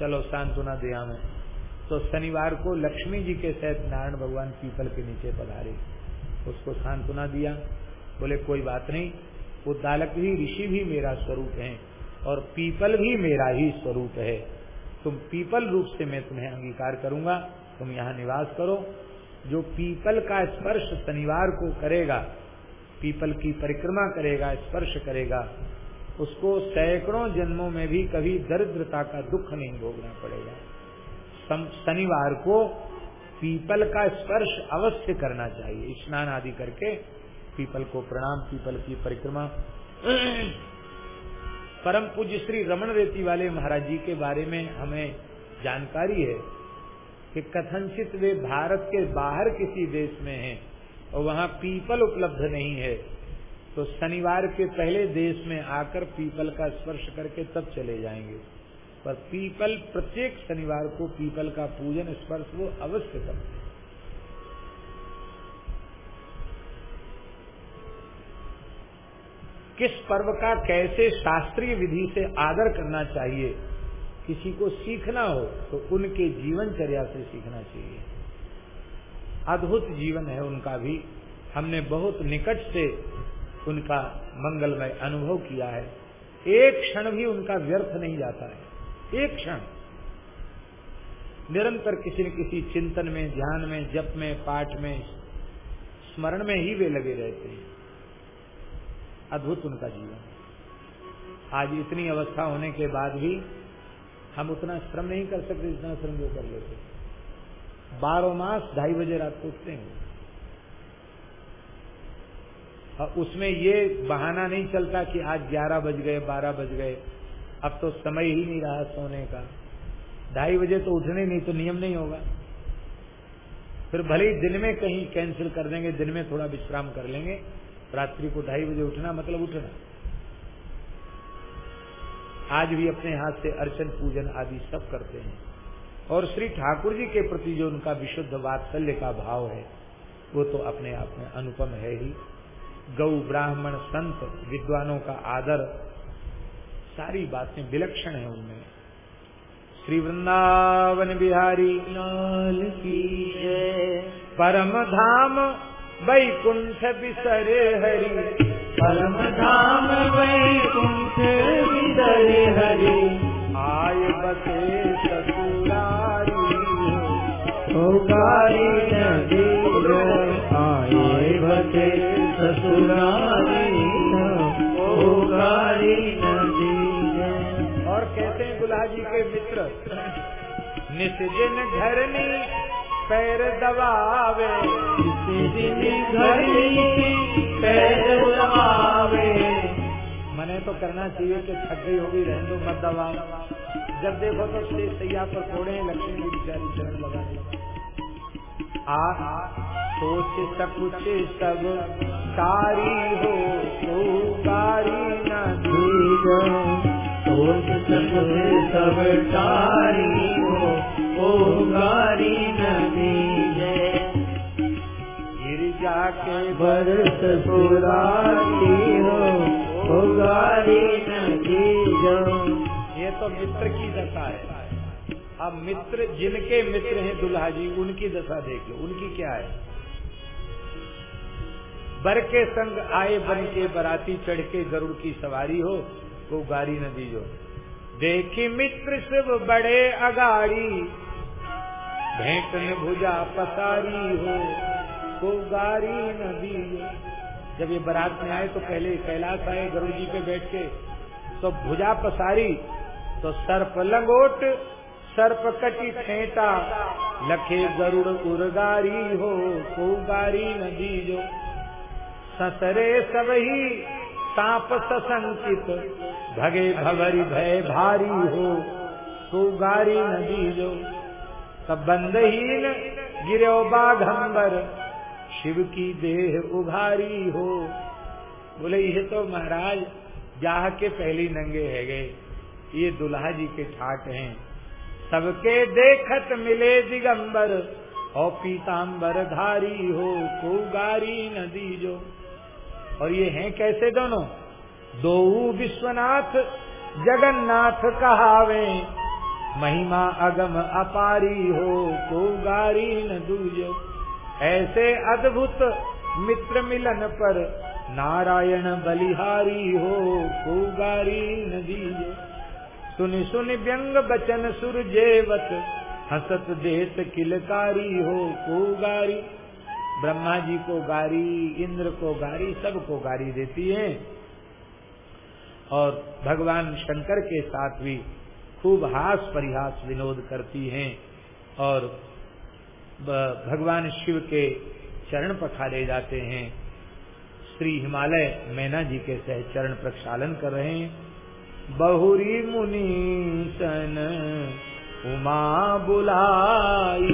चलो, सांत्वना दे हमें तो शनिवार को लक्ष्मी जी के सहित नारायण भगवान पीपल के नीचे पधारे। उसको सांत्वना दिया। बोले, कोई बात नहीं, वो दालक भी, ऋषि भी मेरा स्वरूप है। और पीपल भी मेरा ही स्वरूप है। तुम पीपल रूप से मैं तुम्हें अंगीकार करूँगा। तुम यहाँ निवास करो। जो पीपल का स्पर्श शनिवार को करेगा, पीपल की परिक्रमा करेगा, स्पर्श करेगा, उसको सैकड़ों जन्मों में भी कभी दरिद्रता का दुख नहीं भोगना पड़ेगा। शनिवार को पीपल का स्पर्श अवश्य करना चाहिए। स्नान आदि करके पीपल को प्रणाम, पीपल की परिक्रमा। परम पूज्य श्री रमन रेती वाले महाराज जी के बारे में हमें जानकारी है कि कथनचित वे भारत के बाहर किसी देश में हैं और वहाँ पीपल उपलब्ध नहीं है। तो शनिवार के पहले देश में आकर पीपल का स्पर्श करके तब चले जाएँगे। पर पीपल प्रत्येक शनिवार को पीपल का पूजन स्पर्श वो अवश्य करते किस पर्व का कैसे शास्त्रीय विधि से आदर करना चाहिए? किसी को सीखना हो तो उनके जीवनचर्या से सीखना चाहिए। अद्भुत जीवन है उनका भी। हमने बहुत निकट से उनका मंगलमय अनुभव किया है। एक क्षण भी उनका व्यर्थ नहीं जाता है। एक क्षण। निरंतर किसी न किसी चिंतन में, ध्यान में, जप में, पाठ में, स्मरण में ही वे लगे रहते हैं। अद्भुत उनका जीवन आज इतनी अवस्था होने के बाद भी हम उतना श्रम नहीं कर सकते जितना श्रम वो कर लेते बारह मास, ढाई बजे रात को उठते हैं। और उसमें ये बहाना नहीं चलता कि आज ग्यारह बज गए, बारह बज गए। अब तो समय ही नहीं रहा सोने का। ढाई बजे तो उठने नहीं तो नियम नहीं होगा। फिर भले ही दिन में कहीं कैंसिल कर देंगे, दिन में थोड़ा विश्राम कर लेंगे। रात्रि को ढाई बजे उठना मतलब उठना। आज भी अपने हाथ से अर्चन पूजन आदि सब करते हैं। और श्री ठाकुर जी के प्रति जो उनका विशुद्ध वात्सल्य का भाव है वो तो अपने आप में अनुपम है ही। गौ ब्राह्मण संत विद्वानों का आदर सारी बातें विलक्षण है उनमें। श्री वृंदावन बिहारी
लाल की
परम धाम वैकुंठ बिसरे हरि।
परम धाम वैकुंठ विदरे हरि।
आय बसे ससुरारी।
नदी आए बते ससुरारी।
और कहते हैं गुलाह जी के मित्र निस दिन घरनी पैर दबावे मने तो करना चाहिए कि थक गई होगी, रहने दो, मत दबाओ जब देखो तो शेष सैया पर कोड़े लक्ष्मी की बिचारी चरण लगा आ, सोच सकुच सब कारी हो तो कारी न
सोच सब तारी हो ओ गारी नदी जय
गिरजा के
बरस पुरानी हो नदी जो।
ये तो मित्र की दशा है। अब मित्र जिनके मित्र हैं दुल्हा जी उनकी दशा देख लो उनकी क्या है? बर के संग आए बन के बराती चढ़ के गरुड़ की सवारी हो को गारी न दीजो देखी मित्र शिव बड़े अगाड़ी भेंट न भुजा पसारी हो। को गाड़ी न दीजो जब ये बारात में आए तो पहले कैलाश आए गरुड़ जी पे बैठ के। तो भुजा पसारी तो सर्प लंगोट, सर्प कटी ठेटा लखे गरुड़ उर्गारी हो को गारी न दीजो ससरे सबही, सांप ससंकित। भगे भवरी भय भारी हो को गारी न दीजो तब बंदहीन गिरो बाघंबर शिव की देह उघारी हो। बोले ये तो महाराज जाह के पहली नंगे है गए। ये दुल्हा जी के ठाट हैं। सबके देखत मिले दिगंबर, और पीताम्बर धारी हो, को गारी न दीजो। और ये हैं कैसे दोनों? दो विश्वनाथ, जगन्नाथ कहावे। महिमा अगम अपारी हो, को गारी न दूजो। ऐसे अद्भुत मित्र मिलन पर नारायण बलिहारी हो को गारी न सुन सुन व्यंग बचन सुर जेवत, हसत देत किलकारी हो को गारी ब्रह्मा जी को गारी, इंद्र को गारी, सबको गारी देती है। और भगवान शंकर के साथ भी खूब हास परिहास विनोद करती हैं। और भगवान शिव के चरण पखारे जाते हैं। श्री हिमालय मैना जी के सह चरण प्रक्षालन कर रहे हैं। बहुरी मुनि सन उमा बुलाई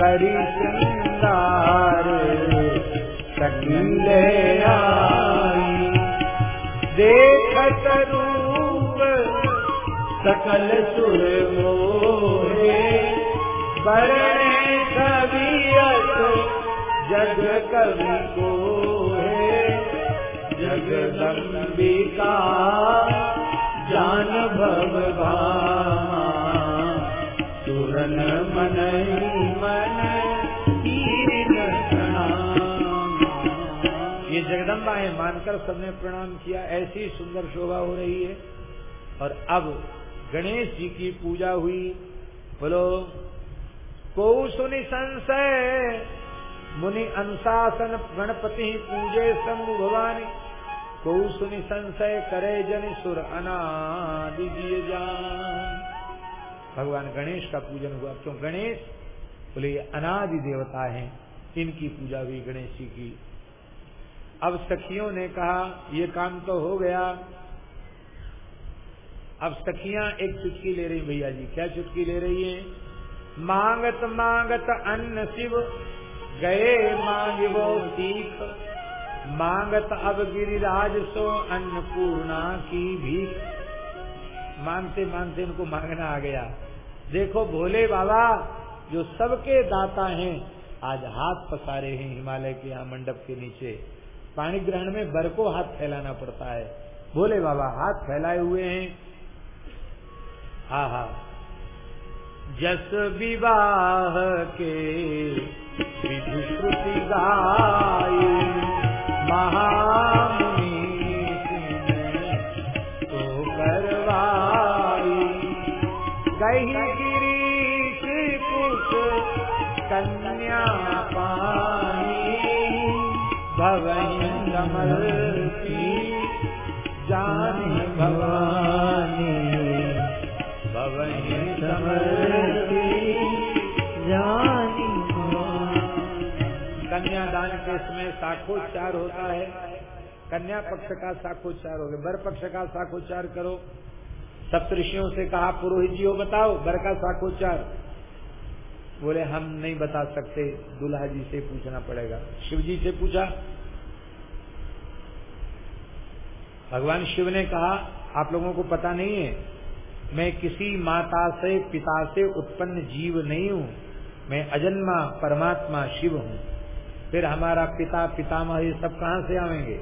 करी श्रृंगार आई। रूप सकल सुर मोहे कवियत कवि को है जान मन ये मानकर सबने प्रणाम किया। ऐसी सुंदर शोभा हो रही है। और अब गणेश जी की पूजा हुई। बोलो को सुनि संशय मुनि अनुशासन गणपति पूजे शंभु भवानी। को सुनि संशय करे जन सुर अनादि जान। भगवान गणेश का पूजन हुआ। क्यों गणेश? बोले, ये अनादि देवता हैं, इनकी पूजा हुई गणेश जी की। अब सखियों ने कहा, ये काम तो हो गया। अब सखियाँ एक चुटकी ले रही भैया जी। क्या चुटकी ले रही है? मांगत मांगत अन्न शिव गए मांग वो सीख। मांगत अब गिरिराज सो अन्नपूर्णा की भीख मांगते मांगते उनको मांगना आ गया। देखो भोले बाबा, जो सबके दाता हैं, आज हाथ पसारे हैं हिमालय के यहाँ मंडप के नीचे। पानी ग्रहण में बर को हाथ फैलाना पड़ता है। भोले बाबा हाथ फैलाए हुए हैं। हा हा। जस विवाह के विधि श्रुति गाय महामुनि तो करवाई। कही गिरीश कुश कन्या पानी भवई साखोच्चार होता है। कन्या पक्ष का साखोच्चार हो गया। बर पक्ष का साखोच्चार करो। सप्तषियों से कहा, पुरोहित जी हो बताओ बर का साखोच्चार? बोले, हम नहीं बता सकते। दुल्हा जी से पूछना पड़ेगा। शिव जी से पूछा। भगवान शिव ने कहा, आप लोगों को पता नहीं है, मैं किसी माता से, पिता से उत्पन्न जीव नहीं हूँ। मैं अजन्मा, परमात्मा शिव हूँ। फिर हमारा पिता, पितामह, ये सब कहाँ से आवेंगे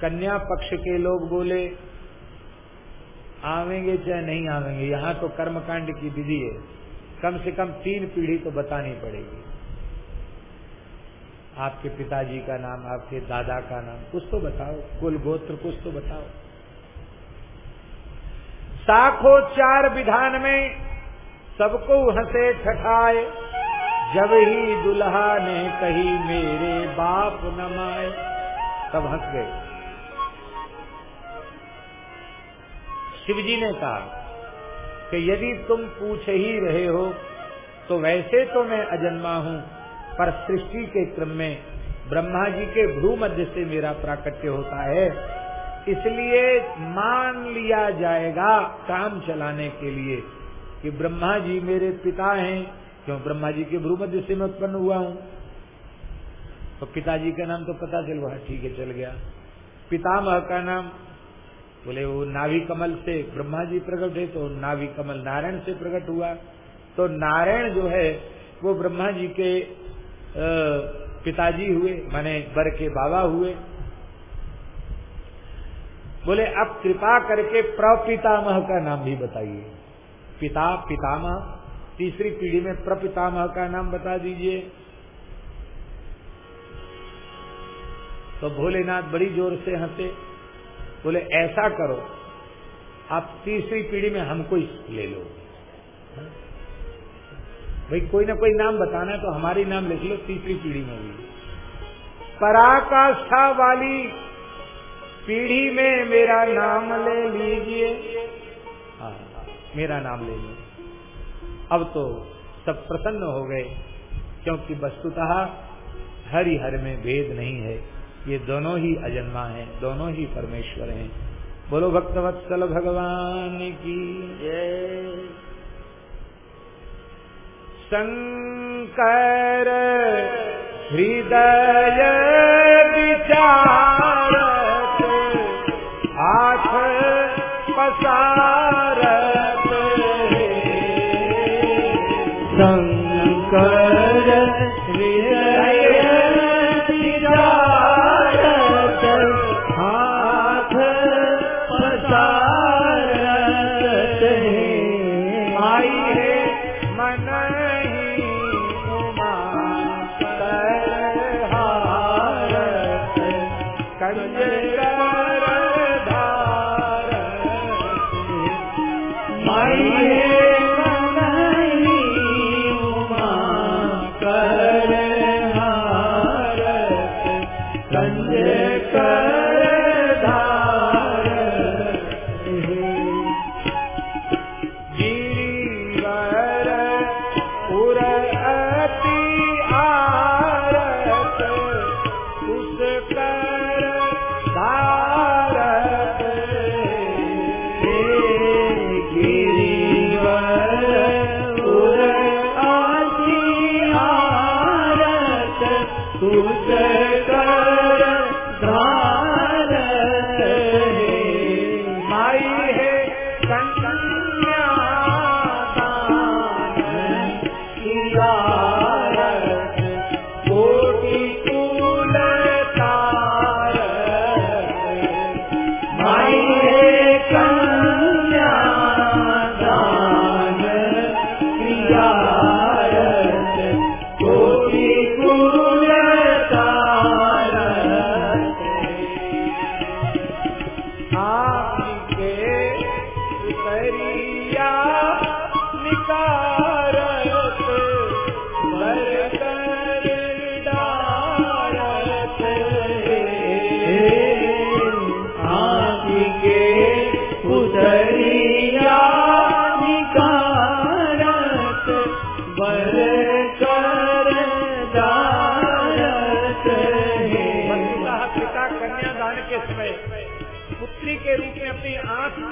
कन्या पक्ष के लोग बोले, आवेंगे चाहे नहीं आवेंगे, यहाँ तो कर्मकांड की विधि है। कम से कम तीन पीढ़ी तो बतानी पड़ेगी। आपके पिताजी का नाम, आपके दादा का नाम, कुछ तो बताओ कुल गोत्र कुछ तो बताओ। साखोच्चार विधान में सबको हंसे ठठाए। जब ही दुल्हा ने कही, मेरे बाप नमाए तब हंस गए। शिवजी ने कहा कि यदि तुम पूछ ही रहे हो तो वैसे तो मैं अजन्मा हूँ, पर सृष्टि के क्रम में ब्रह्मा जी के भ्रू मध्य से मेरा प्राकट्य होता है। इसलिए मान लिया जाएगा काम चलाने के लिए कि ब्रह्मा जी मेरे पिता हैं क्यों? ब्रह्मा जी के भ्रू मध्य से मैं उत्पन्न हुआ हूँ। तो पिताजी का नाम तो पता चल रहा ठीक है, चल गया। पितामह का नाम, बोले, वो नाभि कमल से ब्रह्मा जी प्रकट है तो नाभि कमल नारायण से प्रकट हुआ। तो नारायण जो है, वो ब्रह्मा जी के पिताजी हुए, माने बर के बाबा हुए। बोले, अब कृपा करके प्रपितामह का नाम भी बताइए। पिता, पितामह तीसरी पीढ़ी में प्रपितामह का नाम बता दीजिए। तो भोलेनाथ बड़ी ज़ोर से हंसे, बोले, ऐसा करो, आप तीसरी पीढ़ी में हमको ले लो। भाई, कोई ना कोई नाम बताना है तो हमारी नाम लिख लो, तीसरी पीढ़ी में भी। पराकाष्ठा वाली पीढ़ी में मेरा नाम ले लीजिए। हाँ मेरा नाम ले लीजिए। अब तो सब प्रसन्न हो गए क्योंकि वस्तुतः हरि हर में भेद नहीं है। ये दोनों ही अजन्मा हैं, दोनों ही परमेश्वर हैं। बोलो भक्तवत्सल भगवान की शंकर हृदय विचार।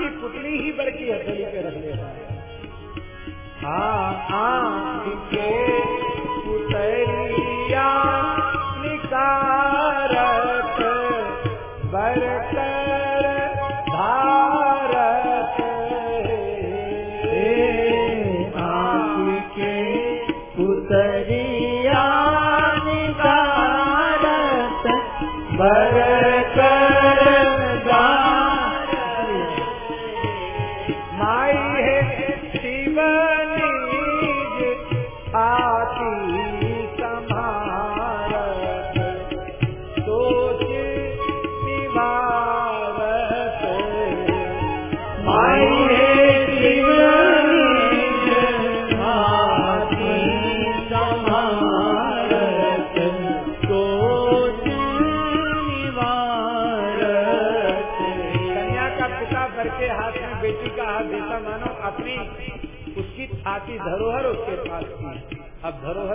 की पुतली ही बड़ की हथेली पे रख लेगा हाँ, आ, हाँ, आ, के पुतलिया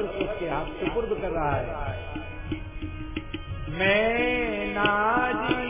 कर उसके हाथ सुपुर्द कर रहा है। मैं नाजी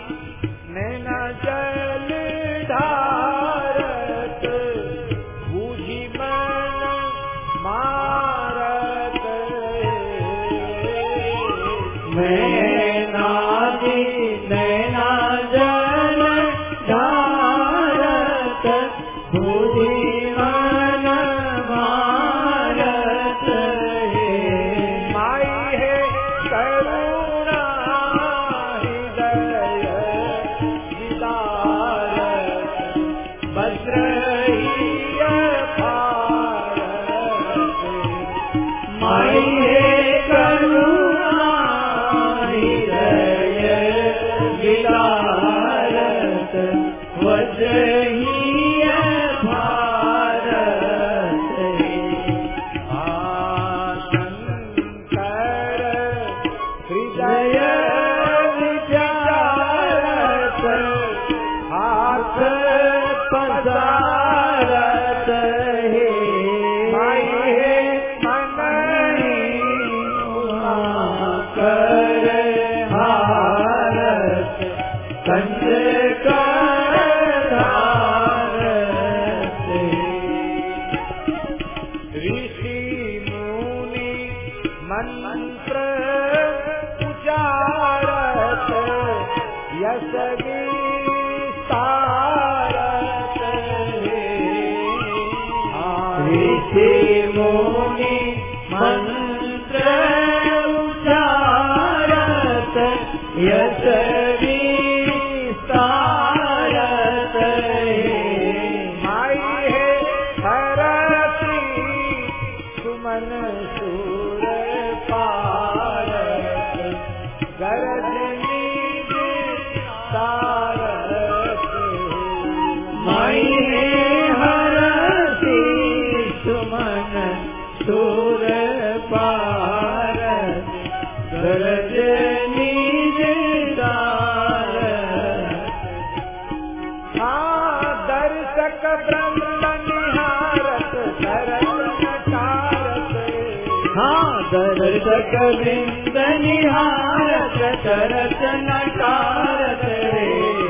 बिंद निहारत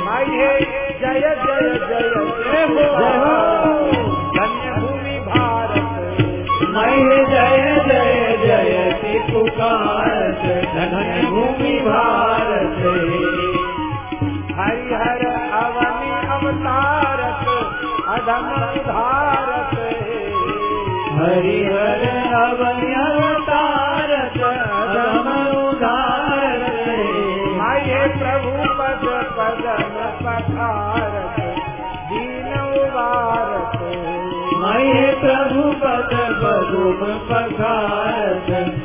माई जय जय जय हो धन्य भूमि भारत
मैं जय जय जय ती पुकारत धन भूमि भारत
हरिहर अवनि अवतारत अधम
हरिहर अवय अवतारत
माये प्रभु पद पदम पखारत दीन उबारत
मैं प्रभु पद पदम पखारत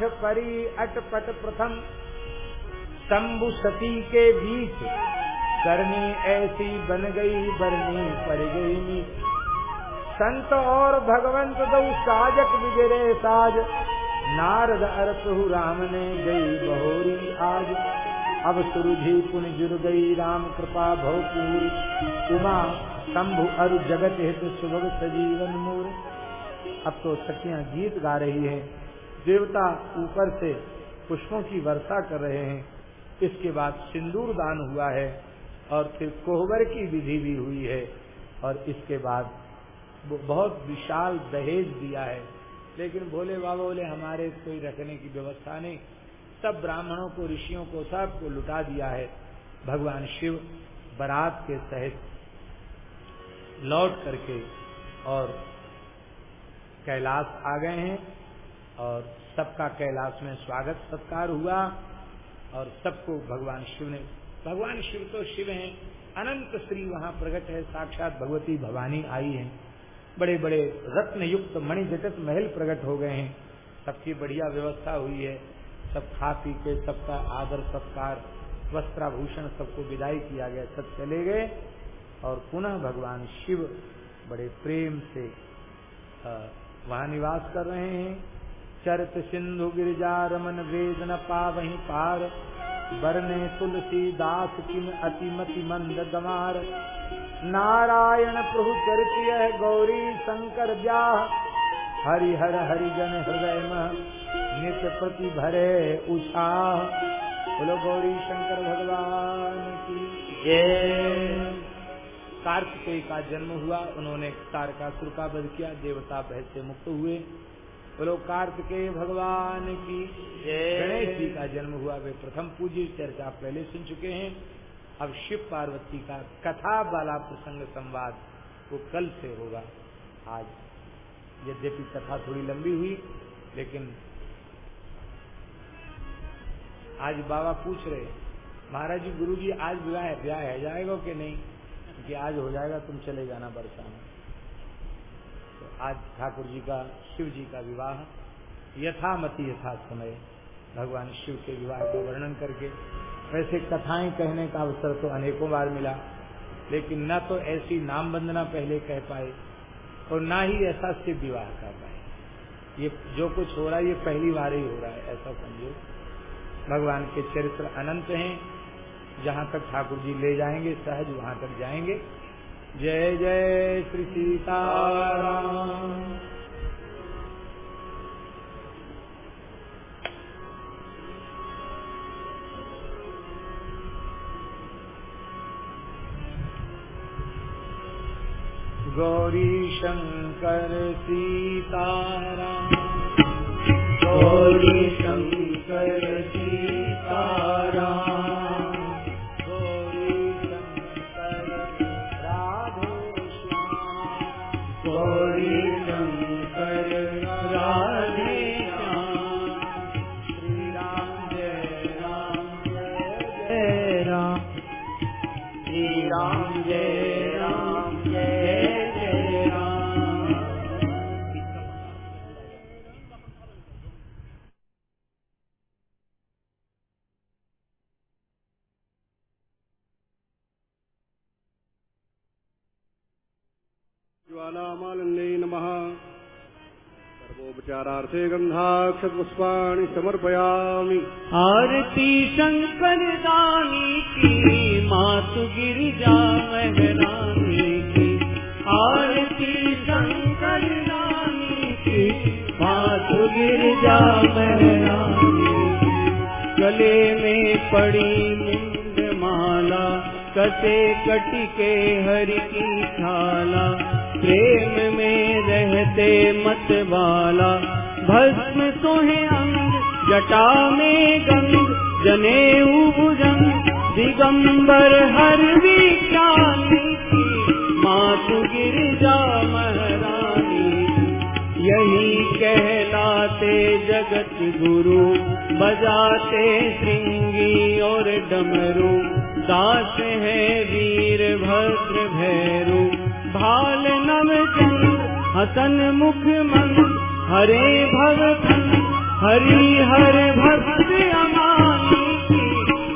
गांठ परी अटपट प्रथम शंभु सती के बीच करनी ऐसी बन गई बरनी पड़ गई। संत और भगवंत दो साजक बिगड़े साज। नारद अर्थ राम ने गई बहोरी आज। अब सुरुझी पुन जुर गई राम कृपा भवपूरी। उमा, शंभु अरु जगत हित सुभग सजीवन मूर। अब तो सखियाँ गीत गा रही हैं। देवता ऊपर से पुष्पों की वर्षा कर रहे हैं। इसके बाद सिंदूर दान हुआ है और फिर कोहबर की विधि भी हुई है और इसके बाद बहुत विशाल दहेज दिया है। लेकिन भोले बाबा बोले, हमारे कोई रखने की व्यवस्था नहीं। सब ब्राह्मणों को, ऋषियों को, सबको लुटा दिया है। भगवान शिव बरात के सहित लौट करके और कैलाश आ गए हैं। और सबका कैलाश में स्वागत, सत्कार हुआ और सबको भगवान शिव ने, भगवान शिव तो शिव हैं, अनंत श्री वहाँ प्रकट है, साक्षात भगवती भवानी आई हैं। बड़े बड़े रत्न युक्त मणिजटित महल प्रकट हो गए हैं। सबकी बढ़िया व्यवस्था हुई है, सब खा पी के, सबका आदर, सत्कार, वस्त्राभूषण सबको विदाई किया गया, सब चले गए और पुनः भगवान शिव बड़े प्रेम से वहाँ निवास कर रहे हैं। चरित सिंधु गिरिजा रमन वेद न पावही पार। बरने तुलसी दास किम अतिमति मंद गमार नारायण प्रभु चरित गौरी शंकर ब्याह। हरि हर हरिजन हृदय में नित्य प्रति भरे उत्साह बोलो गौरी शंकर भगवान की जय। कार्तिकेय का जन्म हुआ, उन्होंने तारकासुर का वध किया, देवता भय से मुक्त हुए। बोलो कार्तिकेय भगवान की गणेश जी का जन्म हुआ। वे प्रथम पूज्य चर्चा पहले सुन चुके हैं। अब शिव पार्वती का कथा वाला प्रसंग संवाद वो कल से होगा। आज यद्यपि कथा थोड़ी लंबी हुई लेकिन आज बाबा पूछ रहे महाराज जी गुरु जी आज विवाह ब्याह है जाएगा कि नहीं? कि आज हो जाएगा तुम चले जाना बरसा में तो आज ठाकुर जी का, शिव जी का विवाह, यथामति यथा समय भगवान शिव के विवाह का वर्णन करके वैसे कथाएँ कहने का अवसर तो अनेकों बार मिला, लेकिन न तो ऐसी नाम वंदना पहले कह पाए और न ही ऐसा शिव विवाह कर पाए। ये जो कुछ हो रहा है, ये पहली बार ही हो रहा है, ऐसा समझो। भगवान के चरित्र अनंत हैं, जहाँ तक ठाकुर जी ले जाएँगे, सहज वहाँ तक जाएँगे। जय जय श्री सीताराम। गौरी शंकर सीताराम।
गौरी
नमः। सर्वोपचारार्थे गन्धाक्षपुष्पाणि समर्पयामि।
आरती शंकर दानी की मातु गिरिजा महरानी की आरती दानी की मातु गिरिजा महरानी गले में पड़ी मुंड माला कसे कटिके हरि की छाला प्रेम में रहते मत वाला भस्म सोहे अंग, जटा में गंग, जने भुजंग दिगंबर हर विचानी की मातु गिरिजा महारानी यही कहलाते जगत गुरु, बजाते श्रृंगी और डमरू। दास है वीर भद्र भैरू। भाल नव चंद हसन मुख मन, हरे भव हरि हर भक्त अमानी की,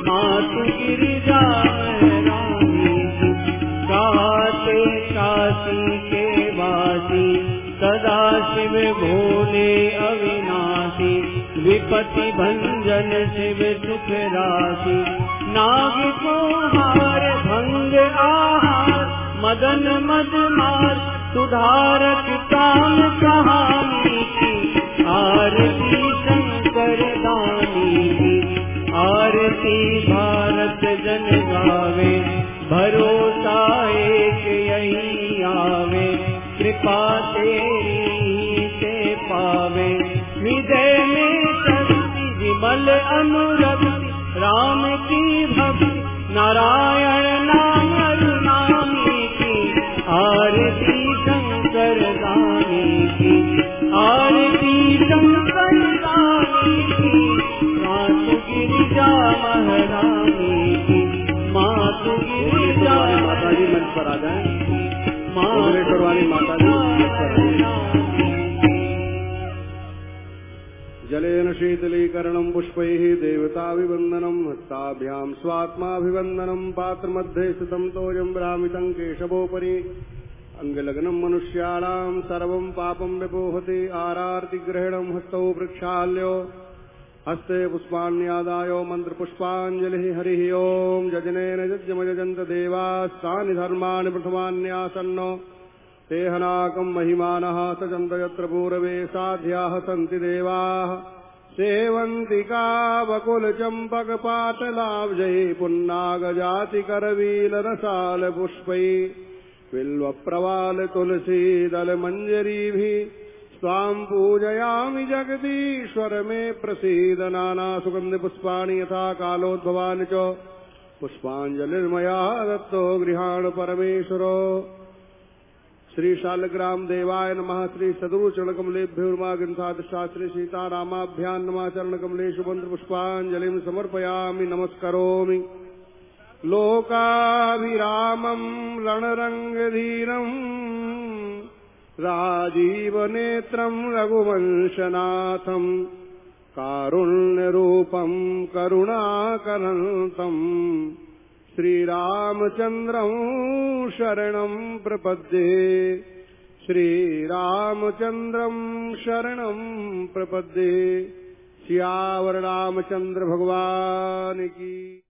मातु गिरिजा गाते काशी के वासी, सदा शिव भोले अविनाशी। विपति भंजन शिव सुख राशि। नाग को हार भंग आहार मदन मद मार सुधारक काम कहानी की। आरती शंकर दानी की। आरती भारत जन गावे, भरोसा एक यही आवे। कृपा तेरी से पावे। हृदय में शक्ति, विमल अनुरक्ति, राम की भक्ति, नारायण नाम आरती शंकर दानी की, आरती शंकर दानी की मातु गिरिजा महारानी की मातु गिरिजा
माता जी मंच पर आ जाए
मातु
वाली माता जी। जलेन शीतलीकरणम् पुष्पैः देवताभिवन्दनम् हस्ताभ्याम् स्वात्माभिवन्दनम् पात्रमध्ये स्थितम् तोयम् भ्रामितम् केशवोपरि अङ्गलग्नम् मनुष्याणाम् सर्वम् पापम् विपोहति आरार्तिग्रहणम् हस्तौ वृक्षाल्यो हस्ते पुष्पाण्यादायो मन्त्रपुष्पाञ्जलिः हरिः ओम् जजनेन यज्ञमयजन्त देवास्तानि धर्माणि प्रथमान्यासन्नो सेहनाकम् महिमानः सजन्त यत्र पूरवे साध्याः सन्ति देवाः। सेवन्तिकावकुलचम्पकपाटलाब्जै पुन्नागजातिकरवीलरसालपुष्पै बिल्वप्रवालतुलसीदलमञ्जरीभिः स्वाम् पूजयामि जगदीश्वर मे प्रसीद नानासुगन्धिपुष्पाणि यथा कालोद्भवानि च। पुष्पाञ्जलिर्मया दत्तो गृहाण परमेश्वरो। श्री शालग्राम देवाय नमः। श्री सदुरुचरणकमलेभ्यो शास्त्री सीतारामाभ्यां नमः। चरणकमलेषु मन्त्रपुष्पाञ्जलिं समर्पयामि। नमस्करोमि। लोकाभिरामम् रणरङ्गधीरम् राजीवनेत्रम् रघुवंशनाथम् कारुण्यरूपम् करुणाकरन्तम् श्रीरामचन्द्रम् शरणम् प्रपद्ये श्रीरामचन्द्रम् शरणम् प्रपद्ये। श्यावर रामचन्द्र भगवान् की